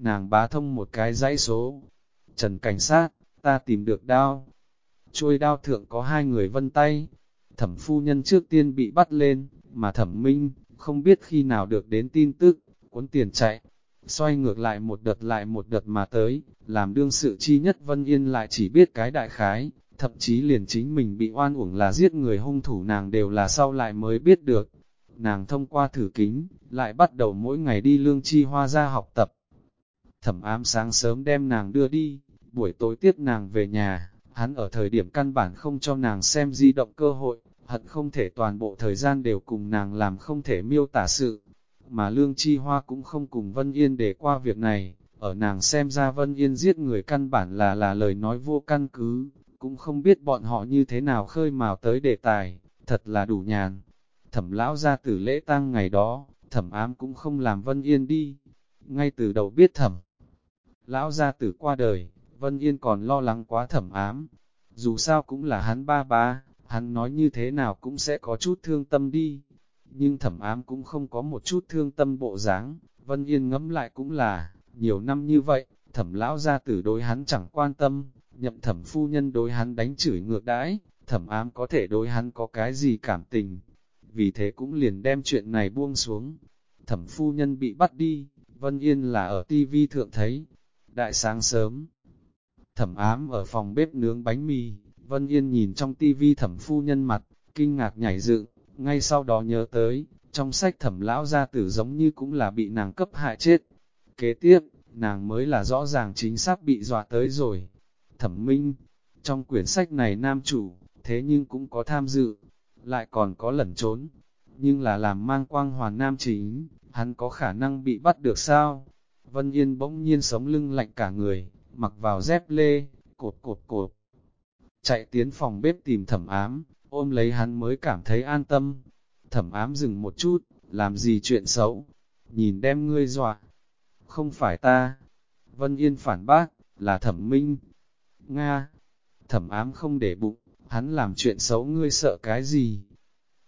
nàng bá thông một cái dãy số. Trần cảnh sát, ta tìm được đao. Chuôi đao thượng có hai người vân tay. Thẩm phu nhân trước tiên bị bắt lên, mà thẩm minh, không biết khi nào được đến tin tức, cuốn tiền chạy. Xoay ngược lại một đợt lại một đợt mà tới, làm đương sự chi nhất Vân Yên lại chỉ biết cái đại khái, thậm chí liền chính mình bị oan uổng là giết người hung thủ nàng đều là sau lại mới biết được. Nàng thông qua thử kính, lại bắt đầu mỗi ngày đi lương chi hoa ra học tập. Thẩm ám sáng sớm đem nàng đưa đi, buổi tối tiếp nàng về nhà, hắn ở thời điểm căn bản không cho nàng xem di động cơ hội, hận không thể toàn bộ thời gian đều cùng nàng làm không thể miêu tả sự. Mà Lương Chi Hoa cũng không cùng Vân Yên để qua việc này, ở nàng xem ra Vân Yên giết người căn bản là là lời nói vô căn cứ, cũng không biết bọn họ như thế nào khơi mào tới đề tài, thật là đủ nhàn. Thẩm lão ra từ lễ tang ngày đó, thẩm ám cũng không làm Vân Yên đi, ngay từ đầu biết thẩm. Lão gia tử qua đời, Vân Yên còn lo lắng quá thẩm ám, dù sao cũng là hắn ba ba, hắn nói như thế nào cũng sẽ có chút thương tâm đi. Nhưng thẩm ám cũng không có một chút thương tâm bộ dáng, Vân Yên ngẫm lại cũng là, nhiều năm như vậy, thẩm lão gia tử đối hắn chẳng quan tâm, nhậm thẩm phu nhân đối hắn đánh chửi ngược đãi, thẩm ám có thể đối hắn có cái gì cảm tình. Vì thế cũng liền đem chuyện này buông xuống. Thẩm phu nhân bị bắt đi, Vân Yên là ở tivi thượng thấy. Đại sáng sớm, thẩm ám ở phòng bếp nướng bánh mì, Vân Yên nhìn trong tivi thẩm phu nhân mặt, kinh ngạc nhảy dựng, ngay sau đó nhớ tới, trong sách thẩm lão gia tử giống như cũng là bị nàng cấp hại chết. Kế tiếp, nàng mới là rõ ràng chính xác bị dọa tới rồi. Thẩm minh, trong quyển sách này nam chủ, thế nhưng cũng có tham dự, lại còn có lẩn trốn, nhưng là làm mang quang hoàn nam chính, hắn có khả năng bị bắt được sao? Vân Yên bỗng nhiên sống lưng lạnh cả người, mặc vào dép lê, cột cột cột. Chạy tiến phòng bếp tìm thẩm ám, ôm lấy hắn mới cảm thấy an tâm. Thẩm ám dừng một chút, làm gì chuyện xấu, nhìn đem ngươi dọa. Không phải ta. Vân Yên phản bác, là thẩm minh. Nga, thẩm ám không để bụng, hắn làm chuyện xấu ngươi sợ cái gì?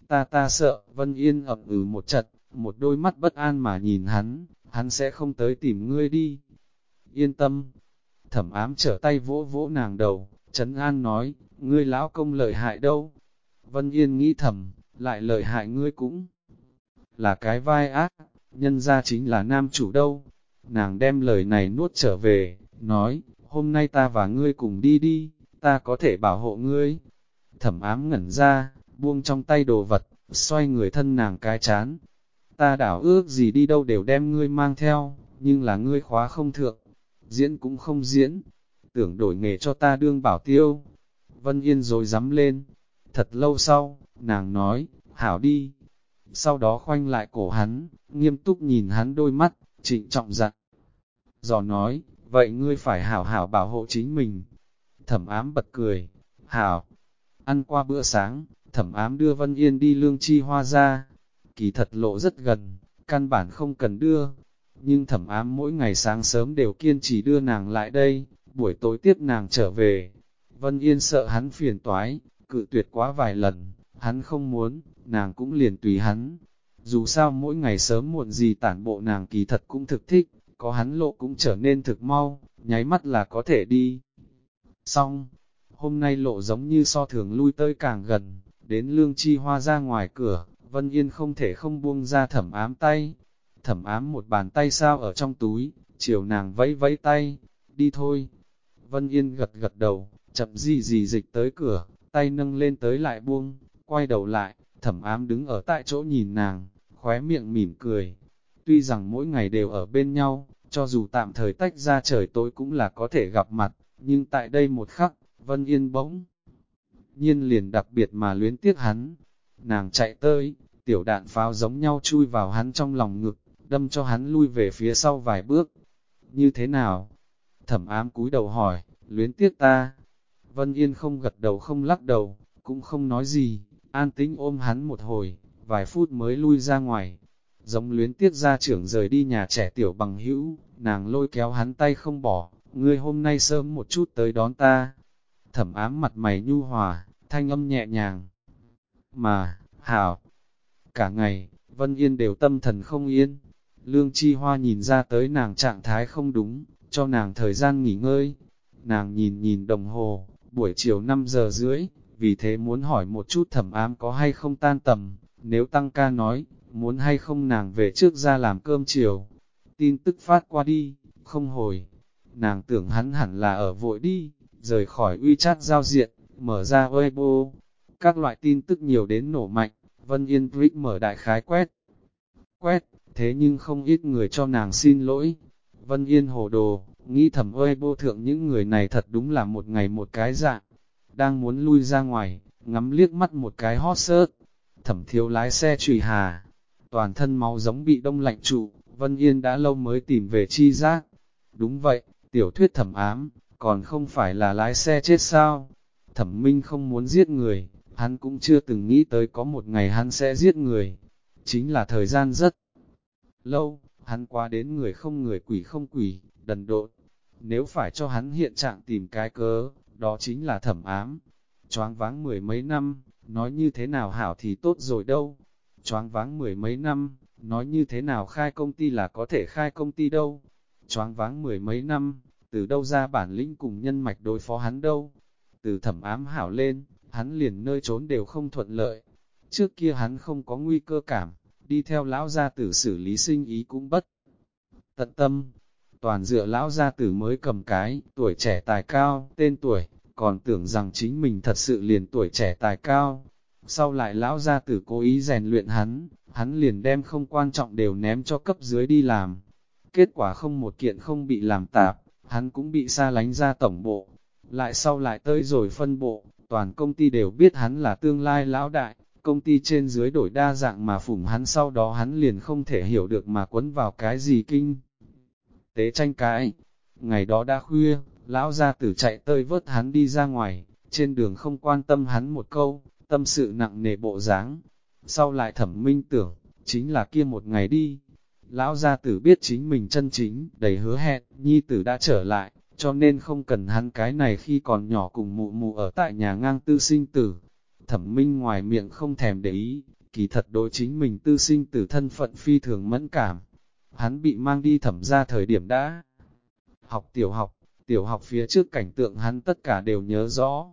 Ta ta sợ, Vân Yên ậm ừ một chật, một đôi mắt bất an mà nhìn hắn, hắn sẽ không tới tìm ngươi đi. Yên tâm, thẩm ám trở tay vỗ vỗ nàng đầu, Trấn An nói, ngươi lão công lợi hại đâu. Vân Yên nghĩ thầm, lại lợi hại ngươi cũng là cái vai ác, nhân ra chính là nam chủ đâu. Nàng đem lời này nuốt trở về, nói, hôm nay ta và ngươi cùng đi đi, ta có thể bảo hộ ngươi. Thẩm ám ngẩn ra, buông trong tay đồ vật, xoay người thân nàng cái chán. Ta đảo ước gì đi đâu đều đem ngươi mang theo, nhưng là ngươi khóa không thượng, diễn cũng không diễn, tưởng đổi nghề cho ta đương bảo tiêu. Vân Yên rồi dám lên, thật lâu sau, nàng nói, hảo đi. Sau đó khoanh lại cổ hắn, nghiêm túc nhìn hắn đôi mắt, trịnh trọng dặn. Giò nói, vậy ngươi phải hảo hảo bảo hộ chính mình. Thẩm ám bật cười, hảo. Ăn qua bữa sáng, thẩm ám đưa Vân Yên đi lương chi hoa ra. Kỳ thật lộ rất gần, căn bản không cần đưa. Nhưng thẩm ám mỗi ngày sáng sớm đều kiên trì đưa nàng lại đây, buổi tối tiếp nàng trở về. Vân Yên sợ hắn phiền toái, cự tuyệt quá vài lần, hắn không muốn, nàng cũng liền tùy hắn. Dù sao mỗi ngày sớm muộn gì tản bộ nàng kỳ thật cũng thực thích, có hắn lộ cũng trở nên thực mau, nháy mắt là có thể đi. Xong, hôm nay lộ giống như so thường lui tới càng gần, đến lương chi hoa ra ngoài cửa, Vân Yên không thể không buông ra thẩm ám tay. Thẩm ám một bàn tay sao ở trong túi, chiều nàng vẫy vẫy tay, đi thôi. Vân Yên gật gật đầu, chậm gì gì dịch tới cửa, tay nâng lên tới lại buông, quay đầu lại, thẩm ám đứng ở tại chỗ nhìn nàng, khóe miệng mỉm cười. Tuy rằng mỗi ngày đều ở bên nhau, cho dù tạm thời tách ra trời tối cũng là có thể gặp mặt, nhưng tại đây một khắc, Vân Yên bỗng nhiên liền đặc biệt mà luyến tiếc hắn. Nàng chạy tới, tiểu đạn pháo giống nhau chui vào hắn trong lòng ngực, đâm cho hắn lui về phía sau vài bước. Như thế nào? Thẩm ám cúi đầu hỏi, luyến tiếc ta. Vân Yên không gật đầu không lắc đầu, cũng không nói gì, an tĩnh ôm hắn một hồi, vài phút mới lui ra ngoài. Giống luyến tiếc ra trưởng rời đi nhà trẻ tiểu bằng hữu, nàng lôi kéo hắn tay không bỏ, ngươi hôm nay sớm một chút tới đón ta. Thẩm ám mặt mày nhu hòa, thanh âm nhẹ nhàng. Mà, hảo, cả ngày, Vân Yên đều tâm thần không yên. Lương Chi Hoa nhìn ra tới nàng trạng thái không đúng, cho nàng thời gian nghỉ ngơi. Nàng nhìn nhìn đồng hồ, buổi chiều 5 giờ rưỡi, vì thế muốn hỏi một chút thẩm ám có hay không tan tầm, nếu tăng ca nói, muốn hay không nàng về trước ra làm cơm chiều. Tin tức phát qua đi, không hồi. Nàng tưởng hắn hẳn là ở vội đi, rời khỏi uy chát giao diện, mở ra Weibo. Các loại tin tức nhiều đến nổ mạnh, Vân Yên Brick mở đại khái quét. Quét, thế nhưng không ít người cho nàng xin lỗi. Vân Yên hồ đồ, nghĩ thầm ơi bô thượng những người này thật đúng là một ngày một cái dạng. Đang muốn lui ra ngoài, ngắm liếc mắt một cái hot search. Thẩm thiếu lái xe trùy hà, toàn thân máu giống bị đông lạnh trụ, Vân Yên đã lâu mới tìm về chi giác. Đúng vậy, tiểu thuyết thẩm ám, còn không phải là lái xe chết sao. Thẩm Minh không muốn giết người, hắn cũng chưa từng nghĩ tới có một ngày hắn sẽ giết người. Chính là thời gian rất lâu, hắn qua đến người không người quỷ không quỷ, đần độn. Nếu phải cho hắn hiện trạng tìm cái cớ, đó chính là thẩm ám. Choáng váng mười mấy năm, nói như thế nào hảo thì tốt rồi đâu. Choáng váng mười mấy năm, nói như thế nào khai công ty là có thể khai công ty đâu. Choáng váng mười mấy năm, từ đâu ra bản lĩnh cùng nhân mạch đối phó hắn đâu. Từ thẩm ám hảo lên, hắn liền nơi trốn đều không thuận lợi. Trước kia hắn không có nguy cơ cảm, đi theo lão gia tử xử lý sinh ý cũng bất. Tận tâm, toàn dựa lão gia tử mới cầm cái, tuổi trẻ tài cao, tên tuổi, còn tưởng rằng chính mình thật sự liền tuổi trẻ tài cao. Sau lại lão gia tử cố ý rèn luyện hắn, hắn liền đem không quan trọng đều ném cho cấp dưới đi làm. Kết quả không một kiện không bị làm tạp, hắn cũng bị xa lánh ra tổng bộ. Lại sau lại tới rồi phân bộ, toàn công ty đều biết hắn là tương lai lão đại, công ty trên dưới đổi đa dạng mà phủng hắn sau đó hắn liền không thể hiểu được mà quấn vào cái gì kinh. Tế tranh cãi. ngày đó đã khuya, lão gia tử chạy tơi vớt hắn đi ra ngoài, trên đường không quan tâm hắn một câu, tâm sự nặng nề bộ dáng. Sau lại thẩm minh tưởng, chính là kia một ngày đi. Lão gia tử biết chính mình chân chính, đầy hứa hẹn, nhi tử đã trở lại, cho nên không cần hắn cái này khi còn nhỏ cùng mụ mụ ở tại nhà ngang tư sinh tử. Thẩm minh ngoài miệng không thèm để ý, kỳ thật đối chính mình tư sinh tử thân phận phi thường mẫn cảm. Hắn bị mang đi thẩm ra thời điểm đã học tiểu học, tiểu học phía trước cảnh tượng hắn tất cả đều nhớ rõ.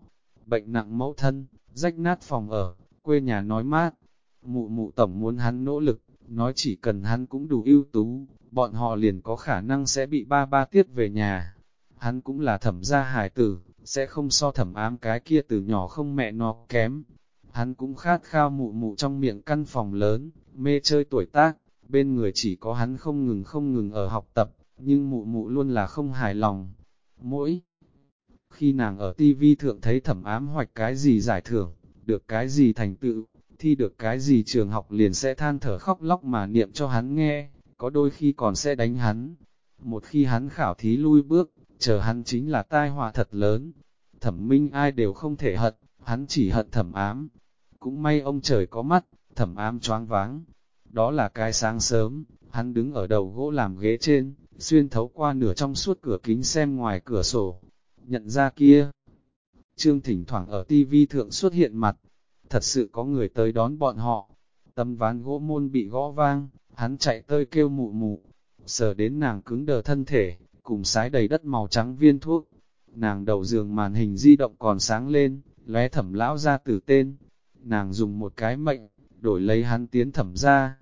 Bệnh nặng mẫu thân, rách nát phòng ở, quê nhà nói mát. Mụ mụ tổng muốn hắn nỗ lực, nói chỉ cần hắn cũng đủ ưu tú, bọn họ liền có khả năng sẽ bị ba ba tiết về nhà hắn cũng là thẩm gia hài tử, sẽ không so thẩm ám cái kia từ nhỏ không mẹ nó kém. Hắn cũng khát khao mụ mụ trong miệng căn phòng lớn, mê chơi tuổi tác, bên người chỉ có hắn không ngừng không ngừng ở học tập, nhưng mụ mụ luôn là không hài lòng. Mỗi khi nàng ở tivi thượng thấy thẩm ám hoạch cái gì giải thưởng, được cái gì thành tựu, thi được cái gì trường học liền sẽ than thở khóc lóc mà niệm cho hắn nghe, có đôi khi còn sẽ đánh hắn. Một khi hắn khảo thí lui bước, chờ hắn chính là tai họa thật lớn. Thẩm minh ai đều không thể hận, hắn chỉ hận thẩm ám. Cũng may ông trời có mắt, thẩm ám choáng váng. Đó là cái sáng sớm, hắn đứng ở đầu gỗ làm ghế trên, xuyên thấu qua nửa trong suốt cửa kính xem ngoài cửa sổ. Nhận ra kia, Trương thỉnh thoảng ở tivi thượng xuất hiện mặt, thật sự có người tới đón bọn họ. Tấm ván gỗ môn bị gõ vang, hắn chạy tới kêu mụ mụ, sờ đến nàng cứng đờ thân thể, cùng sái đầy đất màu trắng viên thuốc. Nàng đầu giường màn hình di động còn sáng lên, lóe thẩm lão ra từ tên. Nàng dùng một cái mệnh, đổi lấy hắn tiến thẩm ra.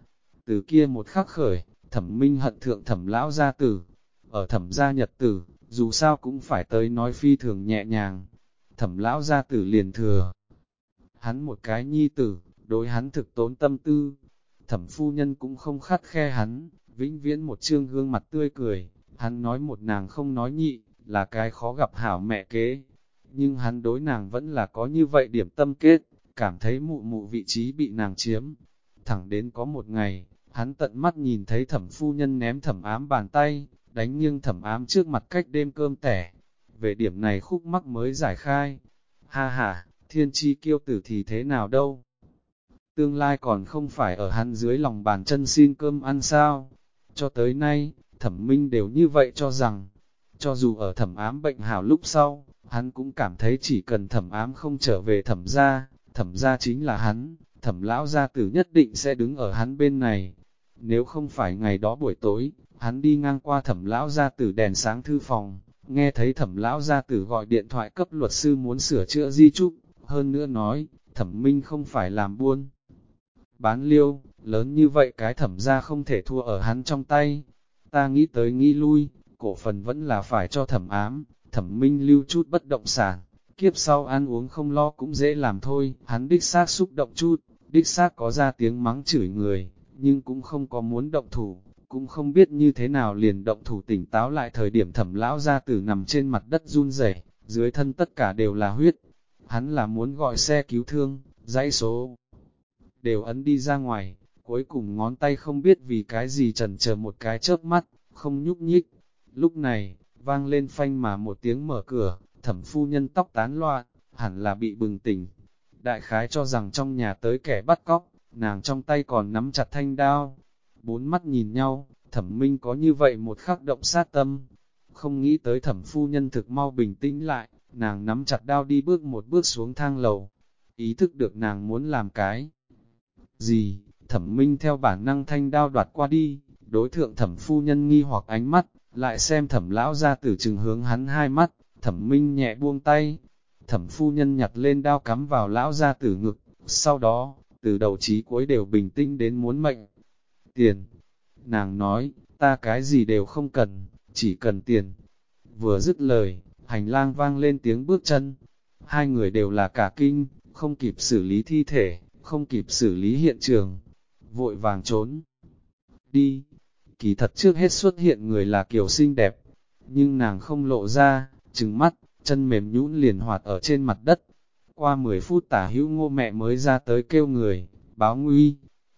Từ kia một khắc khởi, thẩm minh hận thượng thẩm lão gia tử. Ở thẩm gia nhật tử, dù sao cũng phải tới nói phi thường nhẹ nhàng. Thẩm lão gia tử liền thừa. Hắn một cái nhi tử, đối hắn thực tốn tâm tư. Thẩm phu nhân cũng không khắt khe hắn, vĩnh viễn một trương gương mặt tươi cười, Hắn nói một nàng không nói nhị, là cái khó gặp hảo mẹ kế. Nhưng hắn đối nàng vẫn là có như vậy điểm tâm kết, cảm thấy mụ mụ vị trí bị nàng chiếm. Thẳng đến có một ngày, hắn tận mắt nhìn thấy thẩm phu nhân ném thẩm ám bàn tay, đánh nghiêng thẩm ám trước mặt cách đêm cơm tẻ. Về điểm này khúc mắc mới giải khai. Ha ha, thiên chi kiêu tử thì thế nào đâu? Tương lai còn không phải ở hắn dưới lòng bàn chân xin cơm ăn sao? Cho tới nay, thẩm minh đều như vậy cho rằng, cho dù ở thẩm ám bệnh hảo lúc sau, hắn cũng cảm thấy chỉ cần thẩm ám không trở về thẩm gia, thẩm gia chính là hắn, thẩm lão gia tử nhất định sẽ đứng ở hắn bên này. Nếu không phải ngày đó buổi tối, hắn đi ngang qua thẩm lão gia tử đèn sáng thư phòng, nghe thấy thẩm lão gia tử gọi điện thoại cấp luật sư muốn sửa chữa di trúc, hơn nữa nói, thẩm minh không phải làm buôn. Bán liêu, lớn như vậy cái thẩm ra không thể thua ở hắn trong tay. Ta nghĩ tới nghĩ lui, cổ phần vẫn là phải cho thẩm ám, thẩm minh lưu chút bất động sản, kiếp sau ăn uống không lo cũng dễ làm thôi, hắn đích xác xúc động chút, đích xác có ra tiếng mắng chửi người, nhưng cũng không có muốn động thủ, cũng không biết như thế nào liền động thủ tỉnh táo lại thời điểm thẩm lão ra tử nằm trên mặt đất run rẩy dưới thân tất cả đều là huyết, hắn là muốn gọi xe cứu thương, dãy số đều ấn đi ra ngoài, cuối cùng ngón tay không biết vì cái gì trần chờ một cái chớp mắt, không nhúc nhích. Lúc này, vang lên phanh mà một tiếng mở cửa, thẩm phu nhân tóc tán loạn, hẳn là bị bừng tỉnh. Đại khái cho rằng trong nhà tới kẻ bắt cóc, nàng trong tay còn nắm chặt thanh đao. Bốn mắt nhìn nhau, thẩm minh có như vậy một khắc động sát tâm. Không nghĩ tới thẩm phu nhân thực mau bình tĩnh lại, nàng nắm chặt đao đi bước một bước xuống thang lầu. Ý thức được nàng muốn làm cái gì, thẩm minh theo bản năng thanh đao đoạt qua đi, đối thượng thẩm phu nhân nghi hoặc ánh mắt, lại xem thẩm lão ra từ trừng hướng hắn hai mắt, thẩm minh nhẹ buông tay, thẩm phu nhân nhặt lên đao cắm vào lão ra tử ngực, sau đó, từ đầu chí cuối đều bình tĩnh đến muốn mệnh. Tiền, nàng nói, ta cái gì đều không cần, chỉ cần tiền. Vừa dứt lời, hành lang vang lên tiếng bước chân, hai người đều là cả kinh, không kịp xử lý thi thể, không kịp xử lý hiện trường, vội vàng trốn. Đi, kỳ thật trước hết xuất hiện người là kiểu xinh đẹp, nhưng nàng không lộ ra, trừng mắt, chân mềm nhũn liền hoạt ở trên mặt đất. Qua 10 phút tả hữu ngô mẹ mới ra tới kêu người, báo nguy.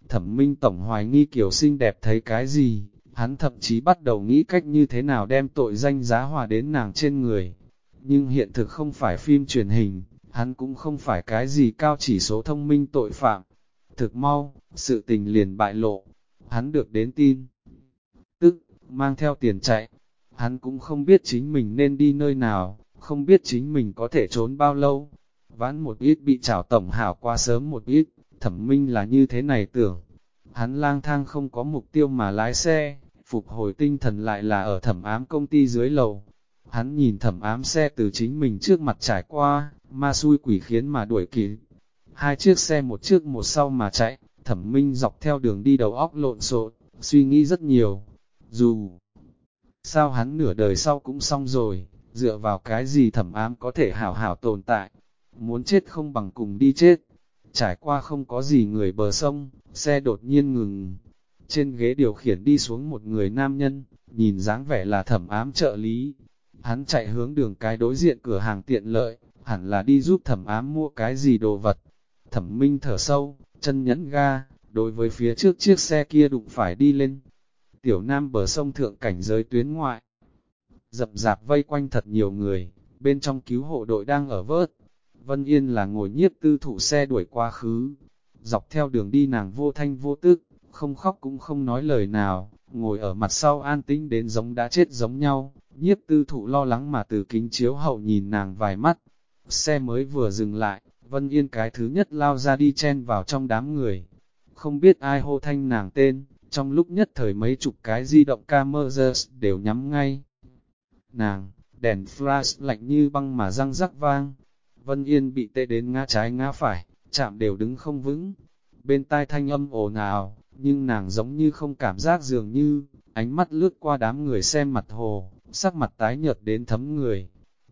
Thẩm minh tổng hoài nghi kiểu xinh đẹp thấy cái gì, hắn thậm chí bắt đầu nghĩ cách như thế nào đem tội danh giá hòa đến nàng trên người. Nhưng hiện thực không phải phim truyền hình, hắn cũng không phải cái gì cao chỉ số thông minh tội phạm. Thực mau, sự tình liền bại lộ, hắn được đến tin. Tức, mang theo tiền chạy, hắn cũng không biết chính mình nên đi nơi nào, không biết chính mình có thể trốn bao lâu. Vãn một ít bị trảo tổng hảo qua sớm một ít, thẩm minh là như thế này tưởng. Hắn lang thang không có mục tiêu mà lái xe, phục hồi tinh thần lại là ở thẩm ám công ty dưới lầu. Hắn nhìn thẩm ám xe từ chính mình trước mặt trải qua, ma xui quỷ khiến mà đuổi kịp. Hai chiếc xe một trước một sau mà chạy, thẩm minh dọc theo đường đi đầu óc lộn xộn, suy nghĩ rất nhiều. Dù sao hắn nửa đời sau cũng xong rồi, dựa vào cái gì thẩm ám có thể hảo hảo tồn tại, muốn chết không bằng cùng đi chết. Trải qua không có gì người bờ sông, xe đột nhiên ngừng. Trên ghế điều khiển đi xuống một người nam nhân, nhìn dáng vẻ là thẩm ám trợ lý. Hắn chạy hướng đường cái đối diện cửa hàng tiện lợi, hẳn là đi giúp thẩm ám mua cái gì đồ vật. Thẩm minh thở sâu, chân nhẫn ga, đối với phía trước chiếc xe kia đụng phải đi lên. Tiểu nam bờ sông thượng cảnh giới tuyến ngoại. Dập dạp vây quanh thật nhiều người, bên trong cứu hộ đội đang ở vớt. Vân Yên là ngồi nhiếp tư thủ xe đuổi qua khứ. Dọc theo đường đi nàng vô thanh vô tức, không khóc cũng không nói lời nào, ngồi ở mặt sau an tĩnh đến giống đã chết giống nhau. Nhiếp tư thụ lo lắng mà từ kính chiếu hậu nhìn nàng vài mắt, Xe mới vừa dừng lại, Vân Yên cái thứ nhất lao ra đi chen vào trong đám người. Không biết ai hô thanh nàng tên, trong lúc nhất thời mấy chục cái di động camera đều nhắm ngay. Nàng, đèn flash lạnh như băng mà răng rắc vang. Vân Yên bị tê đến ngã trái ngã phải, chạm đều đứng không vững. Bên tai thanh âm ồn ào, nhưng nàng giống như không cảm giác dường như, ánh mắt lướt qua đám người xem mặt hồ, sắc mặt tái nhợt đến thấm người.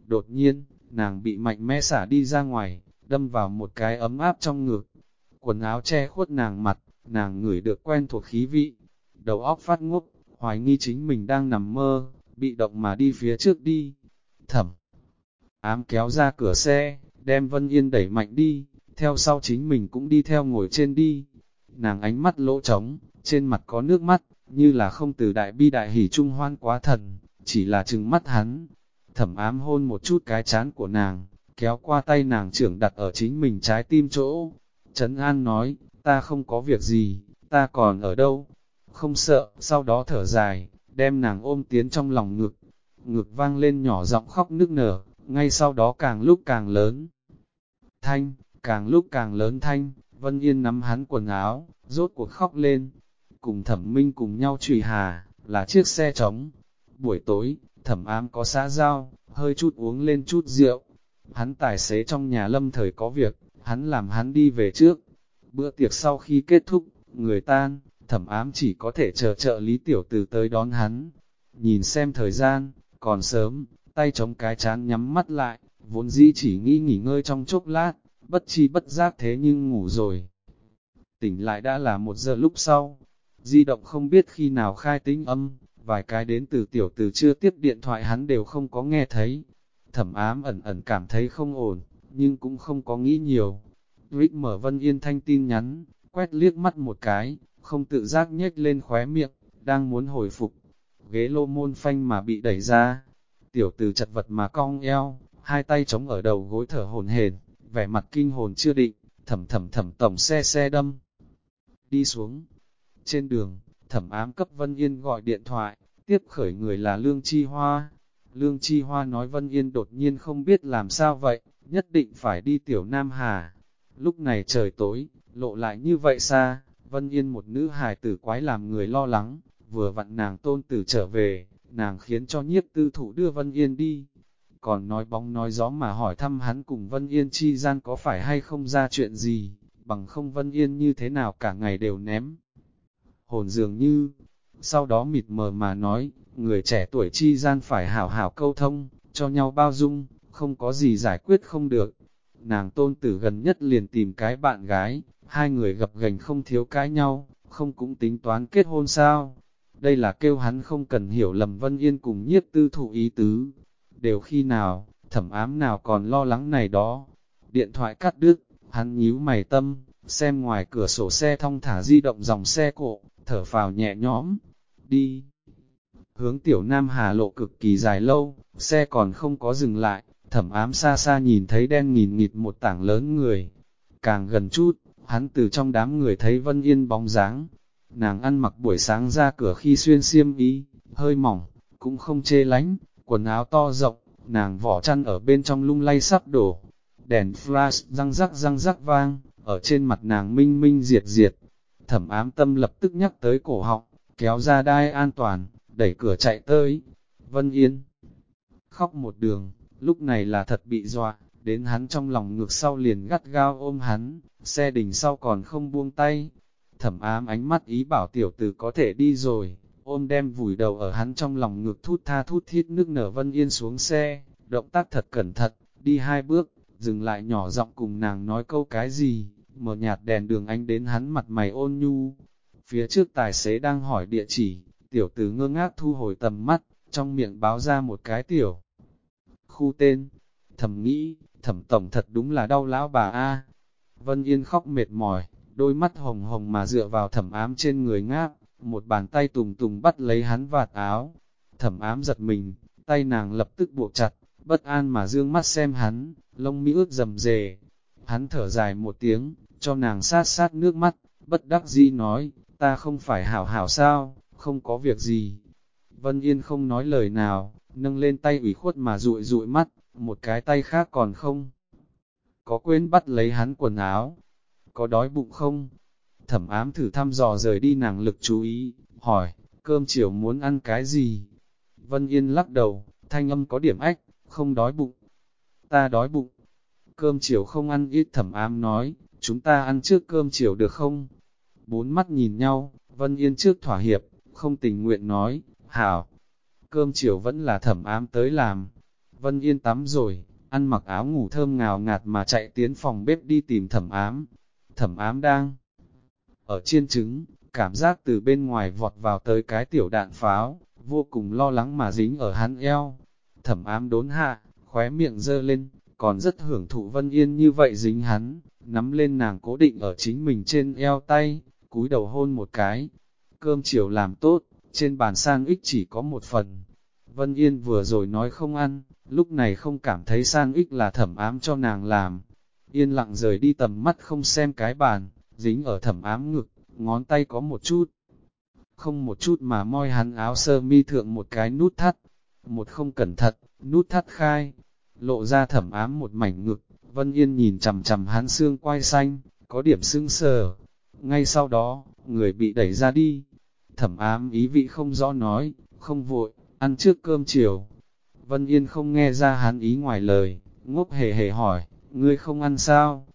Đột nhiên, nàng bị mạnh mẽ xả đi ra ngoài, đâm vào một cái ấm áp trong ngực. Quần áo che khuất nàng mặt, nàng ngửi được quen thuộc khí vị. Đầu óc phát ngốc, hoài nghi chính mình đang nằm mơ, bị động mà đi phía trước đi. Thẩm, ám kéo ra cửa xe, đem Vân Yên đẩy mạnh đi, theo sau chính mình cũng đi theo ngồi trên đi. Nàng ánh mắt lỗ trống, trên mặt có nước mắt, như là không từ đại bi đại hỉ trung hoan quá thần, chỉ là trừng mắt hắn, thẩm ám hôn một chút cái chán của nàng, kéo qua tay nàng trưởng đặt ở chính mình trái tim chỗ. Trấn An nói, ta không có việc gì, ta còn ở đâu, không sợ, sau đó thở dài, đem nàng ôm tiến trong lòng ngực, ngực vang lên nhỏ giọng khóc nức nở, ngay sau đó càng lúc càng lớn. Thanh, càng lúc càng lớn thanh, Vân Yên nắm hắn quần áo, rốt cuộc khóc lên. cùng thẩm minh cùng nhau trùy hà, là chiếc xe trống. Buổi tối, thẩm ám có xã giao, hơi chút uống lên chút rượu. Hắn tài xế trong nhà lâm thời có việc, hắn làm hắn đi về trước. Bữa tiệc sau khi kết thúc, người tan, thẩm ám chỉ có thể chờ trợ lý tiểu từ tới đón hắn. Nhìn xem thời gian, còn sớm, tay chống cái chán nhắm mắt lại, vốn dĩ chỉ nghĩ nghỉ ngơi trong chốc lát, bất chi bất giác thế nhưng ngủ rồi. Tỉnh lại đã là một giờ lúc sau, di động không biết khi nào khai tính âm, vài cái đến từ tiểu từ chưa tiếp điện thoại hắn đều không có nghe thấy. Thẩm ám ẩn ẩn cảm thấy không ổn, nhưng cũng không có nghĩ nhiều. Rick mở Vân Yên Thanh tin nhắn, quét liếc mắt một cái, không tự giác nhếch lên khóe miệng, đang muốn hồi phục. Ghế lô môn phanh mà bị đẩy ra, tiểu từ chật vật mà cong eo, hai tay chống ở đầu gối thở hồn hển, vẻ mặt kinh hồn chưa định, thầm thầm thầm tổng xe xe đâm. Đi xuống, trên đường, thẩm ám cấp Vân Yên gọi điện thoại, tiếp khởi người là Lương Chi Hoa. Lương Chi Hoa nói Vân Yên đột nhiên không biết làm sao vậy, nhất định phải đi tiểu Nam Hà. Lúc này trời tối, lộ lại như vậy xa, Vân Yên một nữ hài tử quái làm người lo lắng, vừa vặn nàng tôn tử trở về, nàng khiến cho nhiếp tư thủ đưa Vân Yên đi. Còn nói bóng nói gió mà hỏi thăm hắn cùng Vân Yên chi gian có phải hay không ra chuyện gì, bằng không Vân Yên như thế nào cả ngày đều ném. Hồn dường như, sau đó mịt mờ mà nói, người trẻ tuổi chi gian phải hảo hảo câu thông, cho nhau bao dung, không có gì giải quyết không được. Nàng tôn tử gần nhất liền tìm cái bạn gái, hai người gặp gành không thiếu cái nhau, không cũng tính toán kết hôn sao. Đây là kêu hắn không cần hiểu lầm Vân Yên cùng nhiếp tư thụ ý tứ. Đều khi nào, thẩm ám nào còn lo lắng này đó. Điện thoại cắt đứt, hắn nhíu mày tâm, xem ngoài cửa sổ xe thông thả di động dòng xe cộ, thở phào nhẹ nhõm, đi. Hướng tiểu Nam Hà lộ cực kỳ dài lâu, xe còn không có dừng lại, thẩm ám xa xa nhìn thấy đen nghìn nghịt một tảng lớn người. Càng gần chút, hắn từ trong đám người thấy Vân Yên bóng dáng. Nàng ăn mặc buổi sáng ra cửa khi xuyên xiêm ý, hơi mỏng, cũng không chê lánh, quần áo to rộng, nàng vỏ chăn ở bên trong lung lay sắp đổ. Đèn flash răng rắc răng rắc vang, ở trên mặt nàng minh minh diệt diệt. Thẩm ám tâm lập tức nhắc tới cổ họng, kéo ra đai an toàn, đẩy cửa chạy tới. Vân Yên khóc một đường, lúc này là thật bị dọa, đến hắn trong lòng ngược sau liền gắt gao ôm hắn, xe đình sau còn không buông tay. Thẩm ám ánh mắt ý bảo tiểu tử có thể đi rồi, ôm đem vùi đầu ở hắn trong lòng ngược thút tha thút thiết nước nở Vân Yên xuống xe, động tác thật cẩn thận, đi hai bước, dừng lại nhỏ giọng cùng nàng nói câu cái gì, mở nhạt đèn đường ánh đến hắn mặt mày ôn nhu. Phía trước tài xế đang hỏi địa chỉ, tiểu tử ngơ ngác thu hồi tầm mắt, trong miệng báo ra một cái tiểu. Khu tên, thầm nghĩ, thẩm tổng thật đúng là đau lão bà A. Vân Yên khóc mệt mỏi, đôi mắt hồng hồng mà dựa vào thẩm ám trên người ngáp, một bàn tay tùng tùng bắt lấy hắn vạt áo. Thẩm ám giật mình, tay nàng lập tức buộc chặt, bất an mà dương mắt xem hắn, lông mỹ ướt rầm rề. Hắn thở dài một tiếng, cho nàng sát sát nước mắt, bất đắc dĩ nói, ta không phải hảo hảo sao, không có việc gì. Vân Yên không nói lời nào, nâng lên tay ủy khuất mà rụi rụi mắt, một cái tay khác còn không. Có quên bắt lấy hắn quần áo, có đói bụng không? Thẩm ám thử thăm dò rời đi nàng lực chú ý, hỏi, cơm chiều muốn ăn cái gì? Vân Yên lắc đầu, thanh âm có điểm ách, không đói bụng. Ta đói bụng. Cơm chiều không ăn ít thẩm ám nói, chúng ta ăn trước cơm chiều được không? Bốn mắt nhìn nhau, Vân Yên trước thỏa hiệp, không tình nguyện nói, hảo. Cơm chiều vẫn là thẩm ám tới làm. Vân Yên tắm rồi, ăn mặc áo ngủ thơm ngào ngạt mà chạy tiến phòng bếp đi tìm thẩm ám. Thẩm ám đang ở chiên trứng, cảm giác từ bên ngoài vọt vào tới cái tiểu đạn pháo, vô cùng lo lắng mà dính ở hắn eo. Thẩm ám đốn hạ, khóe miệng dơ lên, còn rất hưởng thụ Vân Yên như vậy dính hắn, nắm lên nàng cố định ở chính mình trên eo tay, cúi đầu hôn một cái. Cơm chiều làm tốt, trên bàn sang ích chỉ có một phần. Vân Yên vừa rồi nói không ăn, lúc này không cảm thấy sang ích là thẩm ám cho nàng làm. Yên lặng rời đi tầm mắt không xem cái bàn, dính ở thẩm ám ngực, ngón tay có một chút. Không một chút mà moi hắn áo sơ mi thượng một cái nút thắt. Một không cẩn thận, nút thắt khai, lộ ra thẩm ám một mảnh ngực, Vân Yên nhìn chầm chầm hắn xương quai xanh, có điểm sưng sờ. Ngay sau đó, người bị đẩy ra đi, Thẩm ám ý vị không rõ nói, không vội, ăn trước cơm chiều. Vân Yên không nghe ra hắn ý ngoài lời, ngốc hề hề hỏi, ngươi không ăn sao?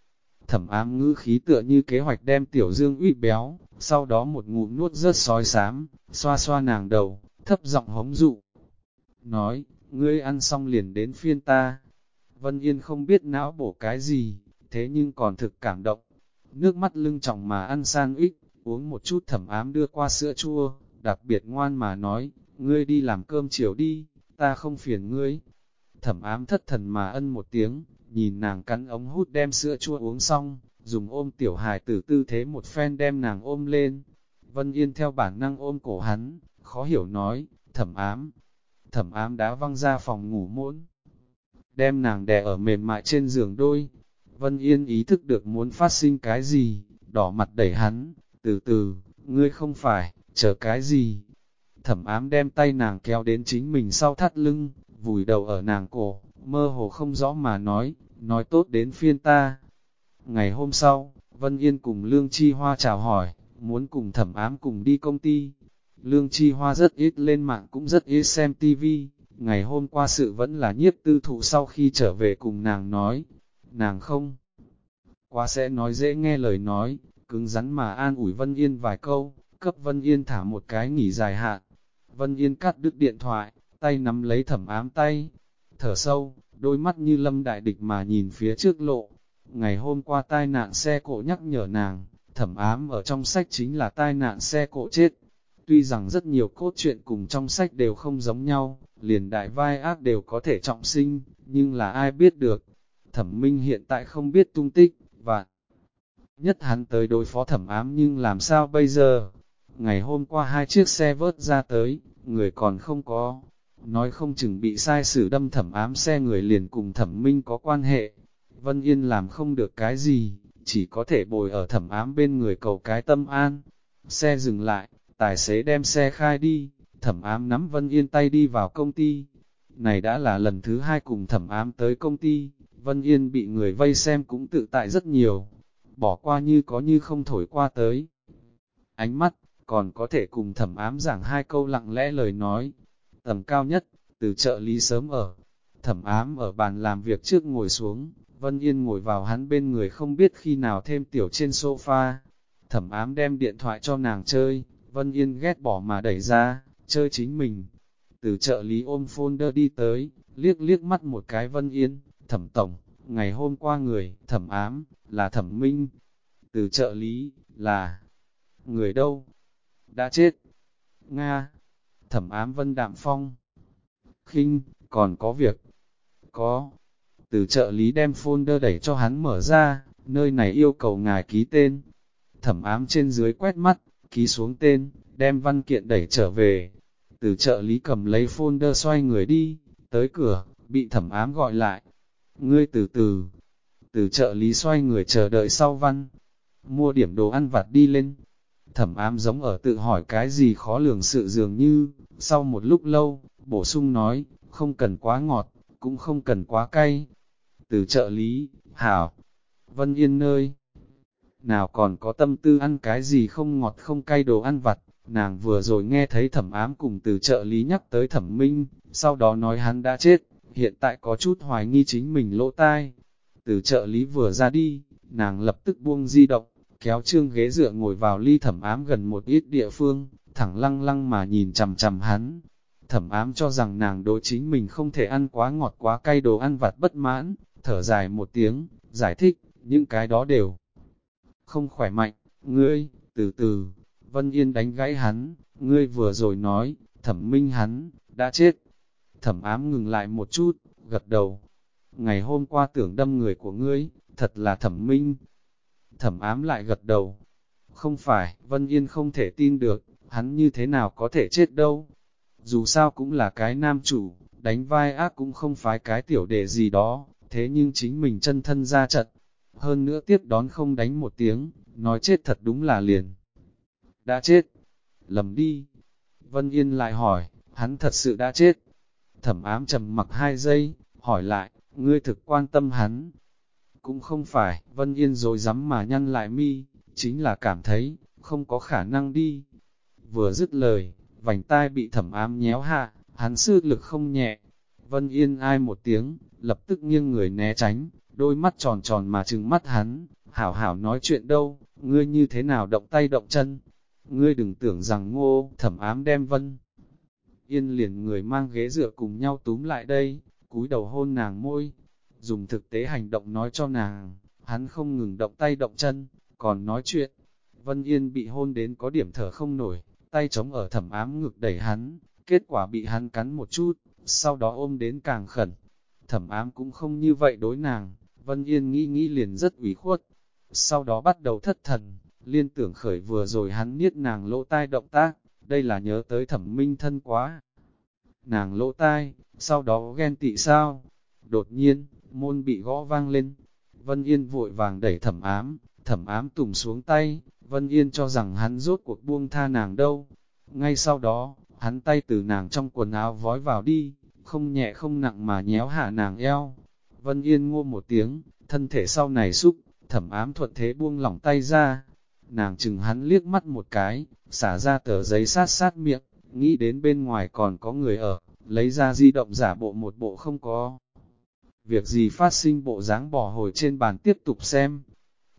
Thẩm ám ngữ khí tựa như kế hoạch đem tiểu dương uy béo, sau đó một ngụm nuốt rớt sói xám, xoa xoa nàng đầu, thấp giọng hống dụ. Nói, ngươi ăn xong liền đến phiên ta. Vân Yên không biết não bổ cái gì, thế nhưng còn thực cảm động. Nước mắt lưng trọng mà ăn san ít, uống một chút thẩm ám đưa qua sữa chua, đặc biệt ngoan mà nói, ngươi đi làm cơm chiều đi, ta không phiền ngươi. Thẩm ám thất thần mà ân một tiếng, nhìn nàng cắn ống hút đem sữa chua uống xong, dùng ôm tiểu hài tử tư thế một phen đem nàng ôm lên. Vân Yên theo bản năng ôm cổ hắn, khó hiểu nói, thẩm ám. Thẩm ám đã văng ra phòng ngủ muốn đem nàng đè ở mềm mại trên giường đôi. Vân Yên ý thức được muốn phát sinh cái gì, đỏ mặt đẩy hắn, từ từ, ngươi không phải, chờ cái gì. Thẩm ám đem tay nàng kéo đến chính mình sau thắt lưng, vùi đầu ở nàng cổ, mơ hồ không rõ mà nói, nói tốt đến phiên ta. Ngày hôm sau, Vân Yên cùng Lương Chi Hoa chào hỏi, muốn cùng thẩm ám cùng đi công ty. Lương Chi Hoa rất ít lên mạng cũng rất ít xem TV, ngày hôm qua sự vẫn là nhiếp tư thụ sau khi trở về cùng nàng nói, nàng không. Quá sẽ nói dễ nghe lời nói, cứng rắn mà an ủi Vân Yên vài câu, cấp Vân Yên thả một cái nghỉ dài hạn. Vân Yên cắt đứt điện thoại, tay nắm lấy thẩm ám tay, thở sâu, đôi mắt như lâm đại địch mà nhìn phía trước lộ. Ngày hôm qua tai nạn xe cộ nhắc nhở nàng, thẩm ám ở trong sách chính là tai nạn xe cộ chết. Tuy rằng rất nhiều cốt truyện cùng trong sách đều không giống nhau, liền đại vai ác đều có thể trọng sinh, nhưng là ai biết được. Thẩm minh hiện tại không biết tung tích, và nhất hắn tới đối phó thẩm ám nhưng làm sao bây giờ? Ngày hôm qua hai chiếc xe vớt ra tới, người còn không có, nói không chừng bị sai xử đâm thẩm ám xe người liền cùng thẩm minh có quan hệ. Vân Yên làm không được cái gì, chỉ có thể bồi ở thẩm ám bên người cầu cái tâm an. Xe dừng lại, tài xế đem xe khai đi, thẩm ám nắm Vân Yên tay đi vào công ty. Này đã là lần thứ hai cùng thẩm ám tới công ty, Vân Yên bị người vây xem cũng tự tại rất nhiều, bỏ qua như có như không thổi qua tới. Ánh mắt, còn có thể cùng thẩm ám giảng hai câu lặng lẽ lời nói, tầm cao nhất, từ trợ lý sớm ở. Thẩm ám ở bàn làm việc trước ngồi xuống, Vân Yên ngồi vào hắn bên người không biết khi nào thêm tiểu trên sofa. Thẩm ám đem điện thoại cho nàng chơi, Vân Yên ghét bỏ mà đẩy ra, chơi chính mình. Từ trợ lý ôm folder đi tới, liếc liếc mắt một cái Vân Yên, thẩm tổng, ngày hôm qua người, thẩm ám, là thẩm minh. Từ trợ lý, là, người đâu? Đã chết. Nga, thẩm ám vân đạm phong. khinh còn có việc. Có. Từ trợ lý đem folder đẩy cho hắn mở ra, nơi này yêu cầu ngài ký tên. Thẩm ám trên dưới quét mắt, ký xuống tên, đem văn kiện đẩy trở về. Từ trợ lý cầm lấy folder xoay người đi, tới cửa, bị thẩm ám gọi lại. Ngươi từ từ, từ trợ lý xoay người chờ đợi sau văn, mua điểm đồ ăn vặt đi lên, Thẩm ám giống ở tự hỏi cái gì khó lường sự dường như, sau một lúc lâu, bổ sung nói, không cần quá ngọt, cũng không cần quá cay. Từ trợ lý, hảo, Vân Yên nơi, nào còn có tâm tư ăn cái gì không ngọt không cay đồ ăn vặt, nàng vừa rồi nghe thấy thẩm ám cùng từ trợ lý nhắc tới thẩm minh, sau đó nói hắn đã chết, hiện tại có chút hoài nghi chính mình lỗ tai. Từ trợ lý vừa ra đi, nàng lập tức buông di động, kéo trương ghế dựa ngồi vào ly thẩm ám gần một ít địa phương, thẳng lăng lăng mà nhìn chằm chằm hắn. Thẩm ám cho rằng nàng đối chính mình không thể ăn quá ngọt quá cay đồ ăn vặt bất mãn, thở dài một tiếng, giải thích, những cái đó đều không khỏe mạnh, ngươi, từ từ, Vân Yên đánh gãy hắn, ngươi vừa rồi nói, thẩm minh hắn, đã chết. Thẩm ám ngừng lại một chút, gật đầu. Ngày hôm qua tưởng đâm người của ngươi, thật là thẩm minh, thẩm ám lại gật đầu. Không phải, Vân Yên không thể tin được, hắn như thế nào có thể chết đâu. Dù sao cũng là cái nam chủ, đánh vai ác cũng không phải cái tiểu đề gì đó, thế nhưng chính mình chân thân ra trận. Hơn nữa tiếp đón không đánh một tiếng, nói chết thật đúng là liền. Đã chết. Lầm đi. Vân Yên lại hỏi, hắn thật sự đã chết. Thẩm ám trầm mặc hai giây, hỏi lại, ngươi thực quan tâm hắn, cũng không phải, Vân Yên rồi dám mà nhăn lại mi, chính là cảm thấy, không có khả năng đi. Vừa dứt lời, vành tai bị thẩm ám nhéo hạ, hắn sư lực không nhẹ. Vân Yên ai một tiếng, lập tức nghiêng người né tránh, đôi mắt tròn tròn mà trừng mắt hắn, hảo hảo nói chuyện đâu, ngươi như thế nào động tay động chân. Ngươi đừng tưởng rằng ngô, thẩm ám đem Vân. Yên liền người mang ghế dựa cùng nhau túm lại đây, cúi đầu hôn nàng môi, dùng thực tế hành động nói cho nàng, hắn không ngừng động tay động chân, còn nói chuyện. Vân Yên bị hôn đến có điểm thở không nổi, tay chống ở thẩm ám ngực đẩy hắn, kết quả bị hắn cắn một chút, sau đó ôm đến càng khẩn. Thẩm ám cũng không như vậy đối nàng, Vân Yên nghĩ nghĩ liền rất ủy khuất. Sau đó bắt đầu thất thần, liên tưởng khởi vừa rồi hắn niết nàng lỗ tai động tác, đây là nhớ tới thẩm minh thân quá. Nàng lỗ tai, sau đó ghen tị sao? Đột nhiên, môn bị gõ vang lên. Vân Yên vội vàng đẩy thẩm ám, thẩm ám tùng xuống tay, Vân Yên cho rằng hắn rốt cuộc buông tha nàng đâu. Ngay sau đó, hắn tay từ nàng trong quần áo vói vào đi, không nhẹ không nặng mà nhéo hạ nàng eo. Vân Yên ngô một tiếng, thân thể sau này xúc, thẩm ám thuận thế buông lỏng tay ra. Nàng chừng hắn liếc mắt một cái, xả ra tờ giấy sát sát miệng, nghĩ đến bên ngoài còn có người ở, lấy ra di động giả bộ một bộ không có. Việc gì phát sinh bộ dáng bỏ hồi trên bàn tiếp tục xem.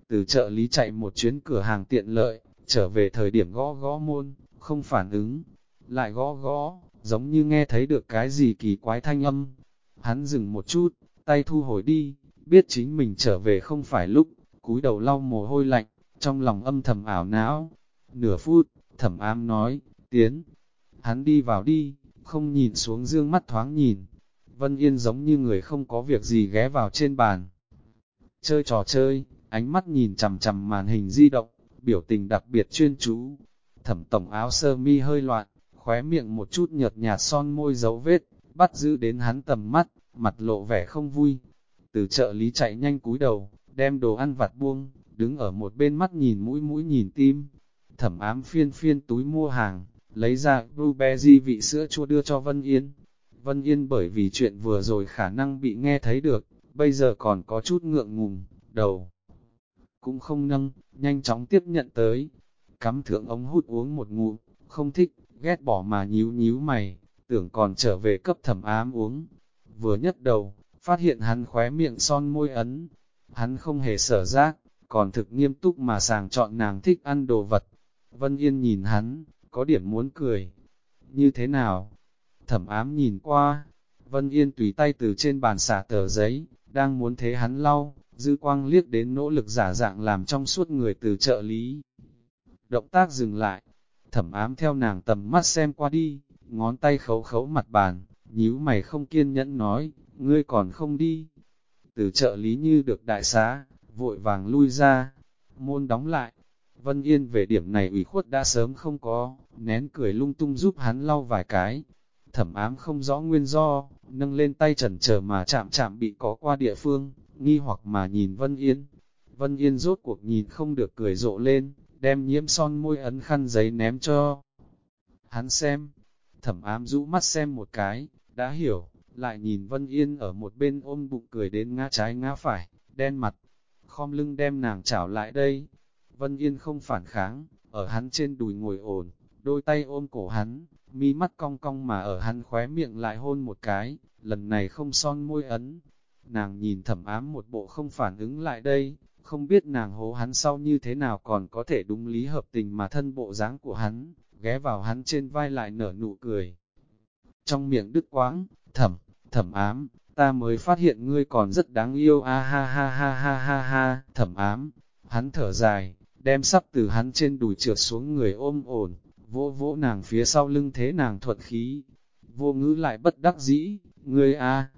Từ chợ lý chạy một chuyến cửa hàng tiện lợi, trở về thời điểm gõ gõ môn, không phản ứng, lại gõ gõ, giống như nghe thấy được cái gì kỳ quái thanh âm. Hắn dừng một chút, tay thu hồi đi, biết chính mình trở về không phải lúc, cúi đầu lau mồ hôi lạnh, trong lòng âm thầm ảo não. Nửa phút, thẩm am nói, tiến. Hắn đi vào đi, không nhìn xuống dương mắt thoáng nhìn. Vân Yên giống như người không có việc gì ghé vào trên bàn. Chơi trò chơi, ánh mắt nhìn chằm chằm màn hình di động, biểu tình đặc biệt chuyên chú. Thẩm tổng áo sơ mi hơi loạn, khóe miệng một chút nhợt nhạt son môi dấu vết, bắt giữ đến hắn tầm mắt, mặt lộ vẻ không vui. Từ chợ lý chạy nhanh cúi đầu, đem đồ ăn vặt buông, đứng ở một bên mắt nhìn mũi mũi nhìn tim. Thẩm ám phiên phiên túi mua hàng, lấy ra Rubezy vị sữa chua đưa cho Vân Yên. Vân Yên bởi vì chuyện vừa rồi khả năng bị nghe thấy được, bây giờ còn có chút ngượng ngùng, đầu. Cũng không nâng, nhanh chóng tiếp nhận tới. Cắm thượng ống hút uống một ngụm, không thích, ghét bỏ mà nhíu nhíu mày, tưởng còn trở về cấp thẩm ám uống. Vừa nhất đầu, phát hiện hắn khóe miệng son môi ấn. Hắn không hề sở giác, còn thực nghiêm túc mà sàng chọn nàng thích ăn đồ vật. Vân Yên nhìn hắn, có điểm muốn cười. Như thế nào? Thẩm ám nhìn qua, Vân Yên tùy tay từ trên bàn xả tờ giấy, đang muốn thế hắn lau, dư quang liếc đến nỗ lực giả dạng làm trong suốt người từ trợ lý. Động tác dừng lại, thẩm ám theo nàng tầm mắt xem qua đi, ngón tay khấu khấu mặt bàn, nhíu mày không kiên nhẫn nói, ngươi còn không đi. Từ trợ lý như được đại xá, vội vàng lui ra, môn đóng lại. Vân Yên về điểm này ủy khuất đã sớm không có, nén cười lung tung giúp hắn lau vài cái. Thẩm ám không rõ nguyên do, nâng lên tay trần chờ mà chạm chạm bị có qua địa phương, nghi hoặc mà nhìn Vân Yên. Vân Yên rốt cuộc nhìn không được cười rộ lên, đem nhiễm son môi ấn khăn giấy ném cho. Hắn xem, thẩm ám rũ mắt xem một cái, đã hiểu, lại nhìn Vân Yên ở một bên ôm bụng cười đến ngã trái ngã phải, đen mặt, khom lưng đem nàng chảo lại đây. Vân Yên không phản kháng, ở hắn trên đùi ngồi ổn, đôi tay ôm cổ hắn, mi mắt cong cong mà ở hắn khóe miệng lại hôn một cái, lần này không son môi ấn. Nàng nhìn thẩm ám một bộ không phản ứng lại đây, không biết nàng hố hắn sau như thế nào còn có thể đúng lý hợp tình mà thân bộ dáng của hắn, ghé vào hắn trên vai lại nở nụ cười. Trong miệng đứt quáng, thẩm, thẩm ám, ta mới phát hiện ngươi còn rất đáng yêu a ha ha ha ha ha ha, thẩm ám, hắn thở dài, đem sắp từ hắn trên đùi trượt xuống người ôm ổn, vỗ vỗ nàng phía sau lưng thế nàng thuận khí, vô ngữ lại bất đắc dĩ, ngươi a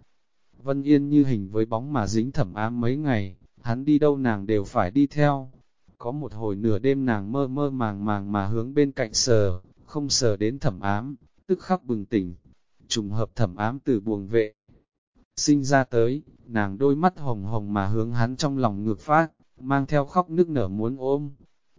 Vân Yên như hình với bóng mà dính thẩm ám mấy ngày, hắn đi đâu nàng đều phải đi theo. Có một hồi nửa đêm nàng mơ mơ màng màng mà hướng bên cạnh sờ, không sờ đến thẩm ám, tức khắc bừng tỉnh. Trùng hợp thẩm ám từ buồng vệ. Sinh ra tới, nàng đôi mắt hồng hồng mà hướng hắn trong lòng ngược phát, mang theo khóc nức nở muốn ôm.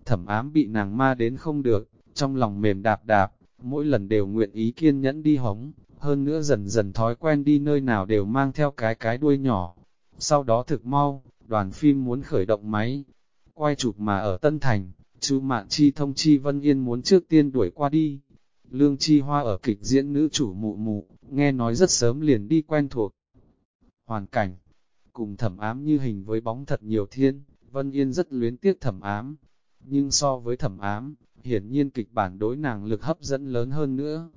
Thẩm ám bị nàng ma đến không được, trong lòng mềm đạp đạp, mỗi lần đều nguyện ý kiên nhẫn đi hống, hơn nữa dần dần thói quen đi nơi nào đều mang theo cái cái đuôi nhỏ. Sau đó thực mau, đoàn phim muốn khởi động máy, quay chụp mà ở Tân Thành, chú Mạn Chi thông chi Vân Yên muốn trước tiên đuổi qua đi. Lương Chi Hoa ở kịch diễn nữ chủ mụ mụ, nghe nói rất sớm liền đi quen thuộc. Hoàn cảnh, cùng thẩm ám như hình với bóng thật nhiều thiên, Vân Yên rất luyến tiếc thẩm ám. Nhưng so với thẩm ám, hiển nhiên kịch bản đối nàng lực hấp dẫn lớn hơn nữa.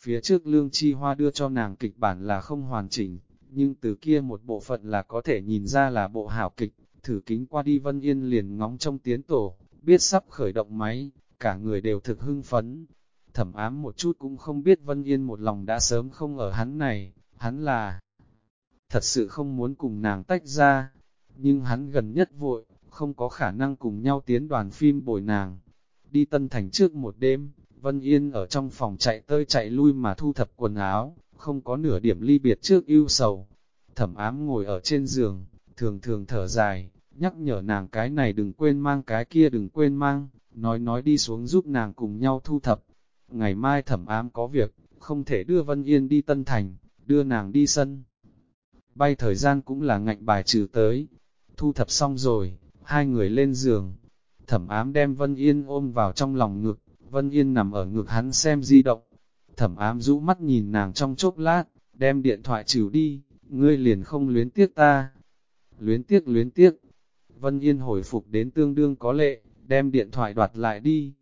Phía trước Lương Chi Hoa đưa cho nàng kịch bản là không hoàn chỉnh, nhưng từ kia một bộ phận là có thể nhìn ra là bộ hảo kịch, thử kính qua đi Vân Yên liền ngóng trong tiến tổ, biết sắp khởi động máy, cả người đều thực hưng phấn. Thẩm ám một chút cũng không biết Vân Yên một lòng đã sớm không ở hắn này, hắn là thật sự không muốn cùng nàng tách ra, nhưng hắn gần nhất vội, không có khả năng cùng nhau tiến đoàn phim bồi nàng. Đi Tân Thành trước một đêm, Vân Yên ở trong phòng chạy tơi chạy lui mà thu thập quần áo, không có nửa điểm ly biệt trước yêu sầu. Thẩm ám ngồi ở trên giường, thường thường thở dài, nhắc nhở nàng cái này đừng quên mang cái kia đừng quên mang, nói nói đi xuống giúp nàng cùng nhau thu thập. Ngày mai thẩm ám có việc, không thể đưa Vân Yên đi Tân Thành, đưa nàng đi sân. Bay thời gian cũng là ngạnh bài trừ tới. Thu thập xong rồi, hai người lên giường. Thẩm ám đem Vân Yên ôm vào trong lòng ngực, Vân Yên nằm ở ngực hắn xem di động. Thẩm ám rũ mắt nhìn nàng trong chốc lát, đem điện thoại trừ đi, ngươi liền không luyến tiếc ta. Luyến tiếc luyến tiếc. Vân Yên hồi phục đến tương đương có lệ, đem điện thoại đoạt lại đi.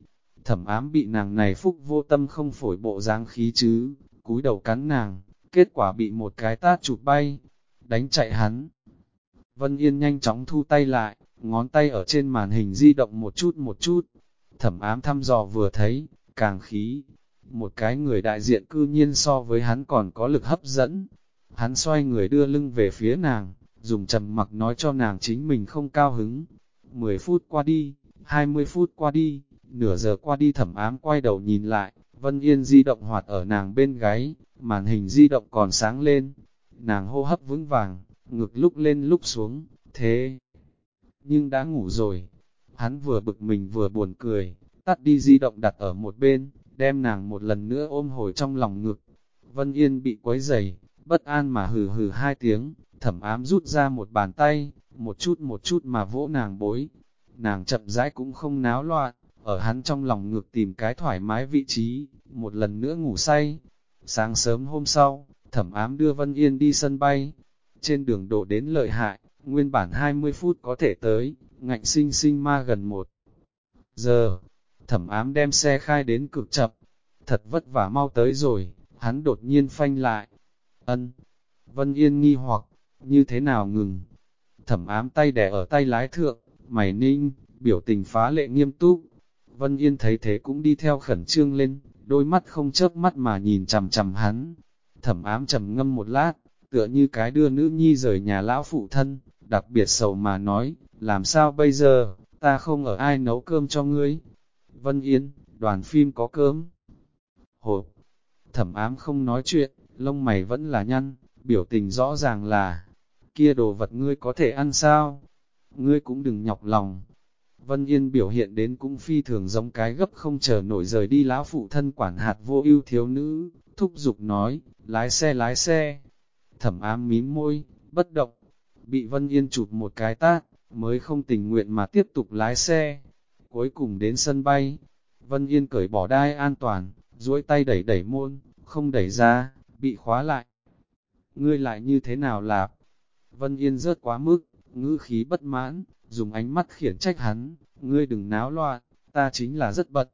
Thẩm ám bị nàng này phúc vô tâm không phổi bộ dáng khí chứ, cúi đầu cắn nàng, kết quả bị một cái tát chụp bay, đánh chạy hắn. Vân Yên nhanh chóng thu tay lại, ngón tay ở trên màn hình di động một chút một chút. Thẩm ám thăm dò vừa thấy, càng khí. Một cái người đại diện cư nhiên so với hắn còn có lực hấp dẫn. Hắn xoay người đưa lưng về phía nàng, dùng trầm mặc nói cho nàng chính mình không cao hứng. 10 phút qua đi, 20 phút qua đi, nửa giờ qua đi thẩm ám quay đầu nhìn lại, Vân Yên di động hoạt ở nàng bên gáy, màn hình di động còn sáng lên. Nàng hô hấp vững vàng, ngực lúc lên lúc xuống, thế nhưng đã ngủ rồi. Hắn vừa bực mình vừa buồn cười, tắt đi di động đặt ở một bên, đem nàng một lần nữa ôm hồi trong lòng ngực. Vân Yên bị quấy dày, bất an mà hừ hừ hai tiếng, thẩm ám rút ra một bàn tay, một chút một chút mà vỗ nàng bối. Nàng chậm rãi cũng không náo loạn, ở hắn trong lòng ngực tìm cái thoải mái vị trí, một lần nữa ngủ say. Sáng sớm hôm sau, thẩm ám đưa Vân Yên đi sân bay, trên đường đổ đến lợi hại, nguyên bản 20 phút có thể tới, ngạnh sinh sinh ma gần một giờ. Thẩm ám đem xe khai đến cực chậm, thật vất vả mau tới rồi, hắn đột nhiên phanh lại. Ân, Vân Yên nghi hoặc, như thế nào ngừng? Thẩm ám tay đẻ ở tay lái thượng, mày ninh, biểu tình phá lệ nghiêm túc. Vân Yên thấy thế cũng đi theo khẩn trương lên, đôi mắt không chớp mắt mà nhìn chằm chằm hắn. Thẩm ám trầm ngâm một lát, tựa như cái đưa nữ nhi rời nhà lão phụ thân, đặc biệt sầu mà nói, làm sao bây giờ, ta không ở ai nấu cơm cho ngươi. Vân Yên, đoàn phim có cơm. Hộp, thẩm ám không nói chuyện, lông mày vẫn là nhăn, biểu tình rõ ràng là, kia đồ vật ngươi có thể ăn sao? Ngươi cũng đừng nhọc lòng. Vân Yên biểu hiện đến cũng phi thường giống cái gấp không chờ nổi rời đi lão phụ thân quản hạt vô ưu thiếu nữ, thúc giục nói, lái xe lái xe. Thẩm ám mím môi, bất động, bị Vân Yên chụp một cái tát, mới không tình nguyện mà tiếp tục lái xe. Cuối cùng đến sân bay, Vân Yên cởi bỏ đai an toàn, duỗi tay đẩy đẩy môn, không đẩy ra, bị khóa lại. Ngươi lại như thế nào lạp? Vân Yên rớt quá mức, ngữ khí bất mãn, dùng ánh mắt khiển trách hắn, ngươi đừng náo loạn, ta chính là rất bật.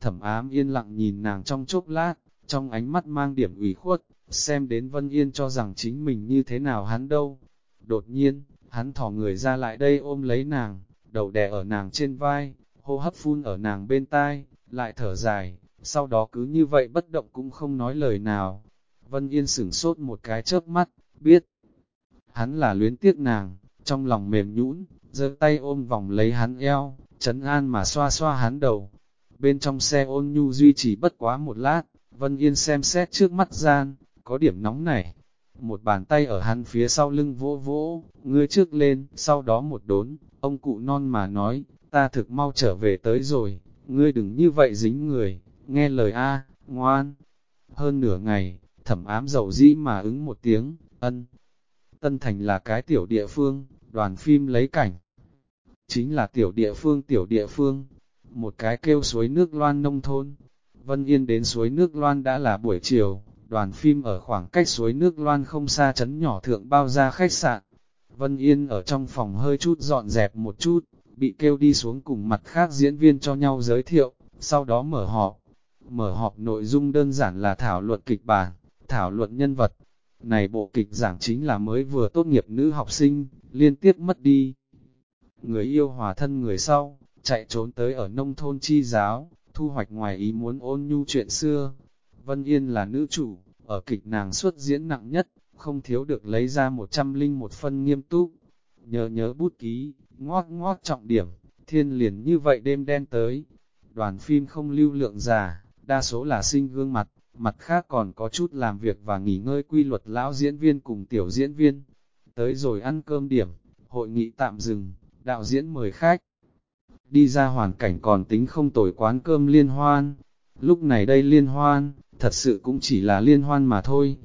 Thẩm ám yên lặng nhìn nàng trong chốc lát, trong ánh mắt mang điểm ủy khuất, xem đến Vân Yên cho rằng chính mình như thế nào hắn đâu. Đột nhiên, hắn thỏ người ra lại đây ôm lấy nàng, đầu đè ở nàng trên vai, hô hấp phun ở nàng bên tai, lại thở dài, sau đó cứ như vậy bất động cũng không nói lời nào. Vân Yên sửng sốt một cái chớp mắt, biết. Hắn là luyến tiếc nàng, trong lòng mềm nhũn, giơ tay ôm vòng lấy hắn eo, chấn an mà xoa xoa hắn đầu. Bên trong xe ôn nhu duy trì bất quá một lát, Vân Yên xem xét trước mắt gian, có điểm nóng này. Một bàn tay ở hắn phía sau lưng vỗ vỗ, ngươi trước lên, sau đó một đốn, ông cụ non mà nói, ta thực mau trở về tới rồi, ngươi đừng như vậy dính người, nghe lời A, ngoan. Hơn nửa ngày, thẩm ám dầu dĩ mà ứng một tiếng, ân. Tân Thành là cái tiểu địa phương, đoàn phim lấy cảnh. Chính là tiểu địa phương tiểu địa phương. một cái kêu suối nước loan nông thôn. Vân Yên đến suối nước loan đã là buổi chiều, đoàn phim ở khoảng cách suối nước loan không xa chấn nhỏ thượng bao ra khách sạn. Vân Yên ở trong phòng hơi chút dọn dẹp một chút, bị kêu đi xuống cùng mặt khác diễn viên cho nhau giới thiệu, sau đó mở họp. Mở họp nội dung đơn giản là thảo luận kịch bản, thảo luận nhân vật. Này bộ kịch giảng chính là mới vừa tốt nghiệp nữ học sinh, liên tiếp mất đi. Người yêu hòa thân người sau, chạy trốn tới ở nông thôn chi giáo, thu hoạch ngoài ý muốn ôn nhu chuyện xưa. Vân Yên là nữ chủ, ở kịch nàng xuất diễn nặng nhất, không thiếu được lấy ra một trăm linh một phân nghiêm túc. Nhớ nhớ bút ký, ngót ngót trọng điểm, thiên liền như vậy đêm đen tới. Đoàn phim không lưu lượng già, đa số là sinh gương mặt, mặt khác còn có chút làm việc và nghỉ ngơi quy luật lão diễn viên cùng tiểu diễn viên. Tới rồi ăn cơm điểm, hội nghị tạm dừng, đạo diễn mời khách. Đi ra hoàn cảnh còn tính không tồi quán cơm liên hoan. Lúc này đây liên hoan, thật sự cũng chỉ là liên hoan mà thôi.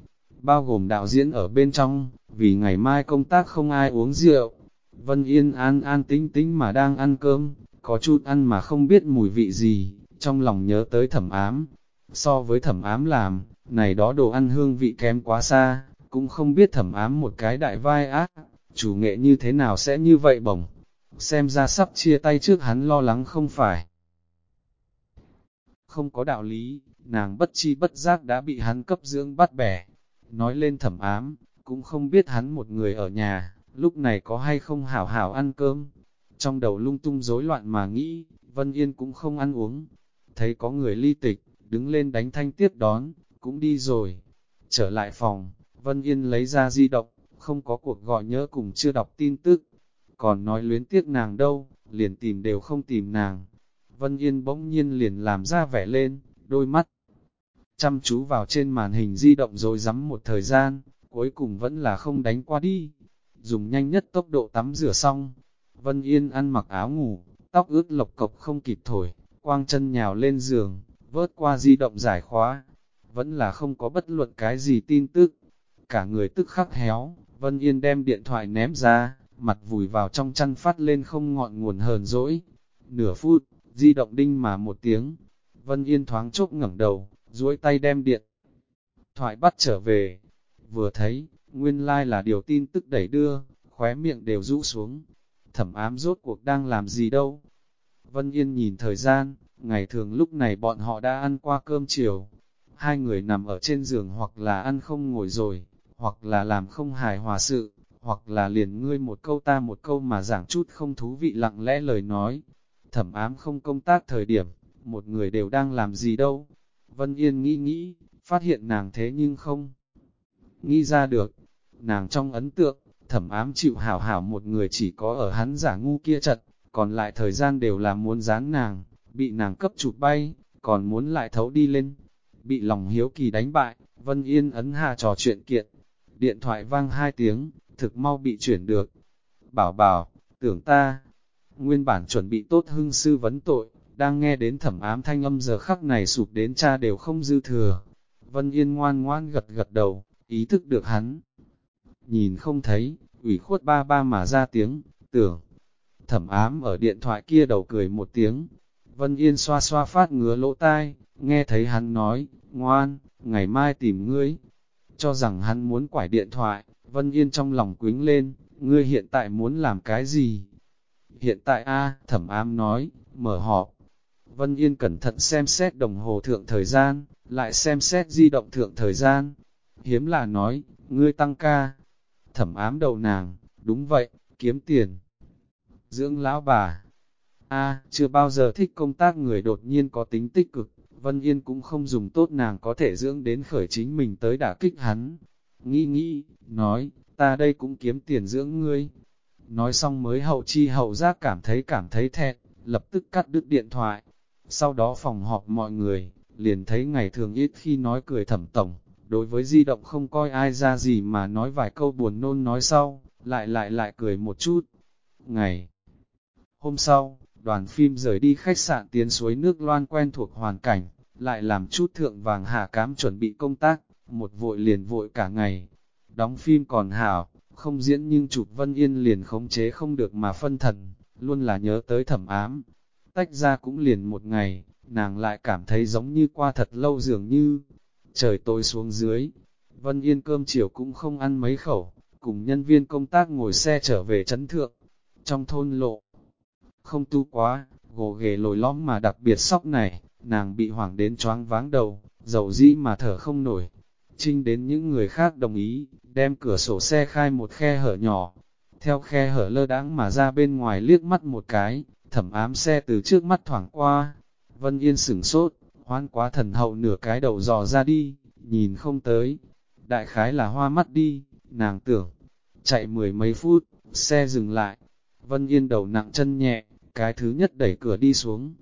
Bao gồm đạo diễn ở bên trong, vì ngày mai công tác không ai uống rượu. Vân Yên an an tính tính mà đang ăn cơm, có chút ăn mà không biết mùi vị gì, trong lòng nhớ tới thẩm ám. So với thẩm ám làm, này đó đồ ăn hương vị kém quá xa, cũng không biết thẩm ám một cái đại vai ác, chủ nghệ như thế nào sẽ như vậy bổng. Xem ra sắp chia tay trước hắn lo lắng không phải. Không có đạo lý, nàng bất chi bất giác đã bị hắn cấp dưỡng bắt bẻ. Nói lên thẩm ám, cũng không biết hắn một người ở nhà, lúc này có hay không hảo hảo ăn cơm. Trong đầu lung tung rối loạn mà nghĩ, Vân Yên cũng không ăn uống. Thấy có người ly tịch, đứng lên đánh thanh tiếp đón, cũng đi rồi. Trở lại phòng, Vân Yên lấy ra di động, không có cuộc gọi nhớ cùng chưa đọc tin tức. Còn nói luyến tiếc nàng đâu, liền tìm đều không tìm nàng. Vân Yên bỗng nhiên liền làm ra vẻ lên, đôi mắt. Chăm chú vào trên màn hình di động rồi rắm một thời gian, cuối cùng vẫn là không đánh qua đi. Dùng nhanh nhất tốc độ tắm rửa xong. Vân Yên ăn mặc áo ngủ, tóc ướt lộc cộc không kịp thổi, quang chân nhào lên giường, vớt qua di động giải khóa. Vẫn là không có bất luận cái gì tin tức. Cả người tức khắc héo, Vân Yên đem điện thoại ném ra, mặt vùi vào trong chăn phát lên không ngọn nguồn hờn dỗi. Nửa phút, di động đinh mà một tiếng. Vân Yên thoáng chốc ngẩng đầu, duỗi tay đem điện. Thoại bắt trở về. Vừa thấy, nguyên lai like là điều tin tức đẩy đưa, khóe miệng đều rũ xuống. Thẩm ám rốt cuộc đang làm gì đâu. Vân Yên nhìn thời gian, ngày thường lúc này bọn họ đã ăn qua cơm chiều. Hai người nằm ở trên giường hoặc là ăn không ngồi rồi, hoặc là làm không hài hòa sự, hoặc là liền ngươi một câu ta một câu mà giảng chút không thú vị lặng lẽ lời nói. Thẩm ám không công tác thời điểm, một người đều đang làm gì đâu. Vân Yên nghĩ nghĩ, phát hiện nàng thế nhưng không nghĩ ra được. Nàng trong ấn tượng, thẩm ám chịu hảo hảo một người chỉ có ở hắn giả ngu kia trận, còn lại thời gian đều là muốn dán nàng, bị nàng cấp chụp bay, còn muốn lại thấu đi lên. Bị lòng hiếu kỳ đánh bại, Vân Yên ấn hạ trò chuyện kiện. Điện thoại vang hai tiếng, thực mau bị chuyển được. Bảo bảo, tưởng ta, nguyên bản chuẩn bị tốt hưng sư vấn tội, đang nghe đến thẩm ám thanh âm giờ khắc này sụp đến cha đều không dư thừa. Vân Yên ngoan ngoan gật gật đầu, ý thức được hắn. Nhìn không thấy, ủy khuất ba ba mà ra tiếng, tưởng. Thẩm ám ở điện thoại kia đầu cười một tiếng. Vân Yên xoa xoa phát ngứa lỗ tai, nghe thấy hắn nói, ngoan, ngày mai tìm ngươi. Cho rằng hắn muốn quải điện thoại, Vân Yên trong lòng quính lên, ngươi hiện tại muốn làm cái gì? Hiện tại a thẩm ám nói, mở họp. Vân Yên cẩn thận xem xét đồng hồ thượng thời gian, lại xem xét di động thượng thời gian. Hiếm là nói, ngươi tăng ca. Thẩm ám đầu nàng, đúng vậy, kiếm tiền. Dưỡng lão bà. a chưa bao giờ thích công tác người đột nhiên có tính tích cực. Vân Yên cũng không dùng tốt nàng có thể dưỡng đến khởi chính mình tới đả kích hắn. Nghĩ nghĩ, nói, ta đây cũng kiếm tiền dưỡng ngươi. Nói xong mới hậu chi hậu giác cảm thấy cảm thấy thẹn, lập tức cắt đứt điện thoại. Sau đó phòng họp mọi người, liền thấy ngày thường ít khi nói cười thẩm tổng, đối với di động không coi ai ra gì mà nói vài câu buồn nôn nói sau, lại lại lại cười một chút. Ngày hôm sau, đoàn phim rời đi khách sạn tiến suối nước loan quen thuộc hoàn cảnh, lại làm chút thượng vàng hạ cám chuẩn bị công tác, một vội liền vội cả ngày. Đóng phim còn hảo, không diễn nhưng chụp Vân Yên liền khống chế không được mà phân thần, luôn là nhớ tới thẩm ám. tách ra cũng liền một ngày, nàng lại cảm thấy giống như qua thật lâu dường như, trời tối xuống dưới, Vân Yên cơm chiều cũng không ăn mấy khẩu, cùng nhân viên công tác ngồi xe trở về chấn thượng, trong thôn lộ. Không tu quá, gồ ghề lồi lõm mà đặc biệt sóc này, nàng bị hoảng đến choáng váng đầu, dầu dĩ mà thở không nổi. Trinh đến những người khác đồng ý, đem cửa sổ xe khai một khe hở nhỏ, theo khe hở lơ đãng mà ra bên ngoài liếc mắt một cái, thẩm ám xe từ trước mắt thoảng qua. Vân Yên sửng sốt, hoan quá thần hậu nửa cái đầu dò ra đi, nhìn không tới. Đại khái là hoa mắt đi, nàng tưởng. Chạy mười mấy phút, xe dừng lại. Vân Yên đầu nặng chân nhẹ, cái thứ nhất đẩy cửa đi xuống.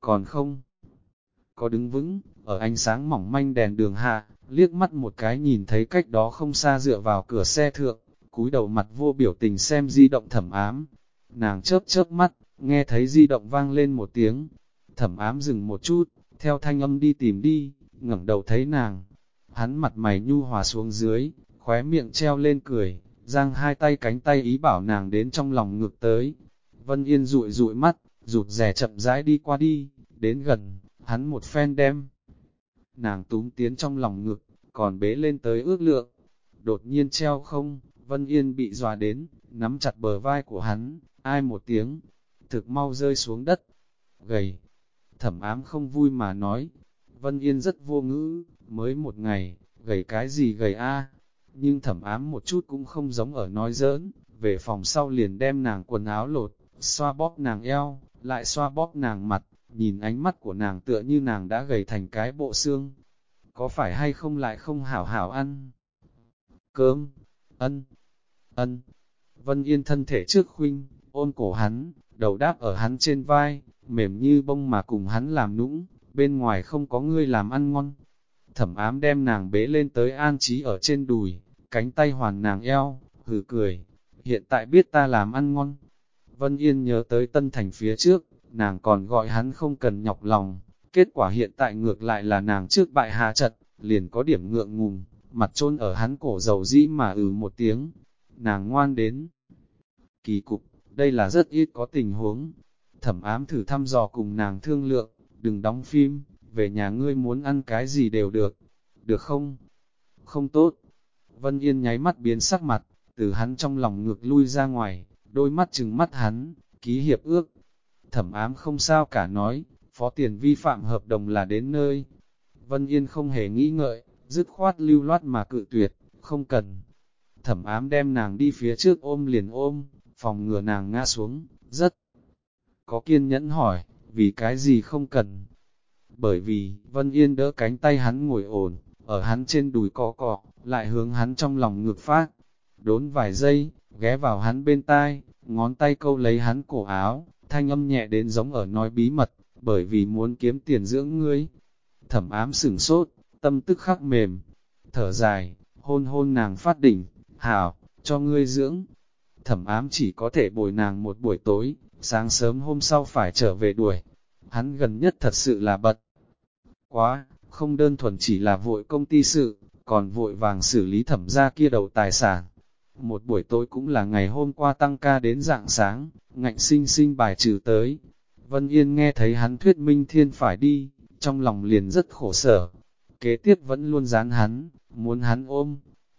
Còn không? Có đứng vững, ở ánh sáng mỏng manh đèn đường hạ, liếc mắt một cái nhìn thấy cách đó không xa dựa vào cửa xe thượng, cúi đầu mặt vô biểu tình xem di động thẩm ám. Nàng chớp chớp mắt, nghe thấy di động vang lên một tiếng. Thẩm ám dừng một chút, theo thanh âm đi tìm đi, ngẩng đầu thấy nàng. Hắn mặt mày nhu hòa xuống dưới, khóe miệng treo lên cười, giang hai tay cánh tay ý bảo nàng đến trong lòng ngược tới. Vân Yên rụi rụi mắt, rụt rè chậm rãi đi qua đi, đến gần, hắn một phen đem. Nàng túm tiến trong lòng ngực, còn bế lên tới ước lượng. Đột nhiên treo không, Vân Yên bị dòa đến, nắm chặt bờ vai của hắn, ai một tiếng, thực mau rơi xuống đất. Gầy, thẩm ám không vui mà nói, Vân Yên rất vô ngữ, mới một ngày, gầy cái gì gầy a Nhưng thẩm ám một chút cũng không giống ở nói giỡn, về phòng sau liền đem nàng quần áo lột, xoa bóp nàng eo, lại xoa bóp nàng mặt, nhìn ánh mắt của nàng tựa như nàng đã gầy thành cái bộ xương. Có phải hay không lại không hảo hảo ăn? Cơm, ân, ân. Vân Yên thân thể trước khuynh, ôm cổ hắn, đầu đáp ở hắn trên vai, mềm như bông mà cùng hắn làm nũng, bên ngoài không có ngươi làm ăn ngon. Thẩm ám đem nàng bế lên tới an trí ở trên đùi, cánh tay hoàn nàng eo, hừ cười, hiện tại biết ta làm ăn ngon. Vân Yên nhớ tới tân thành phía trước, nàng còn gọi hắn không cần nhọc lòng, kết quả hiện tại ngược lại là nàng trước bại hạ trận, liền có điểm ngượng ngùng, mặt trôn ở hắn cổ dầu dĩ mà ừ một tiếng, nàng ngoan đến. Kỳ cục, đây là rất ít có tình huống, thẩm ám thử thăm dò cùng nàng thương lượng, đừng đóng phim, về nhà ngươi muốn ăn cái gì đều được, được không? Không tốt. Vân Yên nháy mắt biến sắc mặt, từ hắn trong lòng ngược lui ra ngoài, đôi mắt chừng mắt hắn, ký hiệp ước. Thẩm ám không sao cả nói, phó tiền vi phạm hợp đồng là đến nơi. Vân Yên không hề nghĩ ngợi, dứt khoát lưu loát mà cự tuyệt, không cần. Thẩm ám đem nàng đi phía trước ôm liền ôm, phòng ngừa nàng ngã xuống, rất có kiên nhẫn hỏi, vì cái gì không cần. Bởi vì, Vân Yên đỡ cánh tay hắn ngồi ổn, ở hắn trên đùi cọ cọ, lại hướng hắn trong lòng ngược phát. Đốn vài giây, ghé vào hắn bên tai, ngón tay câu lấy hắn cổ áo, thanh âm nhẹ đến giống ở nói bí mật, bởi vì muốn kiếm tiền dưỡng ngươi. Thẩm ám sửng sốt, tâm tức khắc mềm, thở dài, hôn hôn nàng phát đỉnh, hảo, cho ngươi dưỡng. Thẩm ám chỉ có thể bồi nàng một buổi tối, sáng sớm hôm sau phải trở về đuổi. Hắn gần nhất thật sự là bật. Quá, không đơn thuần chỉ là vội công ty sự, còn vội vàng xử lý thẩm ra kia đầu tài sản. Một buổi tối cũng là ngày hôm qua tăng ca đến dạng sáng, ngạnh sinh sinh bài trừ tới. Vân Yên nghe thấy hắn thuyết minh thiên phải đi, trong lòng liền rất khổ sở. Kế tiếp vẫn luôn dán hắn, muốn hắn ôm,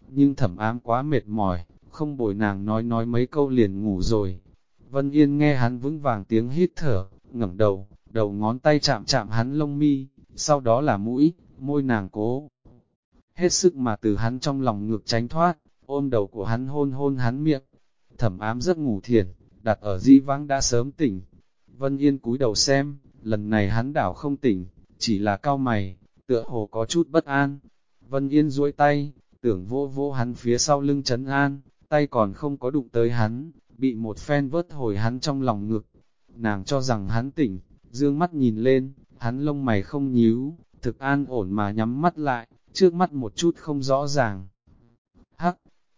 nhưng thẩm ám quá mệt mỏi, không bồi nàng nói nói mấy câu liền ngủ rồi. Vân Yên nghe hắn vững vàng tiếng hít thở, ngẩng đầu, đầu ngón tay chạm chạm hắn lông mi, sau đó là mũi, môi nàng cố. Hết sức mà từ hắn trong lòng ngược tránh thoát, ôm đầu của hắn hôn hôn hắn miệng. Thẩm ám giấc ngủ thiền, đặt ở di vắng đã sớm tỉnh. Vân Yên cúi đầu xem, lần này hắn đảo không tỉnh, chỉ là cao mày, tựa hồ có chút bất an. Vân Yên duỗi tay, tưởng vô vô hắn phía sau lưng chấn an, tay còn không có đụng tới hắn, bị một phen vớt hồi hắn trong lòng ngực. Nàng cho rằng hắn tỉnh, dương mắt nhìn lên, hắn lông mày không nhíu, thực an ổn mà nhắm mắt lại, trước mắt một chút không rõ ràng.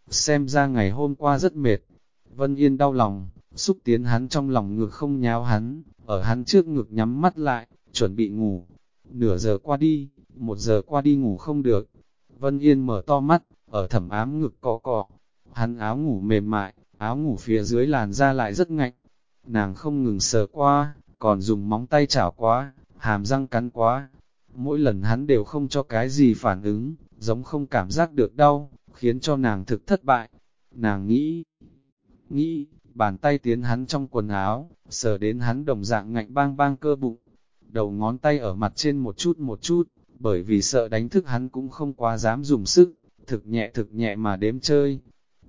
Xem ra ngày hôm qua rất mệt, Vân Yên đau lòng, xúc tiến hắn trong lòng ngược không nháo hắn, ở hắn trước ngực nhắm mắt lại, chuẩn bị ngủ. Nửa giờ qua đi, một giờ qua đi ngủ không được. Vân Yên mở to mắt, ở thẩm ám ngực cọ cọ. Hắn áo ngủ mềm mại, áo ngủ phía dưới làn da lại rất ngạnh. Nàng không ngừng sờ qua, còn dùng móng tay chảo quá, hàm răng cắn quá. Mỗi lần hắn đều không cho cái gì phản ứng, giống không cảm giác được đau, khiến cho nàng thực thất bại. Nàng nghĩ, nghĩ, bàn tay tiến hắn trong quần áo, sờ đến hắn đồng dạng ngạnh bang bang cơ bụng. Đầu ngón tay ở mặt trên một chút một chút, bởi vì sợ đánh thức hắn cũng không quá dám dùng sức, thực nhẹ thực nhẹ mà đếm chơi.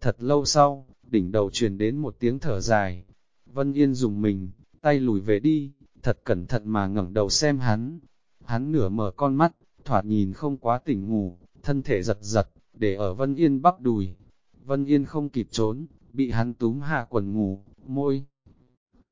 Thật lâu sau, đỉnh đầu truyền đến một tiếng thở dài. Vân Yên dùng mình, tay lùi về đi, thật cẩn thận mà ngẩng đầu xem hắn. Hắn nửa mở con mắt, thoạt nhìn không quá tỉnh ngủ, thân thể giật giật, để ở Vân Yên bắp đùi. Vân Yên không kịp trốn, bị hắn túm hạ quần ngủ, môi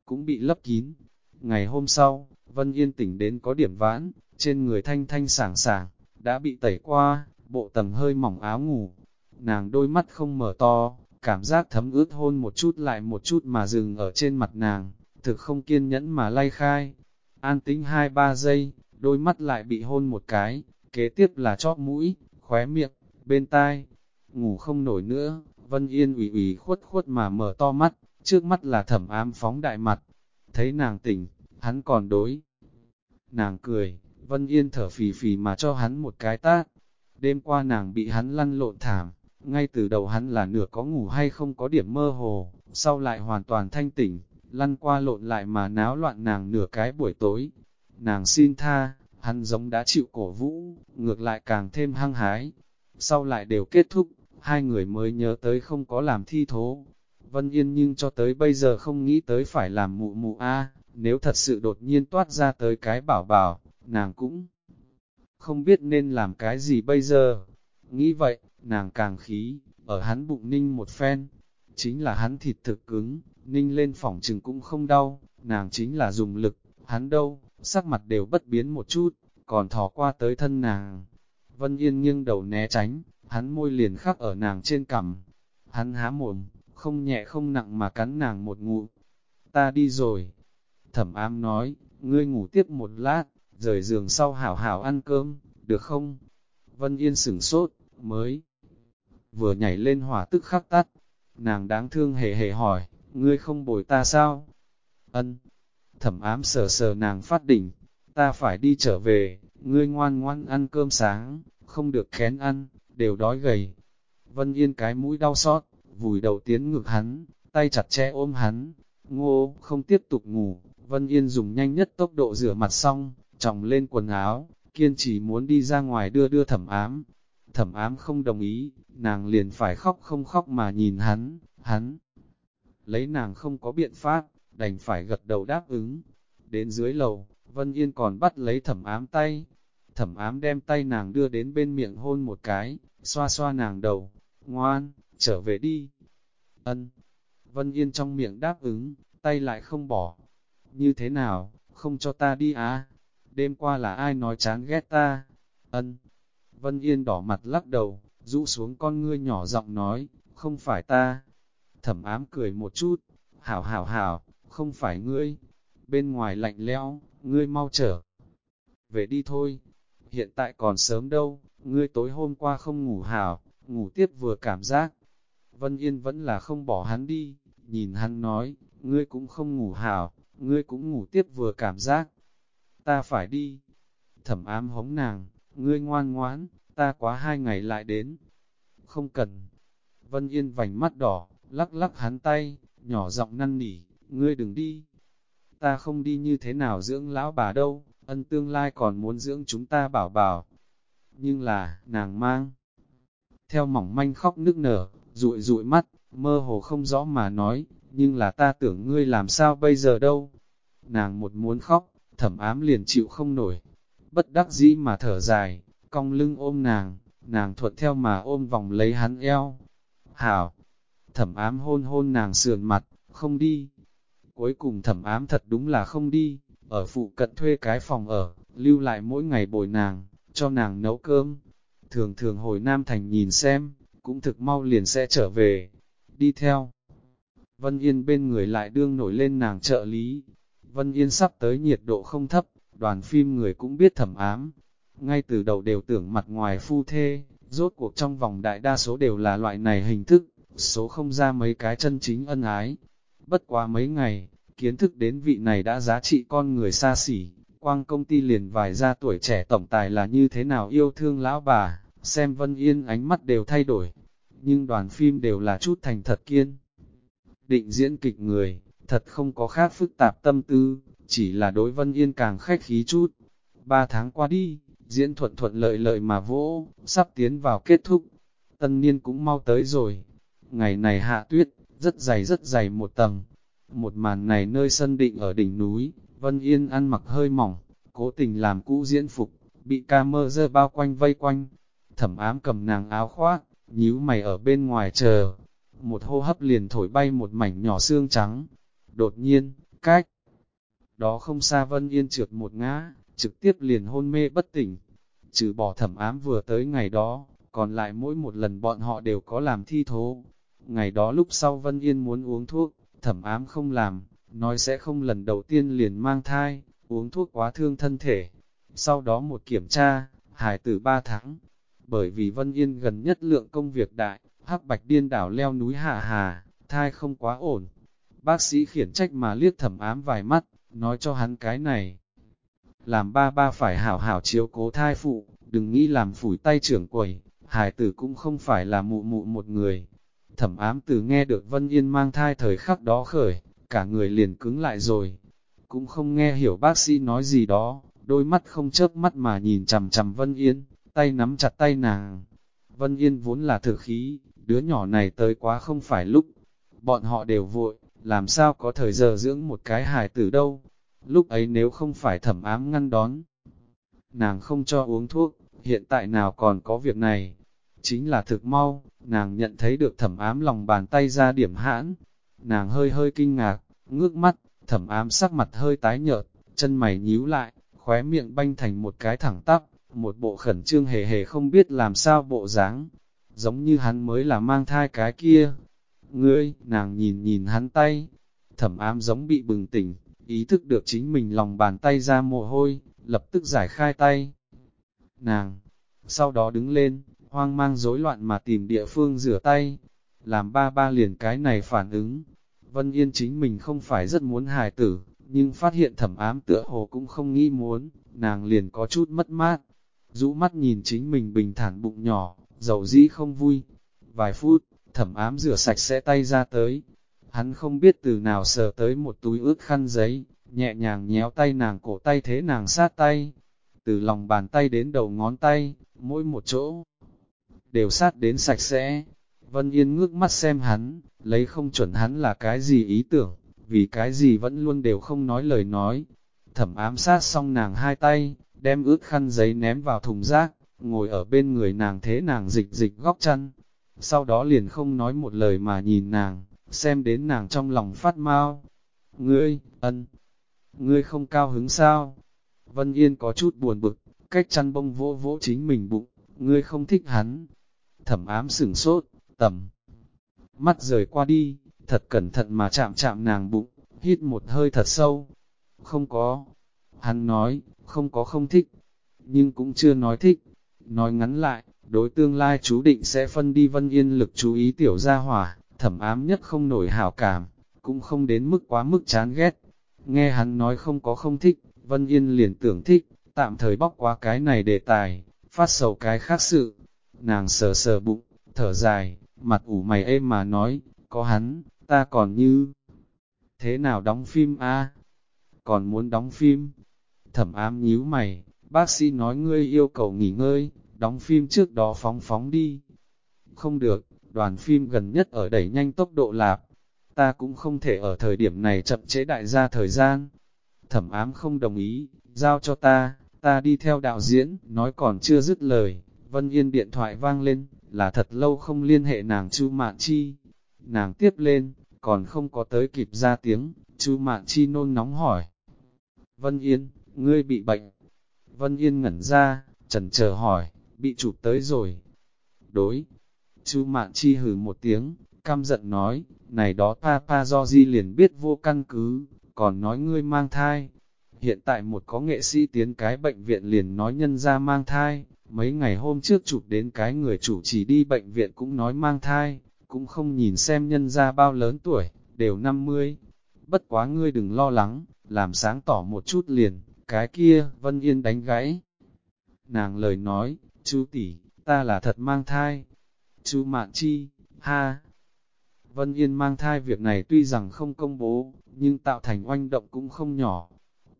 cũng bị lấp kín. Ngày hôm sau, Vân Yên tỉnh đến có điểm vãn, trên người thanh thanh sảng sảng, đã bị tẩy qua, bộ tầng hơi mỏng áo ngủ. Nàng đôi mắt không mở to, cảm giác thấm ướt hôn một chút lại một chút mà dừng ở trên mặt nàng, thực không kiên nhẫn mà lay khai. An tính hai ba giây, đôi mắt lại bị hôn một cái, kế tiếp là chóp mũi, khóe miệng, bên tai. Ngủ không nổi nữa, Vân Yên ủy ủy khuất khuất mà mở to mắt, trước mắt là thẩm ám phóng đại mặt. Thấy nàng tỉnh, hắn còn đối. Nàng cười, Vân Yên thở phì phì mà cho hắn một cái tát. Đêm qua nàng bị hắn lăn lộn thảm, ngay từ đầu hắn là nửa có ngủ hay không có điểm mơ hồ, sau lại hoàn toàn thanh tỉnh, lăn qua lộn lại mà náo loạn nàng nửa cái buổi tối. Nàng xin tha, hắn giống đã chịu cổ vũ, ngược lại càng thêm hăng hái. Sau lại đều kết thúc, hai người mới nhớ tới không có làm thi thố. Vân Yên nhưng cho tới bây giờ không nghĩ tới phải làm mụ mụ a nếu thật sự đột nhiên toát ra tới cái bảo bảo, nàng cũng không biết nên làm cái gì bây giờ. Nghĩ vậy, nàng càng khí, ở hắn bụng ninh một phen, chính là hắn thịt thực cứng, ninh lên phỏng chừng cũng không đau, nàng chính là dùng lực, hắn đâu, sắc mặt đều bất biến một chút, còn thò qua tới thân nàng. Vân Yên nghiêng đầu né tránh, hắn môi liền khắc ở nàng trên cằm. Hắn há mồm, không nhẹ không nặng mà cắn nàng một ngụ. Ta đi rồi. Thẩm ám nói, ngươi ngủ tiếp một lát, rời giường sau hảo hảo ăn cơm, được không? Vân Yên sửng sốt, mới vừa nhảy lên hỏa tức khắc tắt. Nàng đáng thương hề hề hỏi, ngươi không bồi ta sao? Ân. Thẩm ám sờ sờ nàng phát đỉnh, ta phải đi trở về, ngươi ngoan ngoan ăn cơm sáng, không được kén ăn, đều đói gầy. Vân Yên cái mũi đau xót, vùi đầu tiến ngực hắn, tay chặt chẽ ôm hắn. Ngô, không tiếp tục ngủ, Vân Yên dùng nhanh nhất tốc độ rửa mặt xong, tròng lên quần áo, kiên trì muốn đi ra ngoài đưa đưa thẩm ám. Thẩm ám không đồng ý, nàng liền phải khóc không khóc mà nhìn hắn, hắn. Lấy nàng không có biện pháp, đành phải gật đầu đáp ứng. Đến dưới lầu, Vân Yên còn bắt lấy thẩm ám tay. Thẩm ám đem tay nàng đưa đến bên miệng hôn một cái, xoa xoa nàng đầu. Ngoan, trở về đi. Ân. Vân Yên trong miệng đáp ứng, tay lại không bỏ. Như thế nào, không cho ta đi á? Đêm qua là ai nói chán ghét ta? Ân. Vân Yên đỏ mặt lắc đầu, rũ xuống con ngươi nhỏ giọng nói, không phải ta. Thẩm ám cười một chút, hảo hảo hảo, không phải ngươi. Bên ngoài lạnh lẽo, ngươi mau trở. Về đi thôi, hiện tại còn sớm đâu, ngươi tối hôm qua không ngủ hảo, ngủ tiếp vừa cảm giác. Vân Yên vẫn là không bỏ hắn đi, nhìn hắn nói, ngươi cũng không ngủ hảo, ngươi cũng ngủ tiếp vừa cảm giác. Ta phải đi. Thẩm ám hống nàng, ngươi ngoan ngoãn, ta quá hai ngày lại đến. Không cần. Vân Yên vành mắt đỏ, lắc lắc hắn tay, nhỏ giọng năn nỉ, ngươi đừng đi. Ta không đi như thế nào dưỡng lão bà đâu, ân tương lai còn muốn dưỡng chúng ta bảo bảo. Nhưng là, nàng mang. Theo mỏng manh khóc nức nở, rụi rụi mắt, mơ hồ không rõ mà nói, nhưng là ta tưởng ngươi làm sao bây giờ đâu. Nàng một muốn khóc, thẩm ám liền chịu không nổi. Bất đắc dĩ mà thở dài, cong lưng ôm nàng, nàng thuận theo mà ôm vòng lấy hắn eo. Hảo! Thẩm ám hôn hôn nàng sườn mặt, không đi. Cuối cùng thẩm ám thật đúng là không đi, ở phụ cận thuê cái phòng ở, lưu lại mỗi ngày bồi nàng, cho nàng nấu cơm. Thường thường hồi Nam Thành nhìn xem, cũng thực mau liền sẽ trở về. Đi theo. Vân Yên bên người lại đương nổi lên nàng trợ lý. Vân Yên sắp tới nhiệt độ không thấp, đoàn phim người cũng biết thẩm ám. Ngay từ đầu đều tưởng mặt ngoài phu thê, rốt cuộc trong vòng đại đa số đều là loại này hình thức, số không ra mấy cái chân chính ân ái. Bất quá mấy ngày, kiến thức đến vị này đã giá trị con người xa xỉ, quang công ty liền vài gia tuổi trẻ tổng tài là như thế nào yêu thương lão bà, xem Vân Yên ánh mắt đều thay đổi, nhưng đoàn phim đều là chút thành thật kiên. Định diễn kịch người, thật không có khác phức tạp tâm tư, chỉ là đối Vân Yên càng khách khí chút. Ba tháng qua đi, diễn thuận thuận lợi lợi mà vỗ, sắp tiến vào kết thúc. Tân niên cũng mau tới rồi. Ngày này hạ tuyết, rất dày rất dày một tầng. Một màn này nơi sân định ở đỉnh núi, Vân Yên ăn mặc hơi mỏng, cố tình làm cũ diễn phục, bị ca mơ dơ bao quanh vây quanh. Thẩm ám cầm nàng áo khoác, nhíu mày ở bên ngoài chờ. Một hô hấp liền thổi bay một mảnh nhỏ xương trắng. Đột nhiên, cách đó không xa Vân Yên trượt một ngã, trực tiếp liền hôn mê bất tỉnh. Trừ bỏ thẩm ám vừa tới ngày đó, còn lại mỗi một lần bọn họ đều có làm thi thố. Ngày đó lúc sau Vân Yên muốn uống thuốc, thẩm ám không làm, nói sẽ không lần đầu tiên liền mang thai, uống thuốc quá thương thân thể. Sau đó một kiểm tra, hài tử 3 tháng. Bởi vì Vân Yên gần nhất lượng công việc đại, hắc bạch điên đảo leo núi hạ hà, thai không quá ổn. Bác sĩ khiển trách mà liếc thẩm ám vài mắt, nói cho hắn cái này. Làm ba ba phải hảo hảo chiếu cố thai phụ, đừng nghĩ làm phủi tay trưởng quầy, hài tử cũng không phải là mụ mụ một người. Thẩm ám từ nghe được Vân Yên mang thai thời khắc đó khởi, cả người liền cứng lại rồi. Cũng không nghe hiểu bác sĩ nói gì đó, đôi mắt không chớp mắt mà nhìn chằm chằm Vân Yên, tay nắm chặt tay nàng. Vân Yên vốn là thực khí, đứa nhỏ này tới quá không phải lúc. Bọn họ đều vội, làm sao có thời giờ dưỡng một cái hài tử đâu. Lúc ấy nếu không phải thẩm ám ngăn đón, nàng không cho uống thuốc, hiện tại nào còn có việc này. Chính là thực mau, nàng nhận thấy được thẩm ám lòng bàn tay ra điểm hãn. Nàng hơi hơi kinh ngạc, ngước mắt, thẩm ám sắc mặt hơi tái nhợt, chân mày nhíu lại, khóe miệng banh thành một cái thẳng tắp, một bộ khẩn trương hề hề không biết làm sao bộ dáng, giống như hắn mới là mang thai cái kia, Ngươi, nàng nhìn nhìn hắn tay, thẩm ám giống bị bừng tỉnh, ý thức được chính mình lòng bàn tay ra mồ hôi, lập tức giải khai tay. Nàng, sau đó đứng lên, hoang mang rối loạn mà tìm địa phương rửa tay, làm ba ba liền cái này phản ứng. Vân Yên chính mình không phải rất muốn hài tử, nhưng phát hiện thẩm ám tựa hồ cũng không nghĩ muốn, nàng liền có chút mất mát. Rũ mắt nhìn chính mình bình thản bụng nhỏ, dầu dĩ không vui. Vài phút, thẩm ám rửa sạch sẽ tay ra tới. Hắn không biết từ nào sờ tới một túi ướt khăn giấy, nhẹ nhàng nhéo tay nàng cổ tay thế nàng sát tay. Từ lòng bàn tay đến đầu ngón tay, mỗi một chỗ, đều sát đến sạch sẽ. Vân Yên ngước mắt xem hắn, lấy không chuẩn hắn là cái gì ý tưởng, vì cái gì vẫn luôn đều không nói lời nói. Thẩm ám sát xong nàng hai tay, đem ướt khăn giấy ném vào thùng rác, ngồi ở bên người nàng thế nàng dịch dịch góc chăn, sau đó liền không nói một lời mà nhìn nàng, xem đến nàng trong lòng phát mau. Ngươi, ân, ngươi không cao hứng sao? Vân Yên có chút buồn bực, cách chăn bông vỗ vỗ chính mình bụng, ngươi không thích hắn. Thẩm ám sửng sốt, tầm. Mắt rời qua đi, thật cẩn thận mà chạm chạm nàng bụng, hít một hơi thật sâu. Không có. Hắn nói, không có không thích, nhưng cũng chưa nói thích. Nói ngắn lại, đối tương lai chú định sẽ phân đi vân yên lực chú ý tiểu gia hỏa, thẩm ám nhất không nổi hảo cảm, cũng không đến mức quá mức chán ghét. Nghe hắn nói không có không thích, vân yên liền tưởng thích, tạm thời bóc qua cái này đề tài, phát sầu cái khác sự. Nàng sờ sờ bụng, thở dài, mặt ủ mày êm mà nói, có hắn, ta còn như... Thế nào đóng phim a Còn muốn đóng phim? Thẩm ám nhíu mày, bác sĩ nói ngươi yêu cầu nghỉ ngơi, đóng phim trước đó phóng phóng đi. Không được, đoàn phim gần nhất ở đẩy nhanh tốc độ lạp, ta cũng không thể ở thời điểm này chậm chế đại gia thời gian. Thẩm ám không đồng ý, giao cho ta, ta đi theo đạo diễn, nói còn chưa dứt lời, Vân Yên điện thoại vang lên, là thật lâu không liên hệ nàng Chu Mạn Chi. Nàng tiếp lên, còn không có tới kịp ra tiếng, Chu Mạn Chi nôn nóng hỏi. Vân Yên, ngươi bị bệnh. Vân Yên ngẩn ra, trần chờ hỏi, bị chụp tới rồi. Đối, Chu Mạn Chi hừ một tiếng, căm giận nói, này đó Papa do di liền biết vô căn cứ, còn nói ngươi mang thai. Hiện tại một có nghệ sĩ tiến cái bệnh viện liền nói nhân ra mang thai, mấy ngày hôm trước chụp đến cái người chủ chỉ đi bệnh viện cũng nói mang thai, cũng không nhìn xem nhân ra bao lớn tuổi, đều 50. bất quá ngươi đừng lo lắng, làm sáng tỏ một chút liền, cái kia, Vân Yên đánh gãy. Nàng lời nói, chú tỷ, ta là thật mang thai. Chú Mạn Chi, ha. Vân Yên mang thai việc này tuy rằng không công bố, nhưng tạo thành oanh động cũng không nhỏ.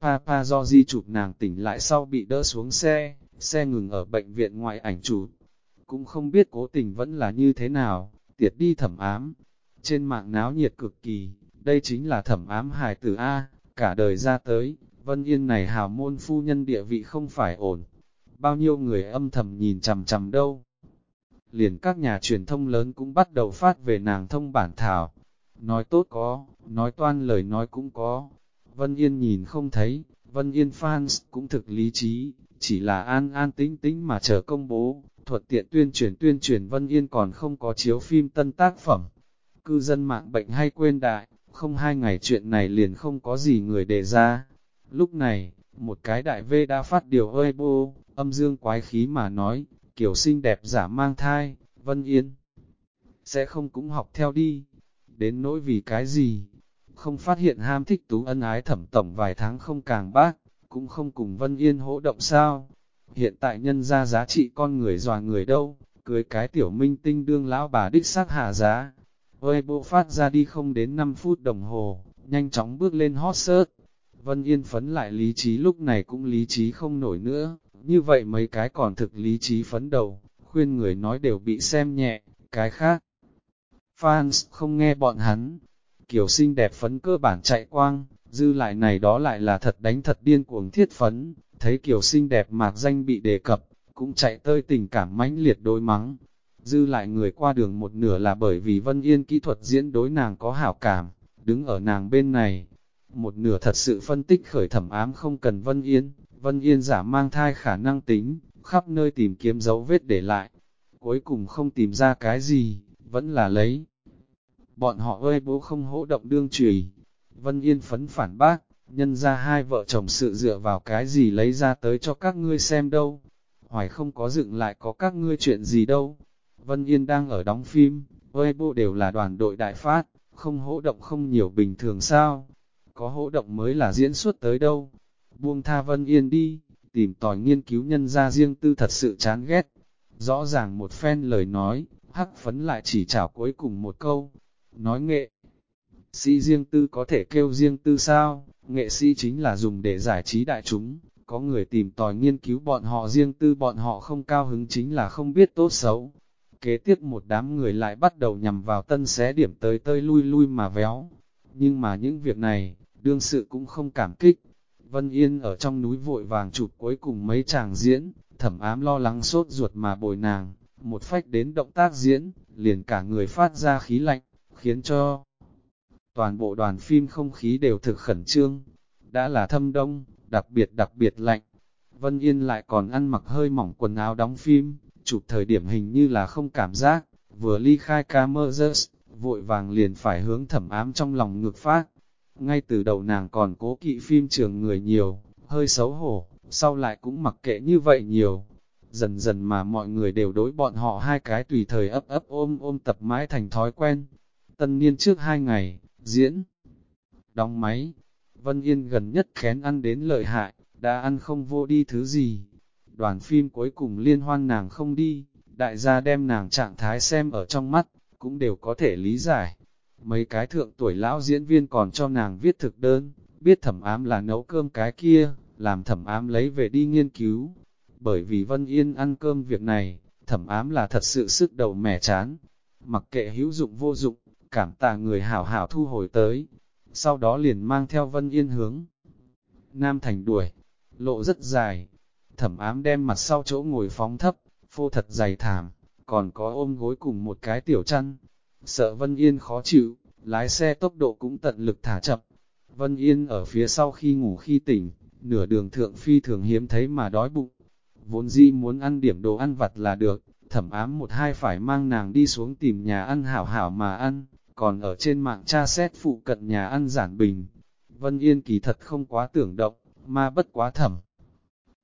Papa do di chụp nàng tỉnh lại sau bị đỡ xuống xe, xe ngừng ở bệnh viện ngoại ảnh chụp. Cũng không biết cố tình vẫn là như thế nào, tiệt đi thẩm ám. Trên mạng náo nhiệt cực kỳ, đây chính là thẩm ám hài tử A, cả đời ra tới, Vân Yên này hào môn phu nhân địa vị không phải ổn. Bao nhiêu người âm thầm nhìn chằm chằm đâu. Liền các nhà truyền thông lớn cũng bắt đầu phát về nàng thông bản thảo. Nói tốt có, nói toan lời nói cũng có. Vân Yên nhìn không thấy, Vân Yên fans cũng thực lý trí, chỉ là an an tĩnh tĩnh mà chờ công bố, thuật tiện tuyên truyền tuyên truyền Vân Yên còn không có chiếu phim tân tác phẩm. Cư dân mạng bệnh hay quên đại, không hai ngày chuyện này liền không có gì người đề ra. Lúc này, một cái đại V đã phát điều ơi bô, âm dương quái khí mà nói, kiểu xinh đẹp giả mang thai, Vân Yên. Sẽ không cũng học theo đi, đến nỗi vì cái gì, không phát hiện ham thích tú ân ái thẩm tổng vài tháng không càng bác, cũng không cùng Vân Yên hỗ động sao. Hiện tại nhân ra giá trị con người dòa người đâu, cưới cái tiểu minh tinh đương lão bà đích xác hạ giá. Ơi bộ phát ra đi không đến 5 phút đồng hồ, nhanh chóng bước lên hot search. Vân Yên phấn lại lý trí lúc này cũng lý trí không nổi nữa, như vậy mấy cái còn thực lý trí phấn đầu, khuyên người nói đều bị xem nhẹ, cái khác. Fans không nghe bọn hắn, kiểu xinh đẹp phấn cơ bản chạy quang, dư lại này đó lại là thật đánh thật điên cuồng thiết phấn, thấy kiểu xinh đẹp mạc danh bị đề cập, cũng chạy tơi tình cảm mãnh liệt đối mắng. Dư lại người qua đường một nửa là bởi vì Vân Yên kỹ thuật diễn đối nàng có hảo cảm, đứng ở nàng bên này. Một nửa thật sự phân tích khởi thẩm ám không cần Vân Yên, Vân Yên giả mang thai khả năng tính, khắp nơi tìm kiếm dấu vết để lại. Cuối cùng không tìm ra cái gì, vẫn là lấy. Bọn họ ơi bố không hỗ động đương trùy. Vân Yên phấn phản bác, nhân ra hai vợ chồng sự dựa vào cái gì lấy ra tới cho các ngươi xem đâu. Hoài không có dựng lại có các ngươi chuyện gì đâu. Vân Yên đang ở đóng phim, ơi bộ đều là đoàn đội đại phát, không hỗ động không nhiều bình thường sao. Có hỗ động mới là diễn xuất tới đâu. Buông tha Vân Yên đi, tìm tòi nghiên cứu nhân ra riêng tư thật sự chán ghét. Rõ ràng một phen lời nói, hắc phấn lại chỉ chảo cuối cùng một câu. Nói nghệ, sĩ riêng tư có thể kêu riêng tư sao, nghệ sĩ chính là dùng để giải trí đại chúng, có người tìm tòi nghiên cứu bọn họ riêng tư bọn họ không cao hứng chính là không biết tốt xấu. Kế tiếp một đám người lại bắt đầu nhằm vào tân xé điểm tới tơi lui lui mà véo. Nhưng mà những việc này, đương sự cũng không cảm kích. Vân Yên ở trong núi vội vàng chụp cuối cùng mấy chàng diễn, thẩm ám lo lắng sốt ruột mà bồi nàng, một phách đến động tác diễn, liền cả người phát ra khí lạnh, khiến cho toàn bộ đoàn phim không khí đều thực khẩn trương. Đã là thâm đông, đặc biệt đặc biệt lạnh. Vân Yên lại còn ăn mặc hơi mỏng quần áo đóng phim, chụp thời điểm hình như là không cảm giác, vừa ly khai Camerus, vội vàng liền phải hướng thẩm ám trong lòng ngược phát. Ngay từ đầu nàng còn cố kỵ phim trường người nhiều, hơi xấu hổ, sau lại cũng mặc kệ như vậy nhiều. Dần dần mà mọi người đều đối bọn họ hai cái tùy thời ấp ấp ôm ôm tập mãi thành thói quen. Tân niên trước hai ngày, diễn, đóng máy, Vân Yên gần nhất khén ăn đến lợi hại, đã ăn không vô đi thứ gì. Đoàn phim cuối cùng liên hoan nàng không đi, đại gia đem nàng trạng thái xem ở trong mắt, cũng đều có thể lý giải. Mấy cái thượng tuổi lão diễn viên còn cho nàng viết thực đơn, biết thẩm ám là nấu cơm cái kia, làm thẩm ám lấy về đi nghiên cứu. Bởi vì Vân Yên ăn cơm việc này, thẩm ám là thật sự sức đầu mẻ chán. Mặc kệ hữu dụng vô dụng, cảm tạ người hảo hảo thu hồi tới. Sau đó liền mang theo Vân Yên hướng. Nam Thành đuổi, lộ rất dài. Thẩm ám đem mặt sau chỗ ngồi phóng thấp, phô thật dày thảm, còn có ôm gối cùng một cái tiểu chăn. Sợ Vân Yên khó chịu, lái xe tốc độ cũng tận lực thả chậm. Vân Yên ở phía sau khi ngủ khi tỉnh, nửa đường thượng phi thường hiếm thấy mà đói bụng. Vốn dĩ muốn ăn điểm đồ ăn vặt là được, thẩm ám một hai phải mang nàng đi xuống tìm nhà ăn hảo hảo mà ăn, còn ở trên mạng tra xét phụ cận nhà ăn giản bình. Vân Yên kỳ thật không quá tưởng động, mà bất quá thẩm.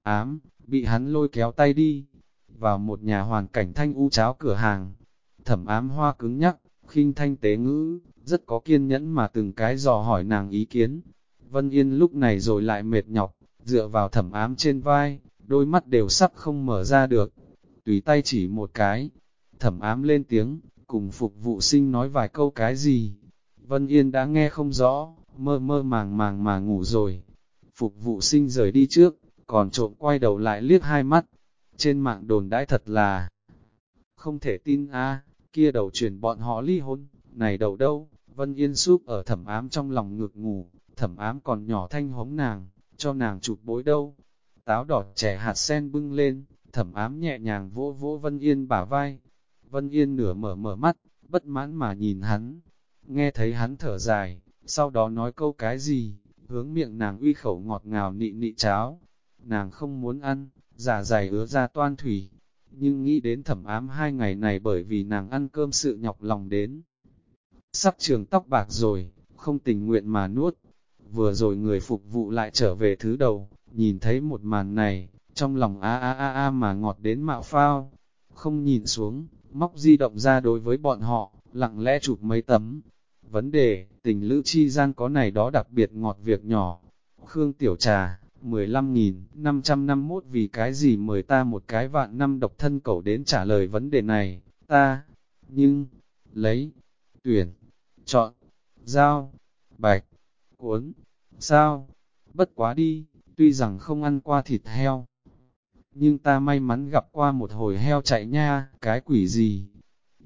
Ám, bị hắn lôi kéo tay đi, vào một nhà hoàn cảnh thanh u cháo cửa hàng. Thẩm ám hoa cứng nhắc, khinh thanh tế ngữ, rất có kiên nhẫn mà từng cái dò hỏi nàng ý kiến. Vân Yên lúc này rồi lại mệt nhọc, dựa vào thẩm ám trên vai, đôi mắt đều sắp không mở ra được. Tùy tay chỉ một cái, thẩm ám lên tiếng, cùng phục vụ sinh nói vài câu cái gì. Vân Yên đã nghe không rõ, mơ mơ màng màng mà ngủ rồi. Phục vụ sinh rời đi trước, còn trộm quay đầu lại liếc hai mắt. Trên mạng đồn đãi thật là không thể tin a kia đầu truyền bọn họ ly hôn, này đầu đâu, Vân Yên súp ở thẩm ám trong lòng ngược ngủ, thẩm ám còn nhỏ thanh hống nàng, cho nàng chụp bối đâu. Táo đỏ trẻ hạt sen bưng lên, thẩm ám nhẹ nhàng vỗ vỗ Vân Yên bả vai. Vân Yên nửa mở mở mắt, bất mãn mà nhìn hắn. Nghe thấy hắn thở dài, sau đó nói câu cái gì, hướng miệng nàng uy khẩu ngọt ngào nị nị cháo. Nàng không muốn ăn, giả dày ứa ra toan thủy. Nhưng nghĩ đến thẩm ám hai ngày này bởi vì nàng ăn cơm sự nhọc lòng đến. Sắp trường tóc bạc rồi, không tình nguyện mà nuốt. Vừa rồi người phục vụ lại trở về thứ đầu, nhìn thấy một màn này, trong lòng a a a a mà ngọt đến mạo phao. Không nhìn xuống, móc di động ra đối với bọn họ, lặng lẽ chụp mấy tấm. Vấn đề, tình lữ chi gian có này đó đặc biệt ngọt việc nhỏ. Khương Tiểu Trà, 15.551 vì cái gì mời ta một cái vạn năm độc thân cậu đến trả lời vấn đề này, ta, nhưng, lấy, tuyển, chọn, giao, bạch, cuốn, sao, bất quá đi, tuy rằng không ăn qua thịt heo, nhưng ta may mắn gặp qua một hồi heo chạy nha, cái quỷ gì.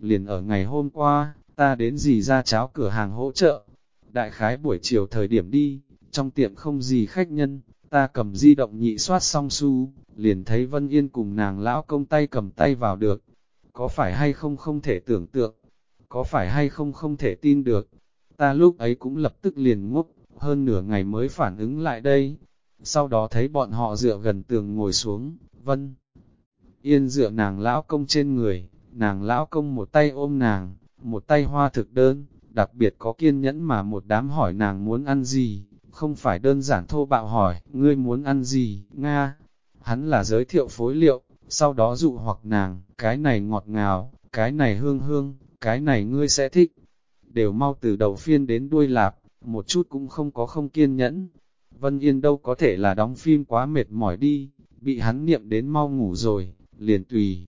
Liền ở ngày hôm qua, ta đến gì ra cháo cửa hàng hỗ trợ. Đại khái buổi chiều thời điểm đi, trong tiệm không gì khách nhân, ta cầm di động nhị soát xong su, liền thấy Vân Yên cùng nàng lão công tay cầm tay vào được. Có phải hay không không thể tưởng tượng, có phải hay không không thể tin được. Ta lúc ấy cũng lập tức liền ngốc, hơn nửa ngày mới phản ứng lại đây. Sau đó thấy bọn họ dựa gần tường ngồi xuống, Vân. Yên dựa nàng lão công trên người, nàng lão công một tay ôm nàng, một tay hoa thực đơn, đặc biệt có kiên nhẫn mà một đám hỏi nàng muốn ăn gì, không phải đơn giản thô bạo hỏi, ngươi muốn ăn gì, Nga. Hắn là giới thiệu phối liệu, sau đó dụ hoặc nàng, cái này ngọt ngào, cái này hương hương, cái này ngươi sẽ thích. Đều mau từ đầu phiên đến đuôi lạp, một chút cũng không có không kiên nhẫn. Vân Yên đâu có thể là đóng phim quá mệt mỏi đi, bị hắn niệm đến mau ngủ rồi, liền tùy.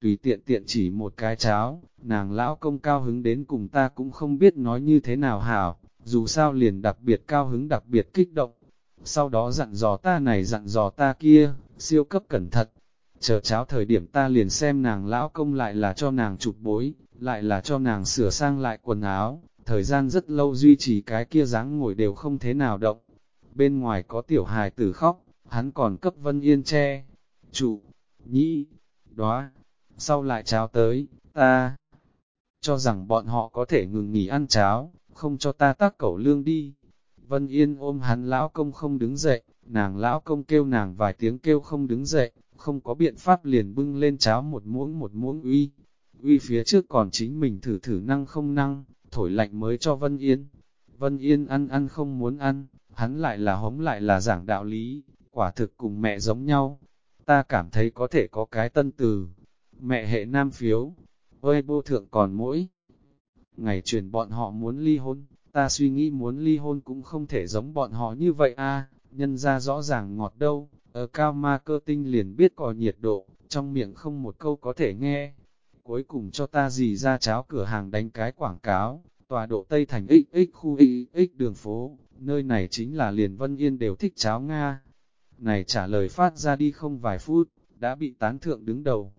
Tùy tiện tiện chỉ một cái cháo, nàng lão công cao hứng đến cùng ta cũng không biết nói như thế nào hảo, dù sao liền đặc biệt cao hứng đặc biệt kích động. Sau đó dặn dò ta này dặn dò ta kia, siêu cấp cẩn thận. Chờ cháo thời điểm ta liền xem nàng lão công lại là cho nàng chụp bối, lại là cho nàng sửa sang lại quần áo, thời gian rất lâu duy trì cái kia dáng ngồi đều không thế nào động. Bên ngoài có tiểu hài tử khóc, hắn còn cấp Vân Yên che, trụ, nhĩ, đóa, sau lại cháo tới, ta cho rằng bọn họ có thể ngừng nghỉ ăn cháo, không cho ta tác cẩu lương đi. Vân Yên ôm hắn lão công không đứng dậy, nàng lão công kêu nàng vài tiếng kêu không đứng dậy, không có biện pháp liền bưng lên cháo một muỗng một muỗng uy. Uy phía trước còn chính mình thử thử năng không năng, thổi lạnh mới cho Vân Yên. Vân Yên ăn ăn không muốn ăn, hắn lại là hống lại là giảng đạo lý, quả thực cùng mẹ giống nhau. Ta cảm thấy có thể có cái tân từ. Mẹ hệ nam phiếu, ơi bô thượng còn mỗi. Ngày truyền bọn họ muốn ly hôn, ta suy nghĩ muốn ly hôn cũng không thể giống bọn họ như vậy a nhân ra rõ ràng ngọt đâu, ở cao ma cơ tinh liền biết cò nhiệt độ, trong miệng không một câu có thể nghe. Cuối cùng cho ta gì ra cháo cửa hàng đánh cái quảng cáo, tòa độ Tây Thành XX khu XX đường phố, nơi này chính là liền Vân Yên đều thích cháo Nga. Này trả lời phát ra đi không vài phút, đã bị tán thượng đứng đầu.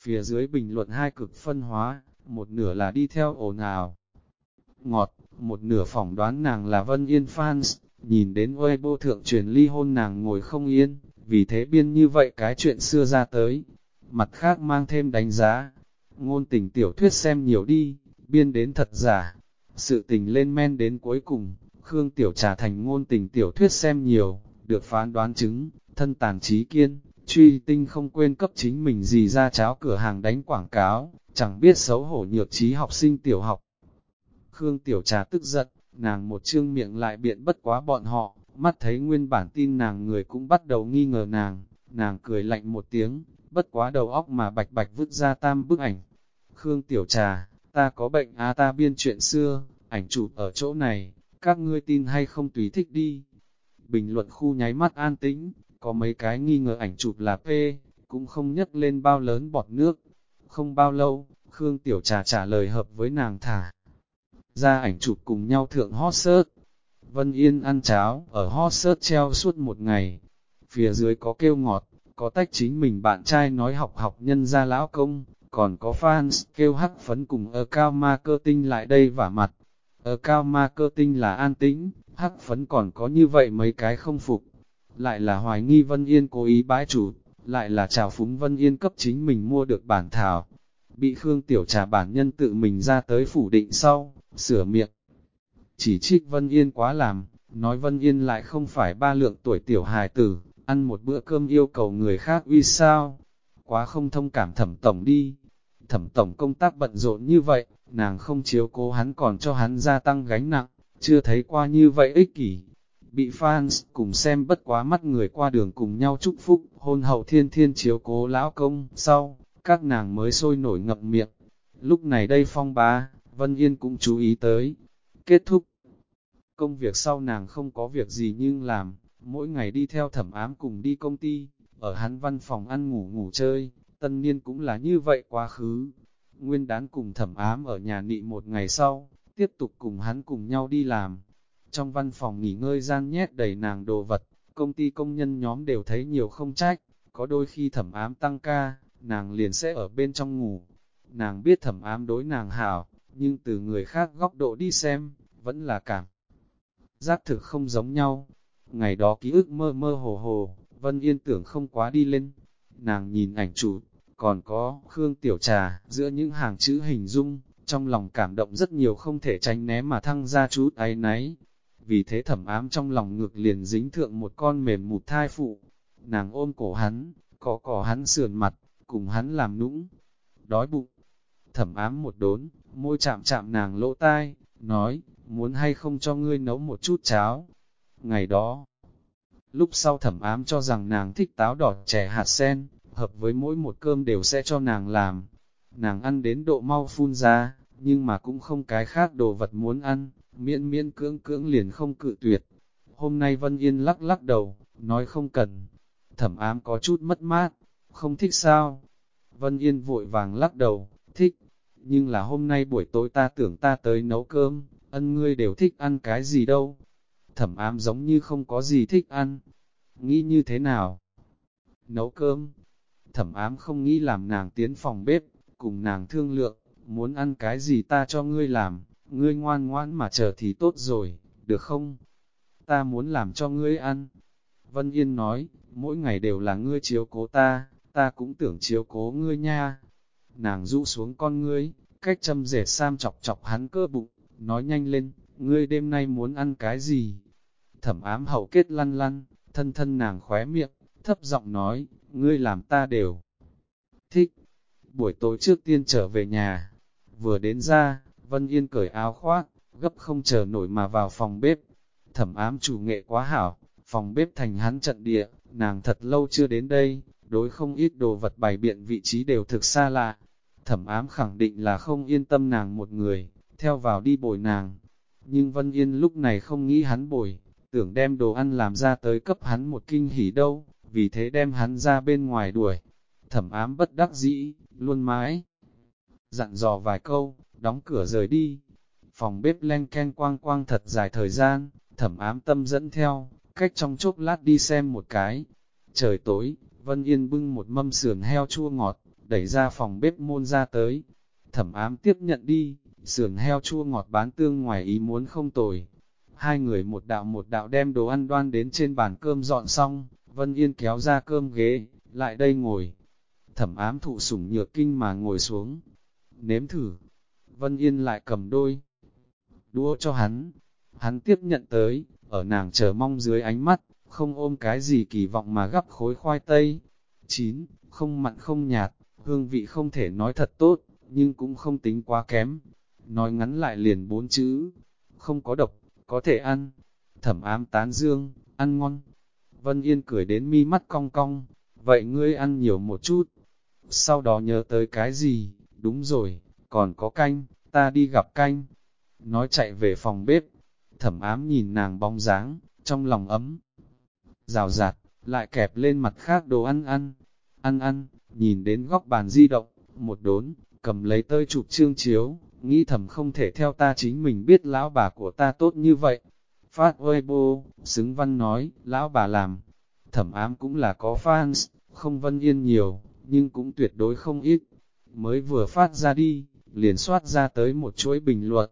Phía dưới bình luận hai cực phân hóa, một nửa là đi theo ồn ào. Ngọt, một nửa phỏng đoán nàng là Vân Yên fans, nhìn đến Weibo thượng truyền ly hôn nàng ngồi không yên, vì thế biên như vậy cái chuyện xưa ra tới. Mặt khác mang thêm đánh giá, ngôn tình tiểu thuyết xem nhiều đi, biên đến thật giả. Sự tình lên men đến cuối cùng, Khương Tiểu Trà thành ngôn tình tiểu thuyết xem nhiều, được phán đoán chứng, thân tàn trí kiên, truy tinh không quên cấp chính mình gì ra cháo cửa hàng đánh quảng cáo, chẳng biết xấu hổ nhược trí học sinh tiểu học. Khương Tiểu Trà tức giận, nàng một chương miệng lại biện bất quá bọn họ, mắt thấy nguyên bản tin nàng người cũng bắt đầu nghi ngờ nàng, nàng cười lạnh một tiếng, bất quá đầu óc mà bạch bạch vứt ra tam bức ảnh. Khương Tiểu Trà, ta có bệnh á ta biên chuyện xưa, ảnh chụp ở chỗ này, các ngươi tin hay không tùy thích đi. Bình luận khu nháy mắt an tĩnh, có mấy cái nghi ngờ ảnh chụp là P, cũng không nhấc lên bao lớn bọt nước. Không bao lâu, Khương Tiểu Trà trả lời hợp với nàng thả. Ra ảnh chụp cùng nhau thượng hot search. Vân Yên ăn cháo, ở hot search treo suốt một ngày. Phía dưới có kêu ngọt, có tách chính mình bạn trai nói học học nhân ra lão công, còn có fans kêu hắc phấn cùng ở cao marketing lại đây vả mặt. Ở cao ma cơ tinh là an tĩnh, hắc phấn còn có như vậy mấy cái không phục. Lại là hoài nghi Vân Yên cố ý bãi chủ, lại là chào phúng Vân Yên cấp chính mình mua được bản thảo. Bị Khương Tiểu Trà bản nhân tự mình ra tới phủ định sau, sửa miệng. Chỉ trích Vân Yên quá làm, nói Vân Yên lại không phải ba lượng tuổi tiểu hài tử, ăn một bữa cơm yêu cầu người khác uy sao. Quá không thông cảm thẩm tổng đi. Thẩm tổng công tác bận rộn như vậy, nàng không chiếu cố hắn còn cho hắn gia tăng gánh nặng, chưa thấy qua như vậy ích kỷ. Bị fans cùng xem bất quá mắt người qua đường cùng nhau chúc phúc, hôn hậu thiên thiên chiếu cố lão công, sau, các nàng mới sôi nổi ngậm miệng. Lúc này đây phong bá, Vân Yên cũng chú ý tới. Kết thúc. Công việc sau nàng không có việc gì nhưng làm, mỗi ngày đi theo thẩm ám cùng đi công ty, ở hắn văn phòng ăn ngủ ngủ chơi, tân niên cũng là như vậy quá khứ. Nguyên đán cùng thẩm ám ở nhà nị một ngày sau, tiếp tục cùng hắn cùng nhau đi làm. Trong văn phòng nghỉ ngơi gian nhét đầy nàng đồ vật, công ty công nhân nhóm đều thấy nhiều không trách, có đôi khi thẩm ám tăng ca, nàng liền sẽ ở bên trong ngủ. Nàng biết thẩm ám đối nàng hảo, nhưng từ người khác góc độ đi xem, vẫn là cảm. Giác thực không giống nhau. Ngày đó ký ức mơ mơ hồ hồ, Vân Yên tưởng không quá đi lên. Nàng nhìn ảnh chủ, còn có Khương Tiểu Trà, giữa những hàng chữ hình dung, trong lòng cảm động rất nhiều không thể tránh né mà thăng ra chút ấy nấy. Vì thế thẩm ám trong lòng ngược liền dính thượng một con mềm mụt thai phụ. Nàng ôm cổ hắn, có cỏ hắn sườn mặt, cùng hắn làm nũng. Đói bụng, thẩm ám một đốn, môi chạm chạm nàng lỗ tai, nói, muốn hay không cho ngươi nấu một chút cháo. Ngày đó, lúc sau thẩm ám cho rằng nàng thích táo đỏ chè hạt sen, hợp với mỗi một cơm đều sẽ cho nàng làm. Nàng ăn đến độ mau phun ra, nhưng mà cũng không cái khác đồ vật muốn ăn, miễn miễn cưỡng cưỡng liền không cự tuyệt. Hôm nay Vân Yên lắc lắc đầu, nói không cần. Thẩm ám có chút mất mát, không thích sao? Vân Yên vội vàng lắc đầu, thích. Nhưng là hôm nay buổi tối ta tưởng ta tới nấu cơm, ân ngươi đều thích ăn cái gì đâu. Thẩm ám giống như không có gì thích ăn. Nghĩ như thế nào? Nấu cơm. Thẩm ám không nghĩ làm nàng tiến phòng bếp, cùng nàng thương lượng, muốn ăn cái gì ta cho ngươi làm, ngươi ngoan ngoãn mà chờ thì tốt rồi, được không? Ta muốn làm cho ngươi ăn. Vân Yên nói, mỗi ngày đều là ngươi chiếu cố ta, ta cũng tưởng chiếu cố ngươi nha. Nàng rũ xuống con ngươi, cách châm rể sam chọc chọc hắn cơ bụng, nói nhanh lên, ngươi đêm nay muốn ăn cái gì? Thẩm ám hậu kết lăn lăn, thân thân nàng khóe miệng, thấp giọng nói, ngươi làm ta đều thích. Buổi tối trước tiên trở về nhà, vừa đến ra, Vân Yên cởi áo khoác, gấp không chờ nổi mà vào phòng bếp. Thẩm ám chủ nghệ quá hảo, phòng bếp thành hắn trận địa, nàng thật lâu chưa đến đây, đối không ít đồ vật bày biện vị trí đều thực xa lạ. Thẩm ám khẳng định là không yên tâm nàng một người, theo vào đi bồi nàng. Nhưng Vân Yên lúc này không nghĩ hắn bồi, tưởng đem đồ ăn làm ra tới cấp hắn một kinh hỉ đâu, vì thế đem hắn ra bên ngoài đuổi. Thẩm ám bất đắc dĩ, luôn mãi. Dặn dò vài câu, đóng cửa rời đi. Phòng bếp len ken quang quang thật dài thời gian, thẩm ám tâm dẫn theo, cách trong chốc lát đi xem một cái. Trời tối, Vân Yên bưng một mâm sườn heo chua ngọt, đẩy ra phòng bếp môn ra tới. Thẩm ám tiếp nhận đi, sườn heo chua ngọt bán tương ngoài ý muốn không tồi. Hai người một đạo một đạo đem đồ ăn đoan đến trên bàn cơm dọn xong, Vân Yên kéo ra cơm ghế, lại đây ngồi. Thẩm ám thụ sủng nhược kinh mà ngồi xuống. Nếm thử. Vân Yên lại cầm đôi. Đũa cho hắn. Hắn tiếp nhận tới, ở nàng chờ mong dưới ánh mắt, không ôm cái gì kỳ vọng mà gắp khối khoai tây. Chín, không mặn không nhạt, hương vị không thể nói thật tốt, nhưng cũng không tính quá kém. Nói ngắn lại liền bốn chữ, không có độc, có thể ăn. Thẩm ám tán dương, ăn ngon. Vân Yên cười đến mi mắt cong cong, vậy ngươi ăn nhiều một chút. Sau đó nhớ tới cái gì, đúng rồi, còn có canh, ta đi gặp canh. Nói chạy về phòng bếp, thẩm ám nhìn nàng bóng dáng, trong lòng ấm. Rào rạt, lại kẹp lên mặt khác đồ ăn ăn, ăn ăn, nhìn đến góc bàn di động, một đốn, cầm lấy tơi chụp chương chiếu, nghĩ thầm không thể theo ta chính mình biết lão bà của ta tốt như vậy. Phát Weibo, xứng văn nói, lão bà làm, thẩm ám cũng là có fans, không vân yên nhiều, nhưng cũng tuyệt đối không ít. Mới vừa phát ra đi, liền soát ra tới một chuỗi bình luận.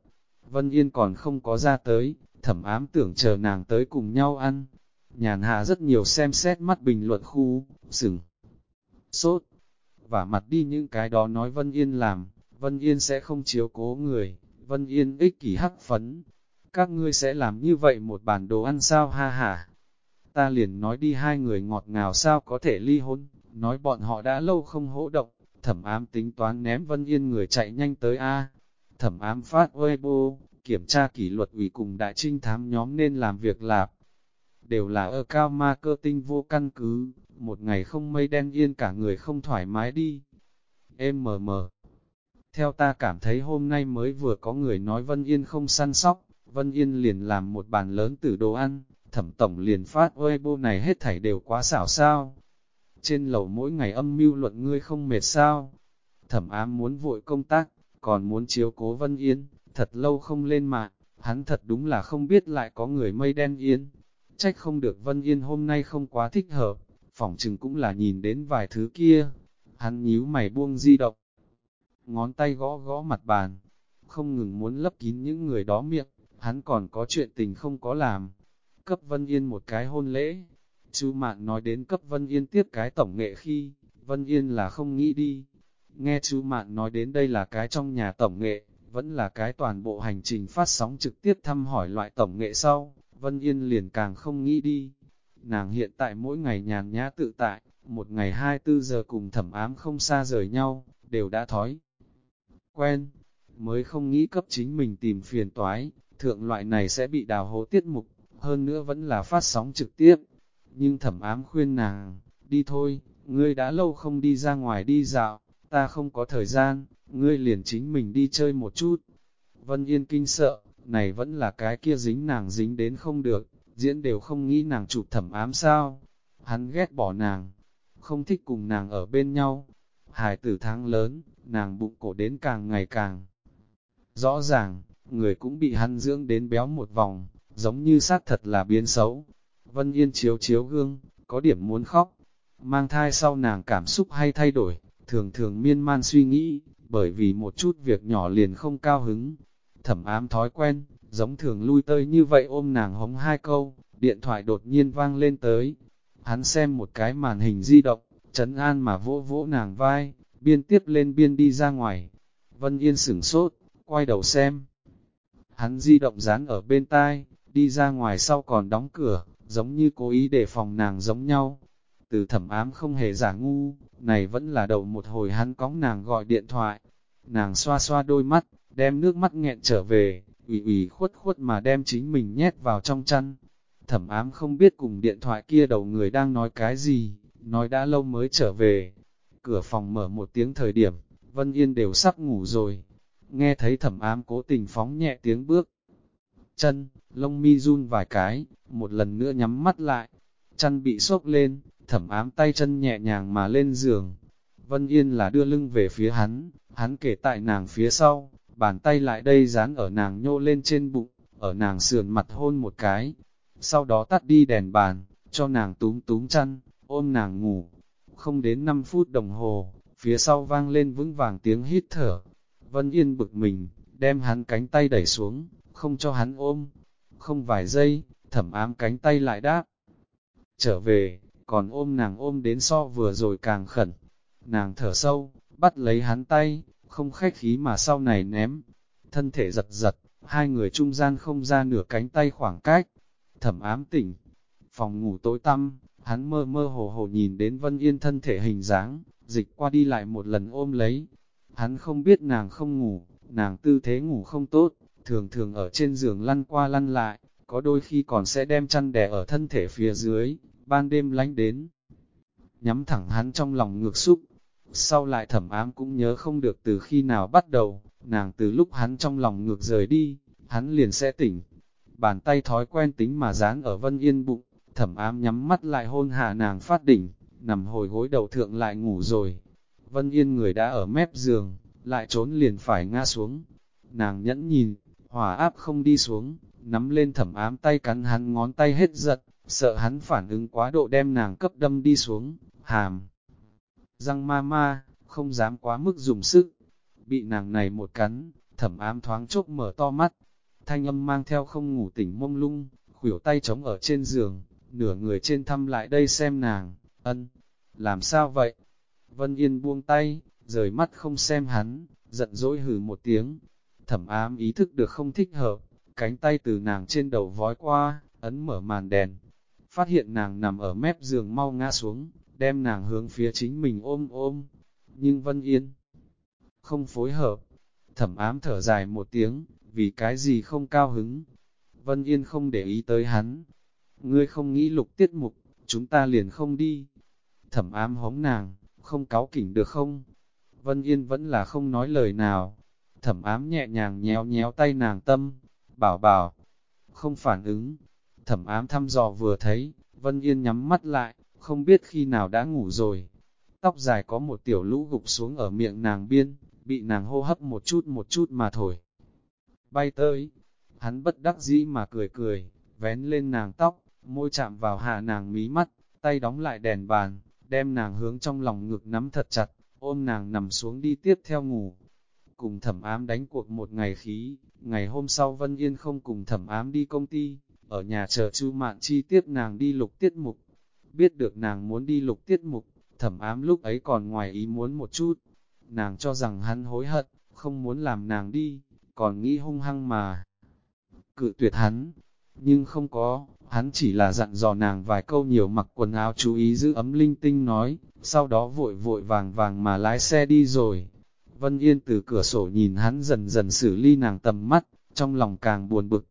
Vân Yên còn không có ra tới, thẩm ám tưởng chờ nàng tới cùng nhau ăn. Nhàn hạ rất nhiều xem xét mắt bình luận khu, sừng, sốt, và mặt đi những cái đó nói Vân Yên làm, Vân Yên sẽ không chiếu cố người, Vân Yên ích kỷ hắc phấn. Các ngươi sẽ làm như vậy một bản đồ ăn sao ha ha. Ta liền nói đi hai người ngọt ngào sao có thể ly hôn, nói bọn họ đã lâu không hỗ động, thẩm ám tính toán ném Vân Yên người chạy nhanh tới A. Thẩm ám phát Weibo, kiểm tra kỷ luật ủy cùng đại trinh thám nhóm nên làm việc lạp. Đều là ở cao ma cơ tinh vô căn cứ, một ngày không mây đen yên cả người không thoải mái đi. Em mờ mờ. Theo ta cảm thấy hôm nay mới vừa có người nói Vân Yên không săn sóc, Vân Yên liền làm một bàn lớn từ đồ ăn, thẩm tổng liền phát Weibo này hết thảy đều quá xảo sao. Trên lầu mỗi ngày âm mưu luận ngươi không mệt sao. Thẩm ám muốn vội công tác, còn muốn chiếu cố Vân Yên, thật lâu không lên mạng, hắn thật đúng là không biết lại có người mây đen yên. Trách không được Vân Yên hôm nay không quá thích hợp, phỏng chừng cũng là nhìn đến vài thứ kia. Hắn nhíu mày buông di động, ngón tay gõ gõ mặt bàn, không ngừng muốn lấp kín những người đó miệng, hắn còn có chuyện tình không có làm. Cấp Vân Yên một cái hôn lễ, chú Mạn nói đến cấp Vân Yên tiếp cái tổng nghệ khi, Vân Yên là không nghĩ đi. Nghe chú Mạn nói đến đây là cái trong nhà tổng nghệ, vẫn là cái toàn bộ hành trình phát sóng trực tiếp thăm hỏi loại tổng nghệ sau, Vân Yên liền càng không nghĩ đi. Nàng hiện tại mỗi ngày nhàn nhã tự tại, một ngày 24 giờ cùng thẩm ám không xa rời nhau, đều đã thói. Quen, mới không nghĩ cấp chính mình tìm phiền toái, thượng loại này sẽ bị đào hố tiết mục, hơn nữa vẫn là phát sóng trực tiếp. Nhưng thẩm ám khuyên nàng, đi thôi, ngươi đã lâu không đi ra ngoài đi dạo, ta không có thời gian, ngươi liền chính mình đi chơi một chút. Vân Yên kinh sợ, này vẫn là cái kia dính nàng dính đến không được, diễn đều không nghĩ nàng chụp thẩm ám sao. Hắn ghét bỏ nàng, không thích cùng nàng ở bên nhau. Hải tử tháng lớn, nàng bụng cổ đến càng ngày càng. Rõ ràng, người cũng bị hắn dưỡng đến béo một vòng, giống như sát thật là biến xấu. Vân Yên chiếu chiếu gương, có điểm muốn khóc. Mang thai sau nàng cảm xúc hay thay đổi, thường thường miên man suy nghĩ, bởi vì một chút việc nhỏ liền không cao hứng. Thẩm ám thói quen, giống thường lui tơi như vậy ôm nàng hống hai câu, điện thoại đột nhiên vang lên tới. Hắn xem một cái màn hình di động, chấn an mà vỗ vỗ nàng vai, biên tiếp lên biên đi ra ngoài. Vân Yên sửng sốt, quay đầu xem. Hắn di động dán ở bên tai, đi ra ngoài sau còn đóng cửa, giống như cố ý để phòng nàng giống nhau. Từ thẩm ám không hề giả ngu, này vẫn là đầu một hồi hắn cóng nàng gọi điện thoại. Nàng xoa xoa đôi mắt, đem nước mắt nghẹn trở về, ủy ủy khuất khuất mà đem chính mình nhét vào trong chăn. Thẩm ám không biết cùng điện thoại kia đầu người đang nói cái gì, nói đã lâu mới trở về. Cửa phòng mở một tiếng thời điểm, Vân Yên đều sắp ngủ rồi. Nghe thấy thẩm ám cố tình phóng nhẹ tiếng bước. Chân, lông mi run vài cái, một lần nữa nhắm mắt lại. Chân bị sốc lên, thẩm ám tay chân nhẹ nhàng mà lên giường. Vân Yên là đưa lưng về phía hắn, hắn kể tại nàng phía sau, bàn tay lại đây dán ở nàng nhô lên trên bụng, ở nàng sườn mặt hôn một cái. Sau đó tắt đi đèn bàn, cho nàng túm túm chăn, ôm nàng ngủ. Không đến 5 phút đồng hồ, phía sau vang lên vững vàng tiếng hít thở. Vân Yên bực mình, đem hắn cánh tay đẩy xuống, không cho hắn ôm. Không vài giây, thẩm ám cánh tay lại đáp. Trở về, còn ôm nàng ôm đến so vừa rồi càng khẩn. Nàng thở sâu, bắt lấy hắn tay, không khách khí mà sau này ném. Thân thể giật giật, hai người trung gian không ra nửa cánh tay khoảng cách. Thẩm ám tỉnh, phòng ngủ tối tăm, hắn mơ mơ hồ hồ nhìn đến Vân Yên thân thể hình dáng, dịch qua đi lại một lần ôm lấy. Hắn không biết nàng không ngủ, nàng tư thế ngủ không tốt, thường thường ở trên giường lăn qua lăn lại, có đôi khi còn sẽ đem chăn đè ở thân thể phía dưới, ban đêm lánh đến. Nhắm thẳng hắn trong lòng ngược xúc, sau lại thẩm ám cũng nhớ không được từ khi nào bắt đầu, nàng từ lúc hắn trong lòng ngược rời đi, hắn liền sẽ tỉnh. Bàn tay thói quen tính mà dán ở Vân Yên bụng, thẩm ám nhắm mắt lại hôn hạ nàng phát đỉnh, nằm hồi gối đầu thượng lại ngủ rồi. Vân Yên người đã ở mép giường, lại trốn liền phải ngã xuống. Nàng nhẫn nhìn, hòa áp không đi xuống, nắm lên thẩm ám tay cắn hắn ngón tay hết giật, sợ hắn phản ứng quá độ đem nàng cấp đâm đi xuống, hàm. Răng ma ma, không dám quá mức dùng sức, bị nàng này một cắn, thẩm ám thoáng chốc mở to mắt, thanh âm mang theo không ngủ tỉnh mông lung, khuỷu tay trống ở trên giường, nửa người trên thăm lại đây xem nàng, ân, làm sao vậy? Vân Yên buông tay, rời mắt không xem hắn, giận dỗi hừ một tiếng, thẩm ám ý thức được không thích hợp, cánh tay từ nàng trên đầu vói qua, ấn mở màn đèn, phát hiện nàng nằm ở mép giường mau ngã xuống, đem nàng hướng phía chính mình ôm ôm, nhưng Vân Yên không phối hợp, thẩm ám thở dài một tiếng, vì cái gì không cao hứng. Vân Yên không để ý tới hắn. Ngươi không nghĩ lục tiết mục, chúng ta liền không đi. Thẩm ám hống nàng, không cáo kỉnh được không? Vân Yên vẫn là không nói lời nào. Thẩm ám nhẹ nhàng nhéo nhéo tay nàng tâm, bảo bảo, không phản ứng. Thẩm ám thăm dò vừa thấy, Vân Yên nhắm mắt lại, không biết khi nào đã ngủ rồi. Tóc dài có một tiểu lũ gục xuống ở miệng nàng biên, bị nàng hô hấp một chút một chút mà thổi bay tới. Hắn bất đắc dĩ mà cười cười, vén lên nàng tóc, môi chạm vào hạ nàng mí mắt, tay đóng lại đèn bàn, đem nàng hướng trong lòng ngực nắm thật chặt, ôm nàng nằm xuống đi tiếp theo ngủ. Cùng thẩm ám đánh cuộc một ngày khí, ngày hôm sau Vân Yên không cùng thẩm ám đi công ty, ở nhà chờ chu mạn chi tiếp nàng đi lục tiết mục. Biết được nàng muốn đi lục tiết mục, thẩm ám lúc ấy còn ngoài ý muốn một chút. Nàng cho rằng hắn hối hận, không muốn làm nàng đi, còn nghĩ hung hăng mà. Cự tuyệt hắn, nhưng không có, hắn chỉ là dặn dò nàng vài câu nhiều mặc quần áo chú ý giữ ấm linh tinh nói, sau đó vội vội vàng vàng mà lái xe đi rồi. Vân Yên từ cửa sổ nhìn hắn dần dần xử ly nàng tầm mắt, trong lòng càng buồn bực.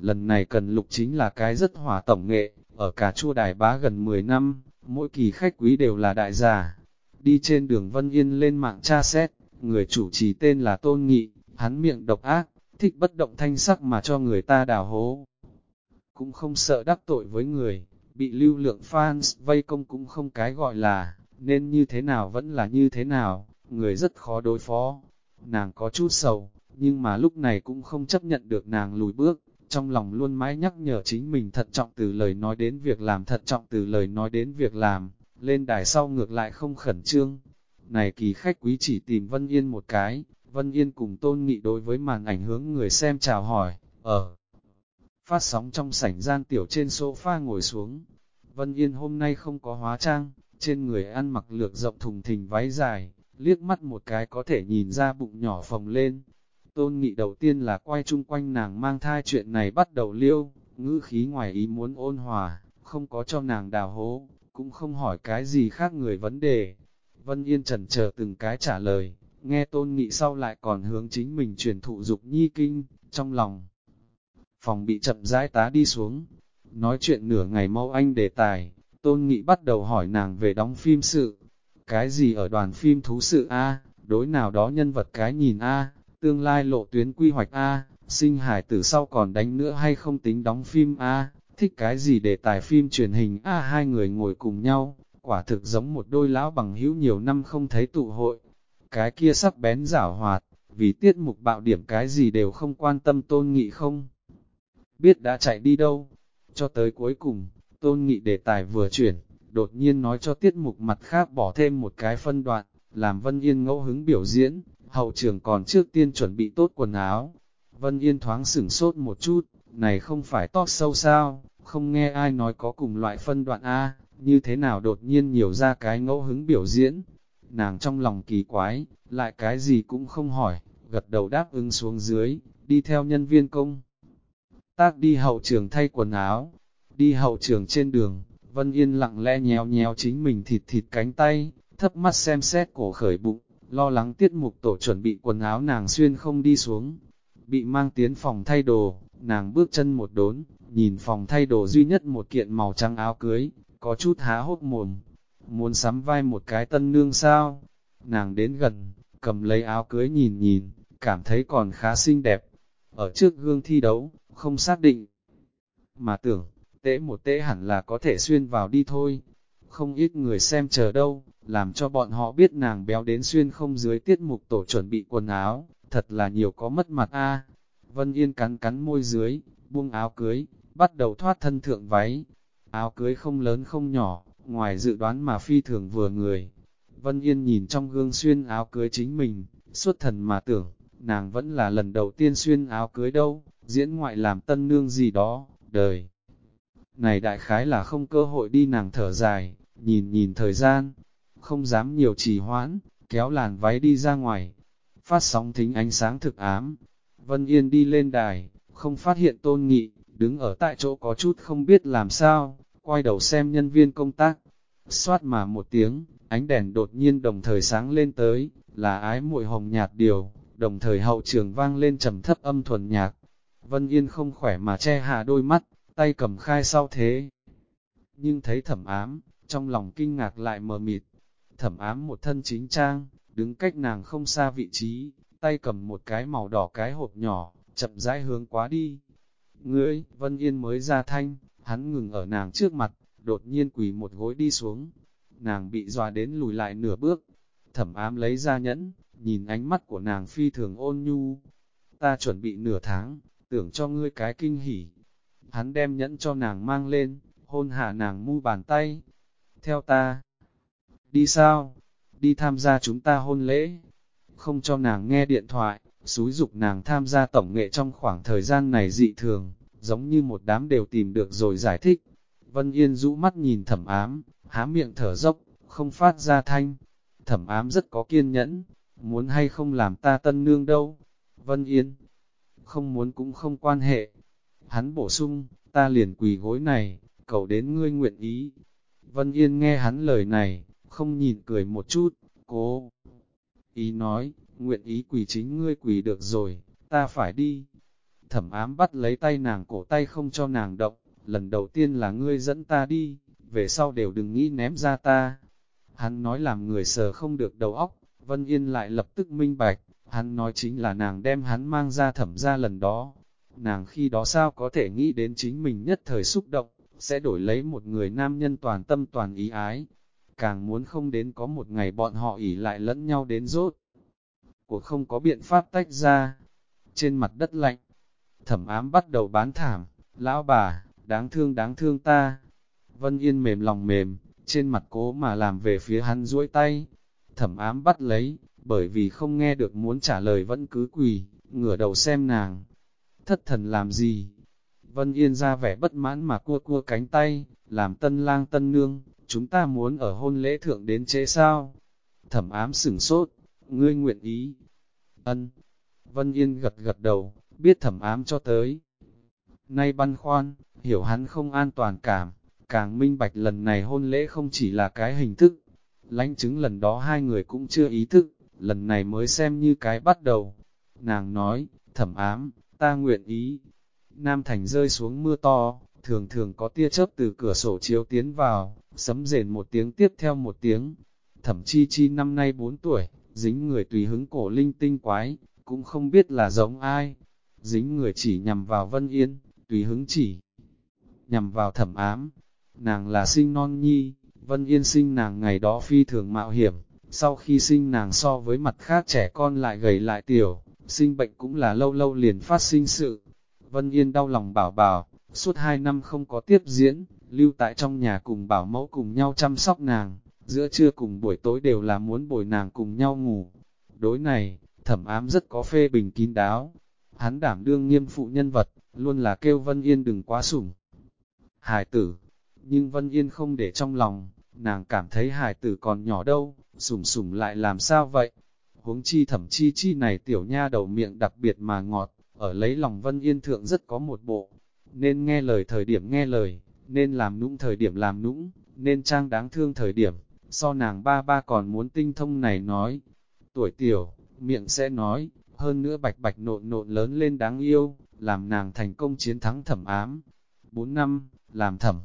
Lần này cần lục chính là cái rất hỏa tổng nghệ, ở cả chua đài bá gần 10 năm, mỗi kỳ khách quý đều là đại gia. Đi trên đường Vân Yên lên mạng tra xét, người chủ trì tên là Tôn Nghị, Hắn miệng độc ác, thích bất động thanh sắc mà cho người ta đào hố. Cũng không sợ đắc tội với người, bị lưu lượng fans vây công cũng không cái gọi là, nên như thế nào vẫn là như thế nào, người rất khó đối phó. Nàng có chút sầu, nhưng mà lúc này cũng không chấp nhận được nàng lùi bước, trong lòng luôn mãi nhắc nhở chính mình thận trọng từ lời nói đến việc làm thận trọng từ lời nói đến việc làm, lên đài sau ngược lại không khẩn trương. Này kỳ khách quý chỉ tìm Vân Yên một cái, Vân Yên cùng tôn nghị đối với màn ảnh hướng người xem chào hỏi, ở phát sóng trong sảnh gian tiểu trên sofa ngồi xuống. Vân Yên hôm nay không có hóa trang, trên người ăn mặc lược rộng thùng thình váy dài, liếc mắt một cái có thể nhìn ra bụng nhỏ phồng lên. Tôn nghị đầu tiên là quay chung quanh nàng mang thai chuyện này bắt đầu liêu, ngữ khí ngoài ý muốn ôn hòa, không có cho nàng đào hố, cũng không hỏi cái gì khác người vấn đề. Vân Yên trần chờ từng cái trả lời, nghe tôn nghị sau lại còn hướng chính mình truyền thụ dục nhi kinh, trong lòng. Phòng bị chậm rãi tá đi xuống, nói chuyện nửa ngày mau anh đề tài, tôn nghị bắt đầu hỏi nàng về đóng phim sự. Cái gì ở đoàn phim thú sự A, đối nào đó nhân vật cái nhìn A, tương lai lộ tuyến quy hoạch A, sinh hải tử sau còn đánh nữa hay không tính đóng phim A, thích cái gì đề tài phim truyền hình A? Hai người ngồi cùng nhau, quả thực giống một đôi lão bằng hữu nhiều năm không thấy tụ hội, cái kia sắc bén giả hoạt, vì tiết mục bạo điểm cái gì đều không quan tâm tôn nghị không. Biết đã chạy đi đâu, cho tới cuối cùng, tôn nghị đề tài vừa chuyển, đột nhiên nói cho tiết mục mặt khác bỏ thêm một cái phân đoạn, làm Vân Yên ngẫu hứng biểu diễn, hậu trường còn trước tiên chuẩn bị tốt quần áo. Vân Yên thoáng sửng sốt một chút, này không phải tóc sâu sao, không nghe ai nói có cùng loại phân đoạn A, như thế nào đột nhiên nhiều ra cái ngẫu hứng biểu diễn, Nàng trong lòng kỳ quái, lại cái gì cũng không hỏi, gật đầu đáp ứng xuống dưới, đi theo nhân viên công. Tác đi hậu trường thay quần áo, đi hậu trường trên đường, Vân Yên lặng lẽ nhéo nhéo chính mình thịt thịt cánh tay, thấp mắt xem xét cổ khởi bụng, lo lắng tiết mục tổ chuẩn bị quần áo nàng xuyên không đi xuống. Bị mang tiến phòng thay đồ, nàng bước chân một đốn, nhìn phòng thay đồ duy nhất một kiện màu trắng áo cưới, có chút há hốc mồm, muốn sắm vai một cái tân nương sao? Nàng đến gần, cầm lấy áo cưới nhìn nhìn, cảm thấy còn khá xinh đẹp. Ở trước gương thi đấu, không xác định. Mà tưởng, tế một tế hẳn là có thể xuyên vào đi thôi. Không ít người xem chờ đâu, làm cho bọn họ biết nàng béo đến xuyên không dưới tiết mục tổ chuẩn bị quần áo, thật là nhiều có mất mặt a. Vân Yên cắn cắn môi dưới, buông áo cưới, bắt đầu thoát thân thượng váy. Áo cưới không lớn không nhỏ, ngoài dự đoán mà phi thường vừa người. Vân Yên nhìn trong gương xuyên áo cưới chính mình, suốt thần mà tưởng, nàng vẫn là lần đầu tiên xuyên áo cưới đâu, diễn ngoại làm tân nương gì đó, đời. Này đại khái là không cơ hội đi nàng thở dài, nhìn nhìn thời gian, không dám nhiều trì hoãn, kéo làn váy đi ra ngoài. Phát sóng thính ánh sáng thực ám. Vân Yên đi lên đài, không phát hiện tôn nghị, đứng ở tại chỗ có chút không biết làm sao, quay đầu xem nhân viên công tác. Xoát mà một tiếng, ánh đèn đột nhiên đồng thời sáng lên tới, là ái muội hồng nhạt điều, đồng thời hậu trường vang lên trầm thấp âm thuần nhạc. Vân Yên không khỏe mà che hạ đôi mắt, tay cầm khai sau thế. Nhưng thấy thẩm ám, trong lòng kinh ngạc lại mờ mịt. Thẩm ám một thân chính trang, đứng cách nàng không xa vị trí, tay cầm một cái màu đỏ cái hộp nhỏ, chậm rãi hướng quá đi. Ngươi, Vân Yên mới ra thanh, hắn ngừng ở nàng trước mặt, đột nhiên quỳ một gối đi xuống. Nàng bị dọa đến lùi lại nửa bước. Thẩm ám lấy ra nhẫn, nhìn ánh mắt của nàng phi thường ôn nhu. Ta chuẩn bị nửa tháng, tưởng cho ngươi cái kinh hỉ. Hắn đem nhẫn cho nàng mang lên, hôn hạ nàng mu bàn tay. Theo ta, đi sao? Đi tham gia chúng ta hôn lễ. Không cho nàng nghe điện thoại, xúi dục nàng tham gia tổng nghệ trong khoảng thời gian này dị thường, giống như một đám đều tìm được rồi giải thích. Vân Yên rũ mắt nhìn thẩm ám, há miệng thở dốc, không phát ra thanh. Thẩm ám rất có kiên nhẫn, muốn hay không làm ta tân nương đâu. Vân Yên, không muốn cũng không quan hệ. Hắn bổ sung, ta liền quỳ gối này, cầu đến ngươi nguyện ý. Vân Yên nghe hắn lời này, không nhìn cười một chút, cố. Ý nói, nguyện ý quỳ chính ngươi quỳ được rồi, ta phải đi. Thẩm ám bắt lấy tay nàng cổ tay không cho nàng động, lần đầu tiên là ngươi dẫn ta đi, về sau đều đừng nghĩ ném ra ta. Hắn nói làm người sờ không được đầu óc, Vân Yên lại lập tức minh bạch, hắn nói chính là nàng đem hắn mang ra thẩm ra lần đó. Nàng khi đó sao có thể nghĩ đến chính mình nhất thời xúc động, sẽ đổi lấy một người nam nhân toàn tâm toàn ý ái. Càng muốn không đến có một ngày bọn họ ỉ lại lẫn nhau đến rốt. Của không có biện pháp tách ra. Trên mặt đất lạnh, thẩm ám bắt đầu bán thảm, lão bà, đáng thương đáng thương ta. Vân Yên mềm lòng mềm, trên mặt cố mà làm về phía hắn duỗi tay. Thẩm ám bắt lấy, bởi vì không nghe được muốn trả lời vẫn cứ quỳ, ngửa đầu xem nàng. Thất thần làm gì? Vân Yên ra vẻ bất mãn mà cua cua cánh tay, làm tân lang tân nương, chúng ta muốn ở hôn lễ thượng đến chế sao? Thẩm ám sửng sốt, ngươi nguyện ý. Ân. Vân Yên gật gật đầu, biết thẩm ám cho tới. Nay băn khoan, hiểu hắn không an toàn cảm, càng minh bạch lần này hôn lễ không chỉ là cái hình thức. Lánh chứng lần đó hai người cũng chưa ý thức, lần này mới xem như cái bắt đầu. Nàng nói, thẩm ám, ta nguyện ý. Nam Thành rơi xuống mưa to, thường thường có tia chớp từ cửa sổ chiếu tiến vào, sấm rền một tiếng tiếp theo một tiếng. Thẩm chi chi năm nay 4 tuổi, dính người tùy hứng cổ linh tinh quái, cũng không biết là giống ai. Dính người chỉ nhằm vào Vân Yên, tùy hứng chỉ nhằm vào thẩm ám. Nàng là sinh non nhi, Vân Yên sinh nàng ngày đó phi thường mạo hiểm, sau khi sinh nàng so với mặt khác trẻ con lại gầy lại tiểu, sinh bệnh cũng là lâu lâu liền phát sinh sự. Vân Yên đau lòng bảo bảo, suốt hai năm không có tiếp diễn, lưu tại trong nhà cùng bảo mẫu cùng nhau chăm sóc nàng, giữa trưa cùng buổi tối đều là muốn bồi nàng cùng nhau ngủ. Đối này, thẩm ám rất có phê bình kín đáo. Hắn đảm đương nghiêm phụ nhân vật, luôn là kêu Vân Yên đừng quá sủng. Hải tử, nhưng Vân Yên không để trong lòng, nàng cảm thấy hải tử còn nhỏ đâu, sùng sùng lại làm sao vậy? Huống chi thẩm chi chi này tiểu nha đầu miệng đặc biệt mà ngọt, ở lấy lòng Vân Yên thượng rất có một bộ, nên nghe lời thời điểm nghe lời, nên làm nũng thời điểm làm nũng, nên trang đáng thương thời điểm, so nàng ba ba còn muốn tinh thông này nói. Tuổi tiểu, miệng sẽ nói, hơn nữa bạch bạch nộn nộn lớn lên đáng yêu, làm nàng thành công chiến thắng thẩm ám. 4 năm, làm thẩm.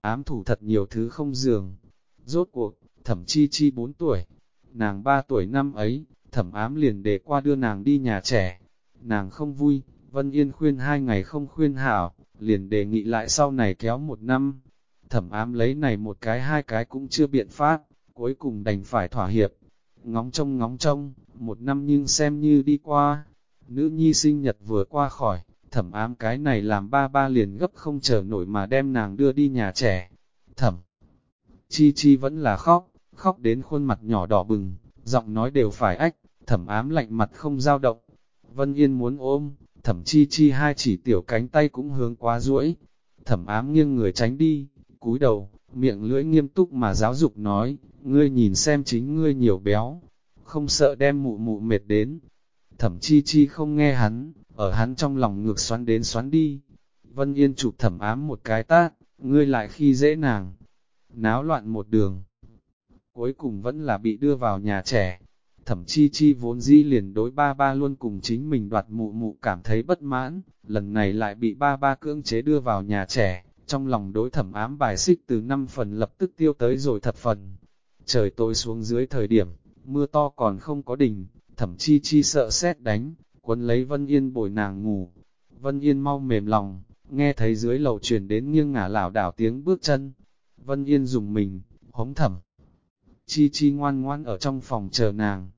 Ám thủ thật nhiều thứ không dường. Rốt cuộc, thẩm chi chi 4 tuổi, nàng 3 tuổi năm ấy, thẩm ám liền để qua đưa nàng đi nhà trẻ. Nàng không vui, Vân Yên khuyên hai ngày không khuyên hảo, liền đề nghị lại sau này kéo một năm. Thẩm ám lấy này một cái hai cái cũng chưa biện pháp, cuối cùng đành phải thỏa hiệp. Ngóng trông ngóng trông, một năm nhưng xem như đi qua. Nữ nhi sinh nhật vừa qua khỏi, thẩm ám cái này làm ba ba liền gấp không chờ nổi mà đem nàng đưa đi nhà trẻ. Thẩm, chi chi vẫn là khóc, khóc đến khuôn mặt nhỏ đỏ bừng, giọng nói đều phải ách, thẩm ám lạnh mặt không dao động. Vân Yên muốn ôm, thẩm chi chi hai chỉ tiểu cánh tay cũng hướng quá duỗi Thẩm ám nghiêng người tránh đi, cúi đầu, miệng lưỡi nghiêm túc mà giáo dục nói, ngươi nhìn xem chính ngươi nhiều béo, không sợ đem mụ mụ mệt đến. Thẩm chi chi không nghe hắn, ở hắn trong lòng ngược xoắn đến xoắn đi. Vân Yên chụp thẩm ám một cái tát, ngươi lại khi dễ nàng. Náo loạn một đường. Cuối cùng vẫn là bị đưa vào nhà trẻ. Thẩm chi chi vốn dĩ liền đối ba ba luôn cùng chính mình đoạt mụ mụ cảm thấy bất mãn, lần này lại bị ba ba cưỡng chế đưa vào nhà trẻ, trong lòng đối thẩm ám bài xích từ 5 phần lập tức tiêu tới rồi thật phần. Trời tối xuống dưới thời điểm, mưa to còn không có đỉnh, thẩm chi chi sợ xét đánh, quấn lấy Vân Yên bồi nàng ngủ. Vân Yên mau mềm lòng, nghe thấy dưới lầu truyền đến nghiêng ngả lảo đảo tiếng bước chân. Vân Yên dùng mình, hống thẩm. Chi chi ngoan ngoan ở trong phòng chờ nàng,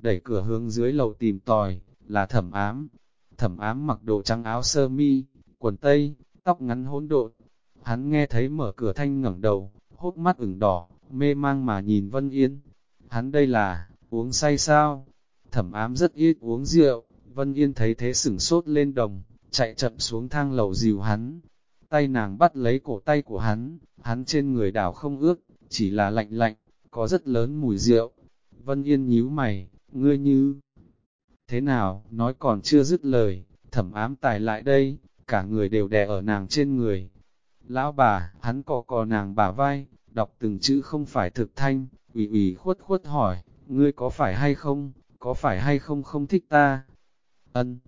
đẩy cửa hướng dưới lầu tìm tòi, là thẩm ám. Thẩm ám mặc đồ trắng áo sơ mi, quần tây, tóc ngắn hỗn độn. Hắn nghe thấy mở cửa thanh ngẩng đầu, hốt mắt ửng đỏ, mê mang mà nhìn Vân Yên. Hắn đây là, uống say sao? Thẩm ám rất ít uống rượu, Vân Yên thấy thế sửng sốt lên đồng, chạy chậm xuống thang lầu dìu hắn. Tay nàng bắt lấy cổ tay của hắn, hắn trên người đảo không ước, chỉ là lạnh lạnh, có rất lớn mùi rượu. Vân Yên nhíu mày, ngươi như... Thế nào, nói còn chưa dứt lời, thẩm ám tài lại đây, cả người đều đè ở nàng trên người. Lão bà, hắn cò cò nàng bà vai, đọc từng chữ không phải thực thanh, ủy ủy khuất khuất hỏi, ngươi có phải hay không, có phải hay không không thích ta? Ân.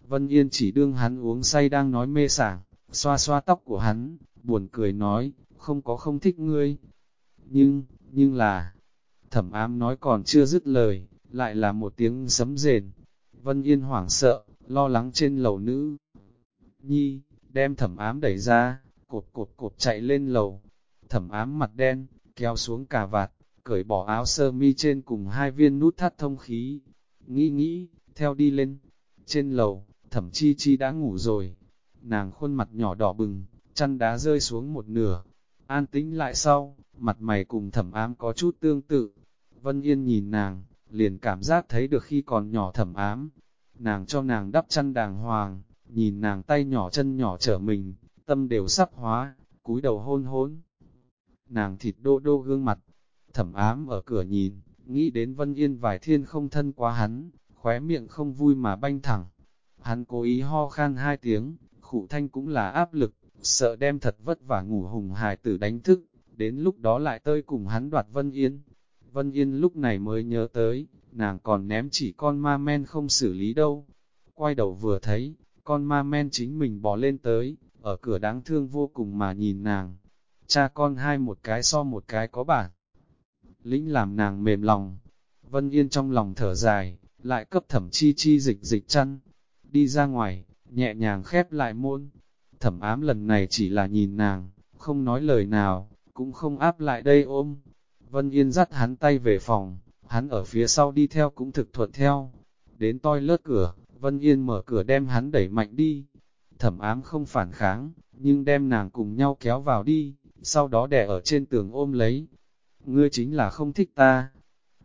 Vân Yên chỉ đương hắn uống say đang nói mê sảng, xoa xoa tóc của hắn, buồn cười nói, không có không thích ngươi. Nhưng, nhưng là, thẩm ám nói còn chưa dứt lời, lại là một tiếng sấm rền. Vân Yên hoảng sợ, lo lắng trên lầu nữ. Nhi, đem thẩm ám đẩy ra, cột cột cột chạy lên lầu. Thẩm ám mặt đen, kéo xuống cà vạt, cởi bỏ áo sơ mi trên cùng hai viên nút thắt thông khí. Nghĩ nghĩ, theo đi lên. Trên lầu, thẩm chi chi đã ngủ rồi. Nàng khuôn mặt nhỏ đỏ bừng, chăn đá rơi xuống một nửa. An tĩnh lại sau, mặt mày cùng thẩm ám có chút tương tự. Vân Yên nhìn nàng, liền cảm giác thấy được khi còn nhỏ thẩm ám. Nàng cho nàng đắp chăn đàng hoàng, nhìn nàng tay nhỏ chân nhỏ trở mình, tâm đều sắp hóa, cúi đầu hôn hôn. Nàng thịt đô đô gương mặt, thẩm ám ở cửa nhìn, nghĩ đến Vân Yên vài thiên không thân quá hắn, khóe miệng không vui mà banh thẳng. Hắn cố ý ho khan hai tiếng, khụ thanh cũng là áp lực, sợ đem thật vất vả ngủ hùng hài tử đánh thức, đến lúc đó lại tơi cùng hắn đoạt Vân Yên. Vân Yên lúc này mới nhớ tới, nàng còn ném chỉ con ma men không xử lý đâu. Quay đầu vừa thấy, con ma men chính mình bỏ lên tới, ở cửa đáng thương vô cùng mà nhìn nàng. Cha con hai một cái so một cái có bản. Lĩnh làm nàng mềm lòng. Vân Yên trong lòng thở dài, lại cấp thẩm chi chi dịch dịch chăn. Đi ra ngoài, nhẹ nhàng khép lại môn. Thẩm ám lần này chỉ là nhìn nàng, không nói lời nào, cũng không áp lại đây ôm. Vân Yên dắt hắn tay về phòng, hắn ở phía sau đi theo cũng thực thuận theo. Đến toi lướt cửa, Vân Yên mở cửa đem hắn đẩy mạnh đi. Thẩm ám không phản kháng, nhưng đem nàng cùng nhau kéo vào đi, sau đó đè ở trên tường ôm lấy. Ngươi chính là không thích ta.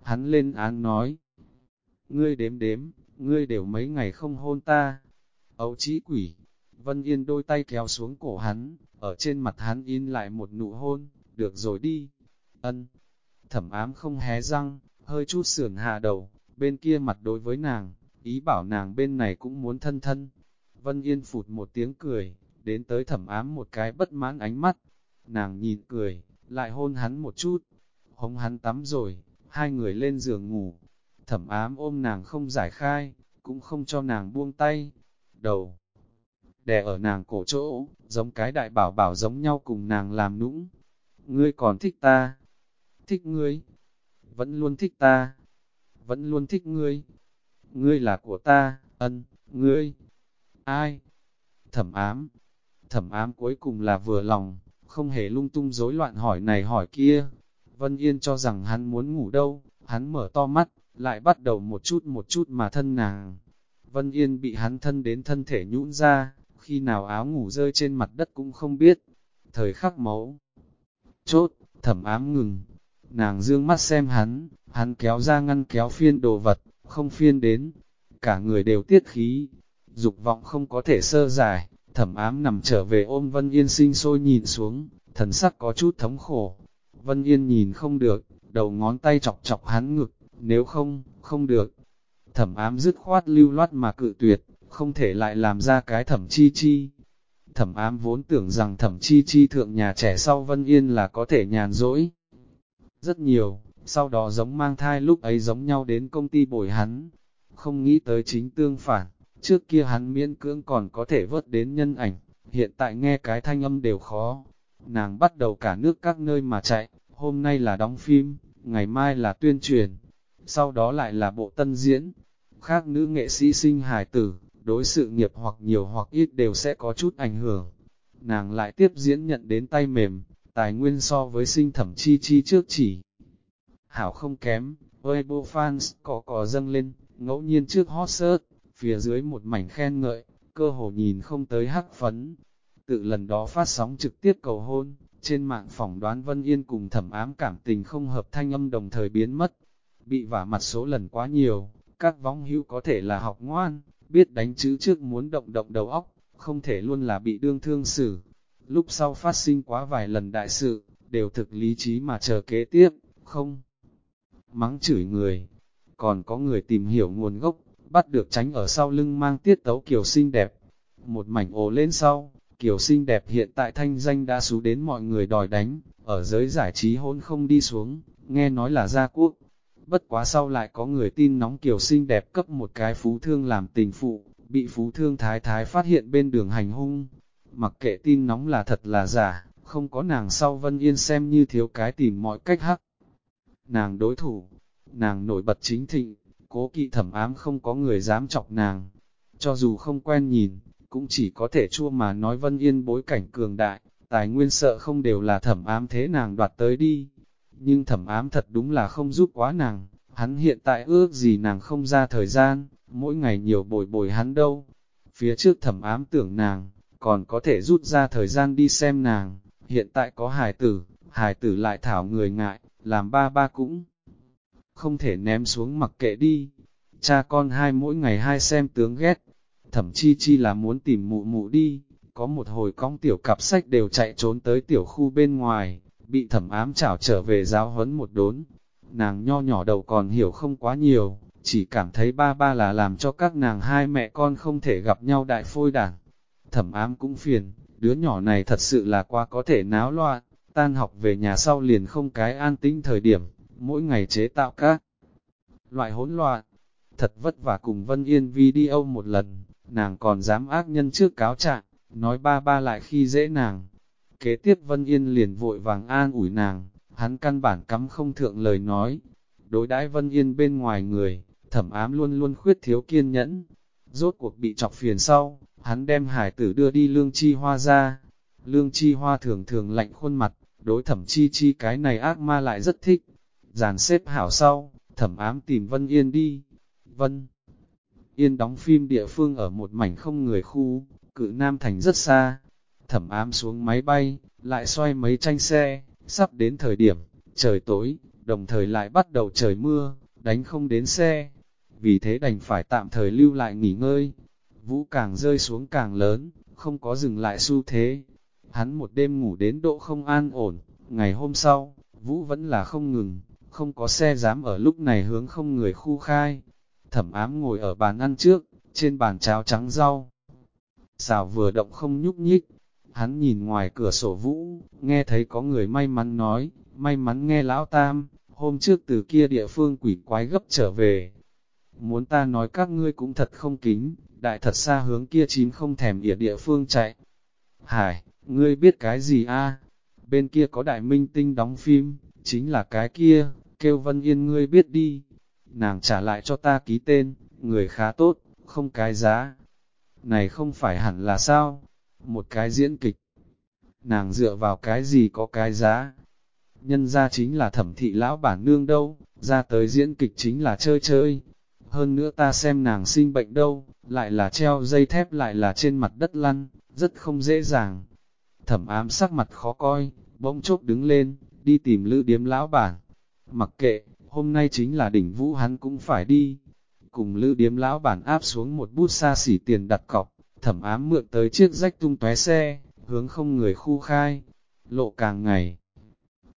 Hắn lên án nói. Ngươi đếm đếm, ngươi đều mấy ngày không hôn ta. Ấu trí quỷ. Vân Yên đôi tay kéo xuống cổ hắn, ở trên mặt hắn in lại một nụ hôn, được rồi đi. Ân. Thẩm ám không hé răng, hơi chút sườn hạ đầu, bên kia mặt đối với nàng, ý bảo nàng bên này cũng muốn thân thân. Vân Yên phụt một tiếng cười, đến tới thẩm ám một cái bất mãn ánh mắt. Nàng nhìn cười, lại hôn hắn một chút, hống hắn tắm rồi, hai người lên giường ngủ. Thẩm ám ôm nàng không giải khai, cũng không cho nàng buông tay. Đầu, đè ở nàng cổ chỗ, giống cái đại bảo bảo giống nhau cùng nàng làm nũng. Ngươi còn thích ta? Thích ngươi? Vẫn luôn thích ta? vẫn luôn thích ngươi. Ngươi là của ta, ân, ngươi. Ai? Thẩm ám. Thẩm ám cuối cùng là vừa lòng, không hề lung tung rối loạn hỏi này hỏi kia. Vân Yên cho rằng hắn muốn ngủ đâu, hắn mở to mắt, lại bắt đầu một chút một chút mà thân nàng. Vân Yên bị hắn thân đến thân thể nhũn ra, khi nào áo ngủ rơi trên mặt đất cũng không biết. Thời khắc máu. Chốt, thẩm ám ngừng. Nàng dương mắt xem hắn, hắn kéo ra ngăn kéo phiên đồ vật, không phiên đến. Cả người đều tiết khí, dục vọng không có thể sơ dài. Thẩm ám nằm trở về ôm Vân Yên sinh sôi nhìn xuống, thần sắc có chút thống khổ. Vân Yên nhìn không được, đầu ngón tay chọc chọc hắn ngực, nếu không, không được. Thẩm ám dứt khoát lưu loát mà cự tuyệt, không thể lại làm ra cái thẩm chi chi. Thẩm ám vốn tưởng rằng thẩm chi chi thượng nhà trẻ sau Vân Yên là có thể nhàn rỗi. Rất nhiều, sau đó giống mang thai lúc ấy giống nhau đến công ty bồi hắn. Không nghĩ tới chính tương phản, trước kia hắn miễn cưỡng còn có thể vớt đến nhân ảnh, hiện tại nghe cái thanh âm đều khó. Nàng bắt đầu cả nước các nơi mà chạy, hôm nay là đóng phim, ngày mai là tuyên truyền, sau đó lại là bộ tân diễn. Khác nữ nghệ sĩ sinh hài tử, đối sự nghiệp hoặc nhiều hoặc ít đều sẽ có chút ảnh hưởng. Nàng lại tiếp diễn nhận đến tay mềm, tài nguyên so với sinh thẩm chi chi trước chỉ. Hảo không kém, Weibo fans có cò dâng lên, ngẫu nhiên trước hot search, phía dưới một mảnh khen ngợi, cơ hồ nhìn không tới hắc phấn. Tự lần đó phát sóng trực tiếp cầu hôn, trên mạng phỏng đoán Vân Yên cùng thẩm ám cảm tình không hợp thanh âm đồng thời biến mất. Bị vả mặt số lần quá nhiều, các vong hữu có thể là học ngoan, biết đánh chữ trước muốn động động đầu óc, không thể luôn là bị đương thương xử. Lúc sau phát sinh quá vài lần đại sự, đều thực lý trí mà chờ kế tiếp, không mắng chửi người. Còn có người tìm hiểu nguồn gốc, bắt được tránh ở sau lưng mang tiết tấu kiểu xinh đẹp. Một mảnh ồ lên sau, kiểu xinh đẹp hiện tại thanh danh đã xú đến mọi người đòi đánh, ở giới giải trí hôn không đi xuống, nghe nói là gia quốc. Bất quá sau lại có người tin nóng kiểu xinh đẹp cấp một cái phú thương làm tình phụ, bị phú thương thái thái phát hiện bên đường hành hung. Mặc kệ tin nóng là thật là giả, không có nàng sau Vân Yên xem như thiếu cái tìm mọi cách hắc. Nàng đối thủ, nàng nổi bật chính thịnh, cố kỵ thẩm ám không có người dám chọc nàng. Cho dù không quen nhìn, cũng chỉ có thể chua mà nói Vân Yên bối cảnh cường đại, tài nguyên sợ không đều là thẩm ám thế nàng đoạt tới đi. Nhưng thẩm ám thật đúng là không giúp quá nàng, hắn hiện tại ước gì nàng không ra thời gian, mỗi ngày nhiều bồi bồi hắn đâu. Phía trước thẩm ám tưởng nàng, còn có thể rút ra thời gian đi xem nàng, hiện tại có hài tử, hài tử lại thảo người ngại, làm ba ba cũng không thể ném xuống mặc kệ đi. Cha con hai mỗi ngày hai xem tướng ghét, thẩm chi chi là muốn tìm mụ mụ đi, có một hồi cong tiểu cặp sách đều chạy trốn tới tiểu khu bên ngoài, bị thẩm ám chảo trở về giáo huấn một đốn. Nàng nho nhỏ đầu còn hiểu không quá nhiều, chỉ cảm thấy ba ba là làm cho các nàng hai mẹ con không thể gặp nhau đại phôi đảng. Thẩm ám cũng phiền, đứa nhỏ này thật sự là quá có thể náo loạn, tan học về nhà sau liền không cái an tĩnh thời điểm, mỗi ngày chế tạo các loại hỗn loạn. Thật vất vả cùng Vân Yên video một lần, nàng còn dám ác nhân trước cáo trạng, nói ba ba lại khi dễ nàng. Kế tiếp Vân Yên liền vội vàng an ủi nàng, hắn căn bản cắm không thượng lời nói. Đối đãi Vân Yên bên ngoài người, thẩm ám luôn luôn khuyết thiếu kiên nhẫn. Rốt cuộc bị chọc phiền sau, hắn đem hải tử đưa đi lương chi hoa ra. Lương chi hoa thường thường lạnh khuôn mặt, đối thẩm chi chi cái này ác ma lại rất thích. Giàn xếp hảo sau, thẩm ám tìm Vân Yên đi. Vân Yên đóng phim địa phương ở một mảnh không người khu, cự Nam Thành rất xa. Thẩm ám xuống máy bay, lại xoay mấy tranh xe, sắp đến thời điểm, trời tối, đồng thời lại bắt đầu trời mưa, đánh không đến xe. Vì thế đành phải tạm thời lưu lại nghỉ ngơi. Vũ càng rơi xuống càng lớn, không có dừng lại xu thế. Hắn một đêm ngủ đến độ không an ổn, ngày hôm sau, Vũ vẫn là không ngừng, không có xe dám ở lúc này hướng không người khu khai. Thẩm ám ngồi ở bàn ăn trước, trên bàn cháo trắng rau. Xào vừa động không nhúc nhích, hắn nhìn ngoài cửa sổ vũ, nghe thấy có người may mắn nói, may mắn nghe lão tam, hôm trước từ kia địa phương quỷ quái gấp trở về. Muốn ta nói các ngươi cũng thật không kính, đại thật xa hướng kia chín không thèm địa địa phương chạy. Hải, ngươi biết cái gì a? Bên kia có đại minh tinh đóng phim, chính là cái kia, kêu Vân Yên ngươi biết đi. nàng trả lại cho ta ký tên, người khá tốt, không cái giá. Này không phải hẳn là sao? Một cái diễn kịch. Nàng dựa vào cái gì có cái giá? Nhân ra chính là thẩm thị lão bản nương đâu, ra tới diễn kịch chính là chơi chơi. Hơn nữa ta xem nàng sinh bệnh đâu, lại là treo dây thép lại là trên mặt đất lăn, rất không dễ dàng. Thẩm ám sắc mặt khó coi, bỗng chốc đứng lên, đi tìm lữ điếm lão bản. Mặc kệ, hôm nay chính là đỉnh vũ hắn cũng phải đi. Cùng lữ điếm lão bản áp xuống một bút xa xỉ tiền đặt cọc, thẩm ám mượn tới chiếc rách tung tóe xe, hướng không người khu khai. Lộ càng ngày,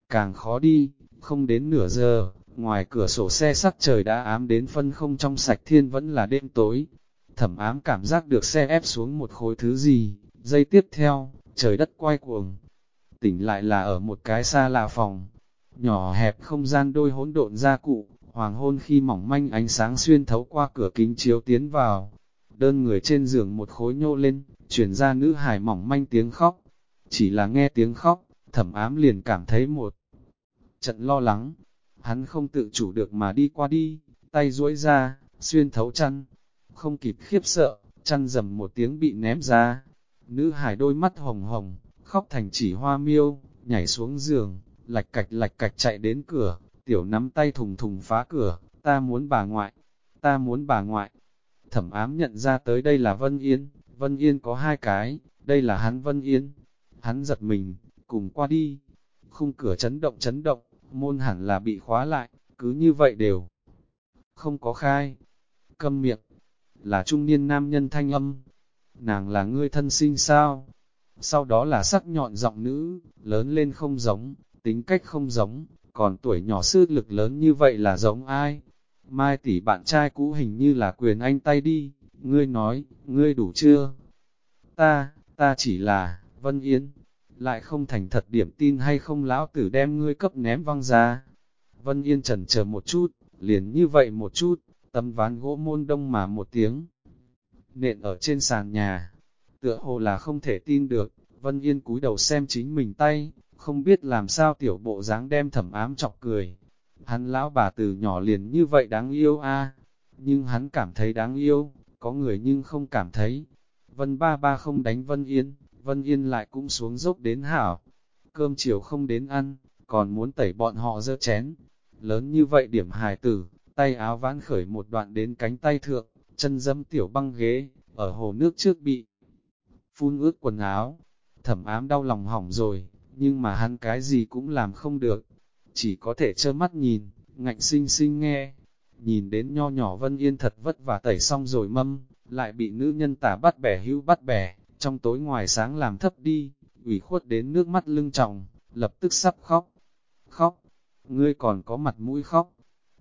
càng khó đi, không đến nửa giờ, ngoài cửa sổ xe sắc trời đã ám đến phân không trong sạch thiên vẫn là đêm tối. Thẩm ám cảm giác được xe ép xuống một khối thứ gì, giây tiếp theo, trời đất quay cuồng. Tỉnh lại là ở một cái xa lạ phòng, nhỏ hẹp không gian đôi hỗn độn gia cụ, hoàng hôn khi mỏng manh ánh sáng xuyên thấu qua cửa kính chiếu tiến vào. Đơn người trên giường một khối nhô lên, chuyển ra nữ hài mỏng manh tiếng khóc. Chỉ là nghe tiếng khóc, thẩm ám liền cảm thấy một trận lo lắng. Hắn không tự chủ được mà đi qua đi, tay duỗi ra, xuyên thấu chăn. Không kịp khiếp sợ, chăn dầm một tiếng bị ném ra. Nữ hải đôi mắt hồng hồng, khóc thành chỉ hoa miêu, nhảy xuống giường, lạch cạch lạch cạch chạy đến cửa, tiểu nắm tay thùng thùng phá cửa, ta muốn bà ngoại, ta muốn bà ngoại. Thẩm ám nhận ra tới đây là Vân Yên, Vân Yên có hai cái, đây là hắn Vân Yên. Hắn giật mình, cùng qua đi. Khung cửa chấn động chấn động, môn hẳn là bị khóa lại, cứ như vậy đều. Không có khai. Câm miệng, là trung niên nam nhân thanh âm. Nàng là ngươi thân sinh sao? Sau đó là sắc nhọn giọng nữ, lớn lên không giống, tính cách không giống, còn tuổi nhỏ sư lực lớn như vậy là giống ai? Mai tỷ bạn trai cũ hình như là quyền anh tay đi, ngươi nói, ngươi đủ chưa? Ta, ta chỉ là, Vân Yến, lại không thành thật điểm tin hay không lão tử đem ngươi cấp ném văng ra. Vân Yên trần chờ một chút, liền như vậy một chút, tấm ván gỗ môn đông mà một tiếng. Nện ở trên sàn nhà, tựa hồ là không thể tin được, Vân Yên cúi đầu xem chính mình tay, không biết làm sao tiểu bộ dáng đem thẩm ám chọc cười. Hắn lão bà từ nhỏ liền như vậy đáng yêu a nhưng hắn cảm thấy đáng yêu, có người nhưng không cảm thấy. Vân ba ba không đánh Vân Yên, Vân Yên lại cũng xuống dốc đến hảo. Cơm chiều không đến ăn, còn muốn tẩy bọn họ dơ chén. Lớn như vậy điểm hài tử, tay áo vãn khởi một đoạn đến cánh tay thượng, chân dâm tiểu băng ghế, ở hồ nước trước bị phun ướt quần áo. Thẩm ám đau lòng hỏng rồi, nhưng mà hắn cái gì cũng làm không được, chỉ có thể trơ mắt nhìn, ngạnh sinh sinh nghe, nhìn đến nho nhỏ Vân Yên thật vất vả tẩy xong rồi mâm, lại bị nữ nhân tả bắt bẻ hữu bắt bẻ, trong tối ngoài sáng làm thấp đi, ủy khuất đến nước mắt lưng trọng, lập tức sắp khóc. Khóc, ngươi còn có mặt mũi khóc,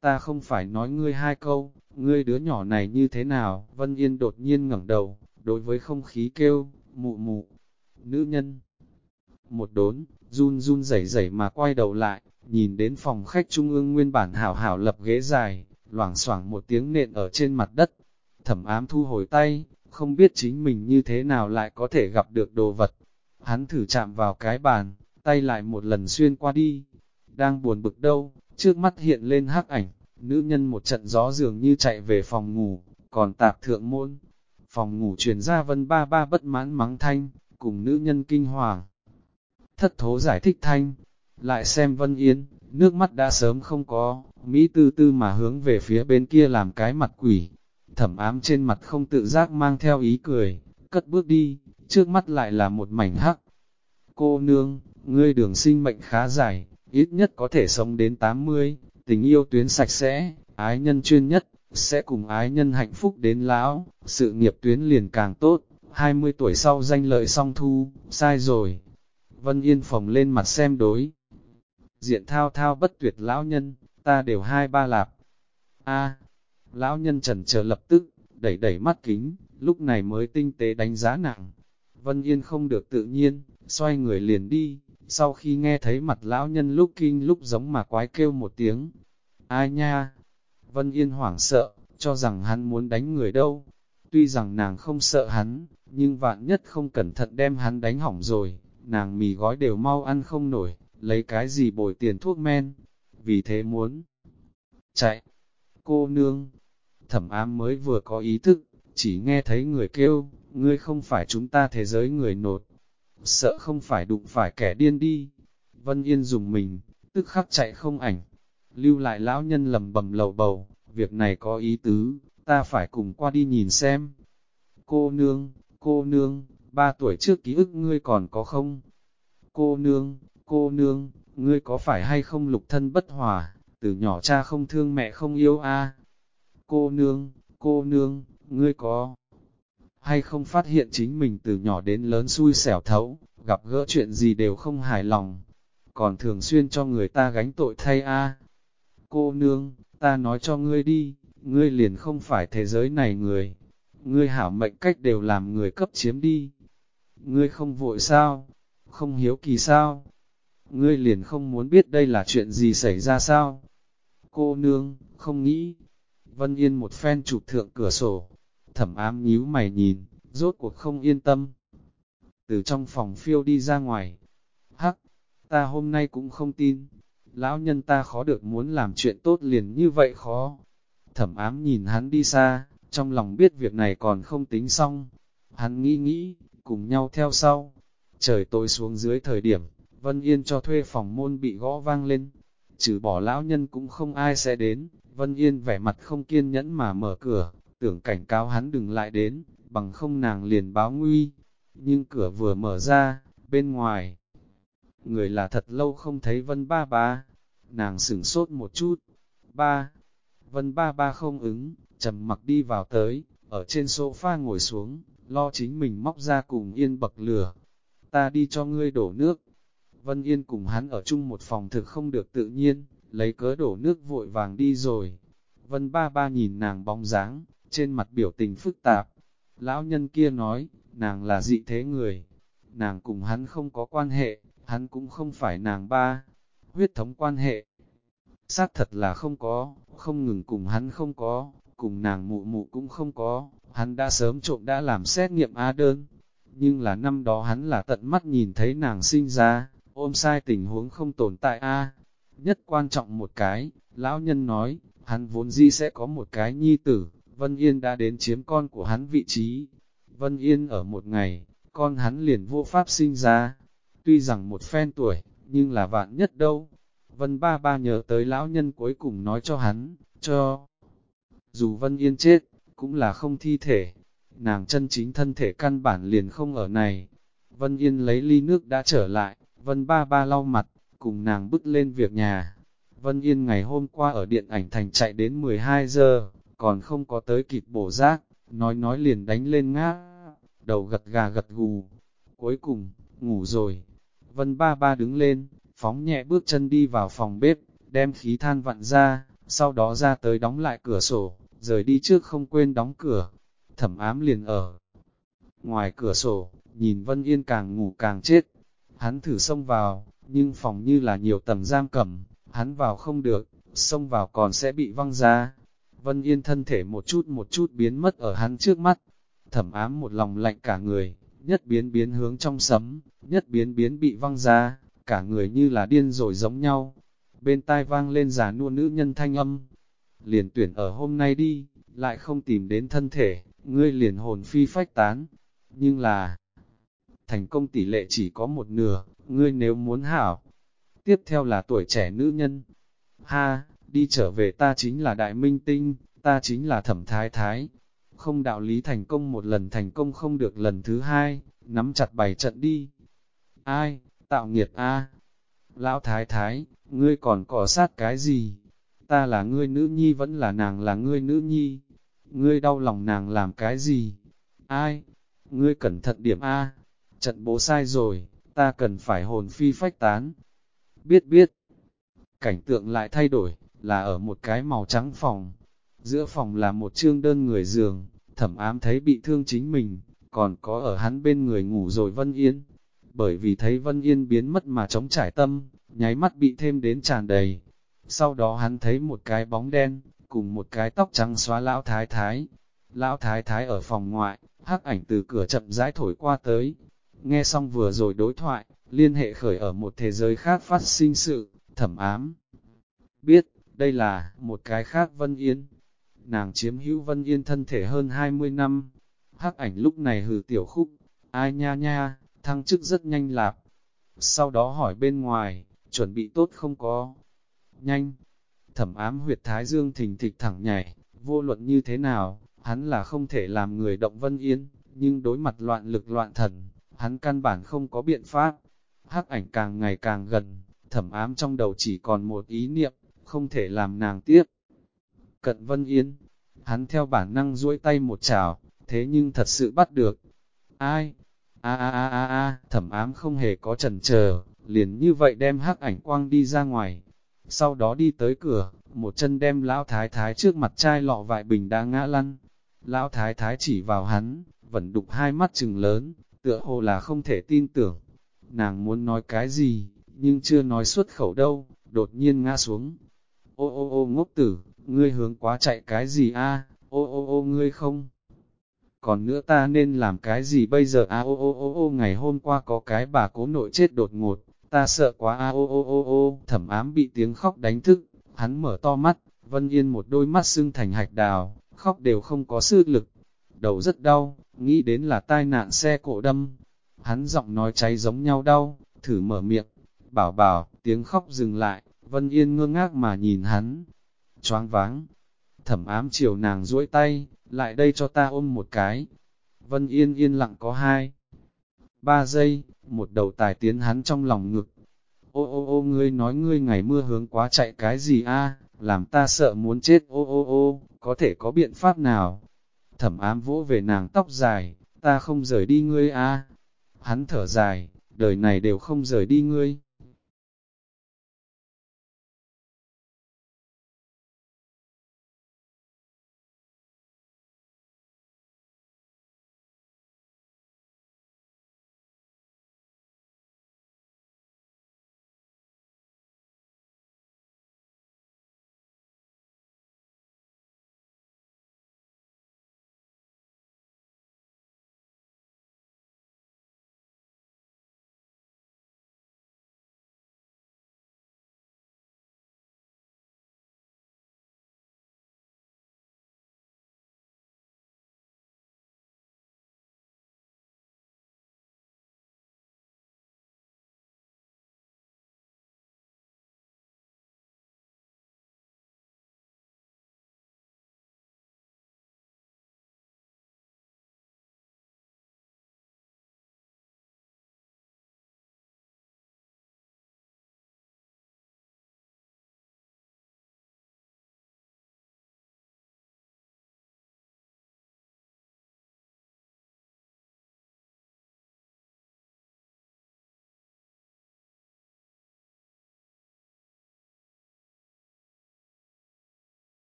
ta không phải nói ngươi hai câu, ngươi đứa nhỏ này như thế nào, Vân Yên đột nhiên ngẩng đầu, đối với không khí kêu, mụ mụ, nữ nhân. Một đốn, run run rẩy rẩy mà quay đầu lại, nhìn đến phòng khách trung ương nguyên bản hảo hảo lập ghế dài, loảng xoảng một tiếng nện ở trên mặt đất. Thẩm ám thu hồi tay, không biết chính mình như thế nào lại có thể gặp được đồ vật. Hắn thử chạm vào cái bàn, tay lại một lần xuyên qua đi. Đang buồn bực đâu, trước mắt hiện lên hắc ảnh, nữ nhân một trận gió dường như chạy về phòng ngủ, còn tạp thượng môn. Phòng ngủ truyền ra vân ba ba bất mãn mắng thanh, cùng nữ nhân kinh hoàng thất thố giải thích thanh, lại xem Vân Yên, nước mắt đã sớm không có, Mỹ tư tư mà hướng về phía bên kia làm cái mặt quỷ, thẩm ám trên mặt không tự giác mang theo ý cười, cất bước đi, trước mắt lại là một mảnh hắc. Cô nương, ngươi đường sinh mệnh khá dài, ít nhất có thể sống đến 80, tình yêu tuyến sạch sẽ, ái nhân chuyên nhất, sẽ cùng ái nhân hạnh phúc đến lão, sự nghiệp tuyến liền càng tốt, 20 tuổi sau danh lợi song thu, sai rồi, Vân Yên phòng lên mặt xem đối. Diện thao thao bất tuyệt lão nhân, ta đều hai ba lạp. A, lão nhân trần chờ lập tức, đẩy đẩy mắt kính, lúc này mới tinh tế đánh giá nặng. Vân Yên không được tự nhiên, xoay người liền đi, sau khi nghe thấy mặt lão nhân lúc kinh lúc giống mà quái kêu một tiếng. Ai nha? Vân Yên hoảng sợ, cho rằng hắn muốn đánh người đâu. Tuy rằng nàng không sợ hắn, nhưng vạn nhất không cẩn thận đem hắn đánh hỏng rồi, nàng mì gói đều mau ăn không nổi, lấy cái gì bồi tiền thuốc men, vì thế muốn chạy. Cô nương, thẩm ám mới vừa có ý thức, chỉ nghe thấy người kêu, ngươi không phải chúng ta thế giới người nột, sợ không phải đụng phải kẻ điên đi. Vân Yên dùng mình, tức khắc chạy không ảnh, lưu lại lão nhân lầm bầm lầu bầu, việc này có ý tứ, ta phải cùng qua đi nhìn xem. Cô nương, cô nương, ba tuổi trước ký ức ngươi còn có không? Cô nương, cô nương, ngươi có phải hay không lục thân bất hòa, từ nhỏ cha không thương mẹ không yêu a Cô nương, cô nương, ngươi có hay không phát hiện chính mình từ nhỏ đến lớn xui xẻo thấu, gặp gỡ chuyện gì đều không hài lòng, còn thường xuyên cho người ta gánh tội thay a Cô nương, ta nói cho ngươi đi, ngươi liền không phải thế giới này người, ngươi hảo mệnh cách đều làm người cấp chiếm đi. Ngươi không vội sao? Không hiếu kỳ sao? Ngươi liền không muốn biết đây là chuyện gì xảy ra sao? Cô nương, không nghĩ. Vân Yên một phen chụp thượng cửa sổ, thẩm ám nhíu mày nhìn, rốt cuộc không yên tâm. Từ trong phòng phiêu đi ra ngoài, hắc, ta hôm nay cũng không tin, lão nhân ta khó được muốn làm chuyện tốt liền như vậy khó. Thẩm ám nhìn hắn đi xa, trong lòng biết việc này còn không tính xong. Hắn nghĩ nghĩ, cùng nhau theo sau. Trời tối xuống dưới thời điểm, Vân Yên cho thuê phòng môn bị gõ vang lên. Trừ bỏ lão nhân cũng không ai sẽ đến, Vân Yên vẻ mặt không kiên nhẫn mà mở cửa, tưởng cảnh cáo hắn đừng lại đến, bằng không nàng liền báo nguy. Nhưng cửa vừa mở ra, bên ngoài, người là thật lâu không thấy Vân Ba Ba, nàng sửng sốt một chút. Ba, Vân Ba Ba không ứng, trầm mặc đi vào tới, ở trên sofa ngồi xuống, lo chính mình móc ra cùng Yên bậc lửa. Ta đi cho ngươi đổ nước. Vân Yên cùng hắn ở chung một phòng thực không được tự nhiên, lấy cớ đổ nước vội vàng đi rồi. Vân Ba Ba nhìn nàng bóng dáng, trên mặt biểu tình phức tạp. Lão nhân kia nói, nàng là dị thế người. Nàng cùng hắn không có quan hệ, hắn cũng không phải nàng ba. Huyết thống quan hệ. Xác thật là không có, không ngừng cùng hắn không có, cùng nàng mụ mụ cũng không có, hắn đã sớm trộm đã làm xét nghiệm A đơn. Nhưng là năm đó hắn là tận mắt nhìn thấy nàng sinh ra, ôm sai tình huống không tồn tại A. Nhất quan trọng một cái, lão nhân nói, hắn vốn dĩ sẽ có một cái nhi tử, Vân Yên đã đến chiếm con của hắn vị trí. Vân Yên ở một ngày, con hắn liền vô pháp sinh ra. Tuy rằng một phen tuổi, nhưng là vạn nhất đâu. Vân ba ba nhớ tới lão nhân cuối cùng nói cho hắn, cho dù Vân Yên chết, cũng là không thi thể. Nàng chân chính thân thể căn bản liền không ở này. Vân Yên lấy ly nước đã trở lại, Vân ba ba lau mặt, cùng nàng bước lên việc nhà. Vân Yên ngày hôm qua ở điện ảnh thành chạy đến 12 giờ, còn không có tới kịp bổ giác, nói nói liền đánh lên ngã, đầu gật gà gật gù. Cuối cùng, ngủ rồi. Vân ba ba đứng lên, phóng nhẹ bước chân đi vào phòng bếp, đem khí than vặn ra, sau đó ra tới đóng lại cửa sổ, rời đi trước không quên đóng cửa. Thẩm ám liền ở. Ngoài cửa sổ, nhìn Vân Yên càng ngủ càng chết. Hắn thử xông vào, nhưng phòng như là nhiều tầng giam cầm, hắn vào không được, xông vào còn sẽ bị văng ra. Vân Yên thân thể một chút một chút biến mất ở hắn trước mắt. Thẩm ám một lòng lạnh cả người, nhất biến biến hướng trong sấm, nhất biến biến bị văng ra, cả người như là điên rồi giống nhau. Bên tai vang lên giả nua nữ nhân thanh âm, liền tuyển ở hôm nay đi, lại không tìm đến thân thể, ngươi liền hồn phi phách tán. Nhưng là, thành công tỷ lệ chỉ có một nửa, ngươi nếu muốn hảo. Tiếp theo là tuổi trẻ nữ nhân. Ha, đi trở về ta chính là đại minh tinh, ta chính là thẩm thái thái. Không đạo lý thành công một lần thành công không được lần thứ hai, nắm chặt bày trận đi. Ai, tạo nghiệt a Lão thái thái, ngươi còn cỏ sát cái gì? ta là ngươi nữ nhi vẫn là nàng là ngươi nữ nhi. Ngươi đau lòng nàng làm cái gì? Ai? Ngươi cẩn thận điểm A. Trận bố sai rồi, ta cần phải hồn phi phách tán. Biết biết. Cảnh tượng lại thay đổi, là ở một cái màu trắng phòng. Giữa phòng là một chương đơn người giường, thẩm ám thấy bị thương chính mình, còn có ở hắn bên người ngủ rồi Vân Yên. Bởi vì thấy Vân Yên biến mất mà chống trải tâm, nháy mắt bị thêm đến tràn đầy, sau đó hắn thấy một cái bóng đen, cùng một cái tóc trắng xóa lão thái thái. Lão thái thái ở phòng ngoại, hắc ảnh từ cửa chậm rãi thổi qua tới. Nghe xong vừa rồi đối thoại, liên hệ khởi ở một thế giới khác phát sinh sự, thẩm ám. Biết, đây là một cái khác Vân Yên. nàng chiếm hữu Vân Yên thân thể hơn 20 năm. Hắc ảnh lúc này hừ tiểu khúc, ai nha nha, thăng chức rất nhanh lạp. Sau đó hỏi bên ngoài, chuẩn bị tốt không có. Nhanh, thẩm ám huyệt thái dương thình thịch thẳng nhảy, vô luận như thế nào, hắn là không thể làm người động Vân Yên, nhưng đối mặt loạn lực loạn thần, hắn căn bản không có biện pháp. Hắc ảnh càng ngày càng gần, thẩm ám trong đầu chỉ còn một ý niệm, không thể làm nàng tiếp. Cận Vân Yên, hắn theo bản năng duỗi tay một chảo, thế nhưng thật sự bắt được. Ai? A a a a a, thẩm ám không hề có chần chờ, liền như vậy đem hắc ảnh quang đi ra ngoài. Sau đó đi tới cửa, một chân đem lão thái thái trước mặt chai lọ vại bình đã ngã lăn. Lão thái thái chỉ vào hắn, vẫn đục hai mắt trừng lớn, tựa hồ là không thể tin tưởng. Nàng muốn nói cái gì, nhưng chưa nói xuất khẩu đâu, đột nhiên ngã xuống. Ô ô ô ngốc tử, ngươi hướng quá chạy cái gì a? ô ô ô ngươi không? Còn nữa ta nên làm cái gì bây giờ a ô ô ô ô ngày hôm qua có cái bà cố nội chết đột ngột, ta sợ quá a ô ô ô ô, thẩm ám bị tiếng khóc đánh thức, hắn mở to mắt, Vân Yên một đôi mắt sưng thành hạch đào, khóc đều không có sư lực, đầu rất đau, nghĩ đến là tai nạn xe cộ đâm. Hắn giọng nói cháy giống nhau đau, thử mở miệng, bảo bảo, tiếng khóc dừng lại, Vân Yên ngơ ngác mà nhìn hắn, choáng váng. Thẩm ám chiều nàng duỗi tay, lại đây cho ta ôm một cái. Vân Yên yên lặng có hai. Ba giây, một đầu tài tiến hắn trong lòng ngực. Ô ô ô ngươi nói ngươi ngày mưa hướng quá chạy cái gì a làm ta sợ muốn chết ô ô ô, có thể có biện pháp nào? Thẩm ám vỗ về nàng tóc dài, ta không rời đi ngươi a Hắn thở dài, đời này đều không rời đi ngươi.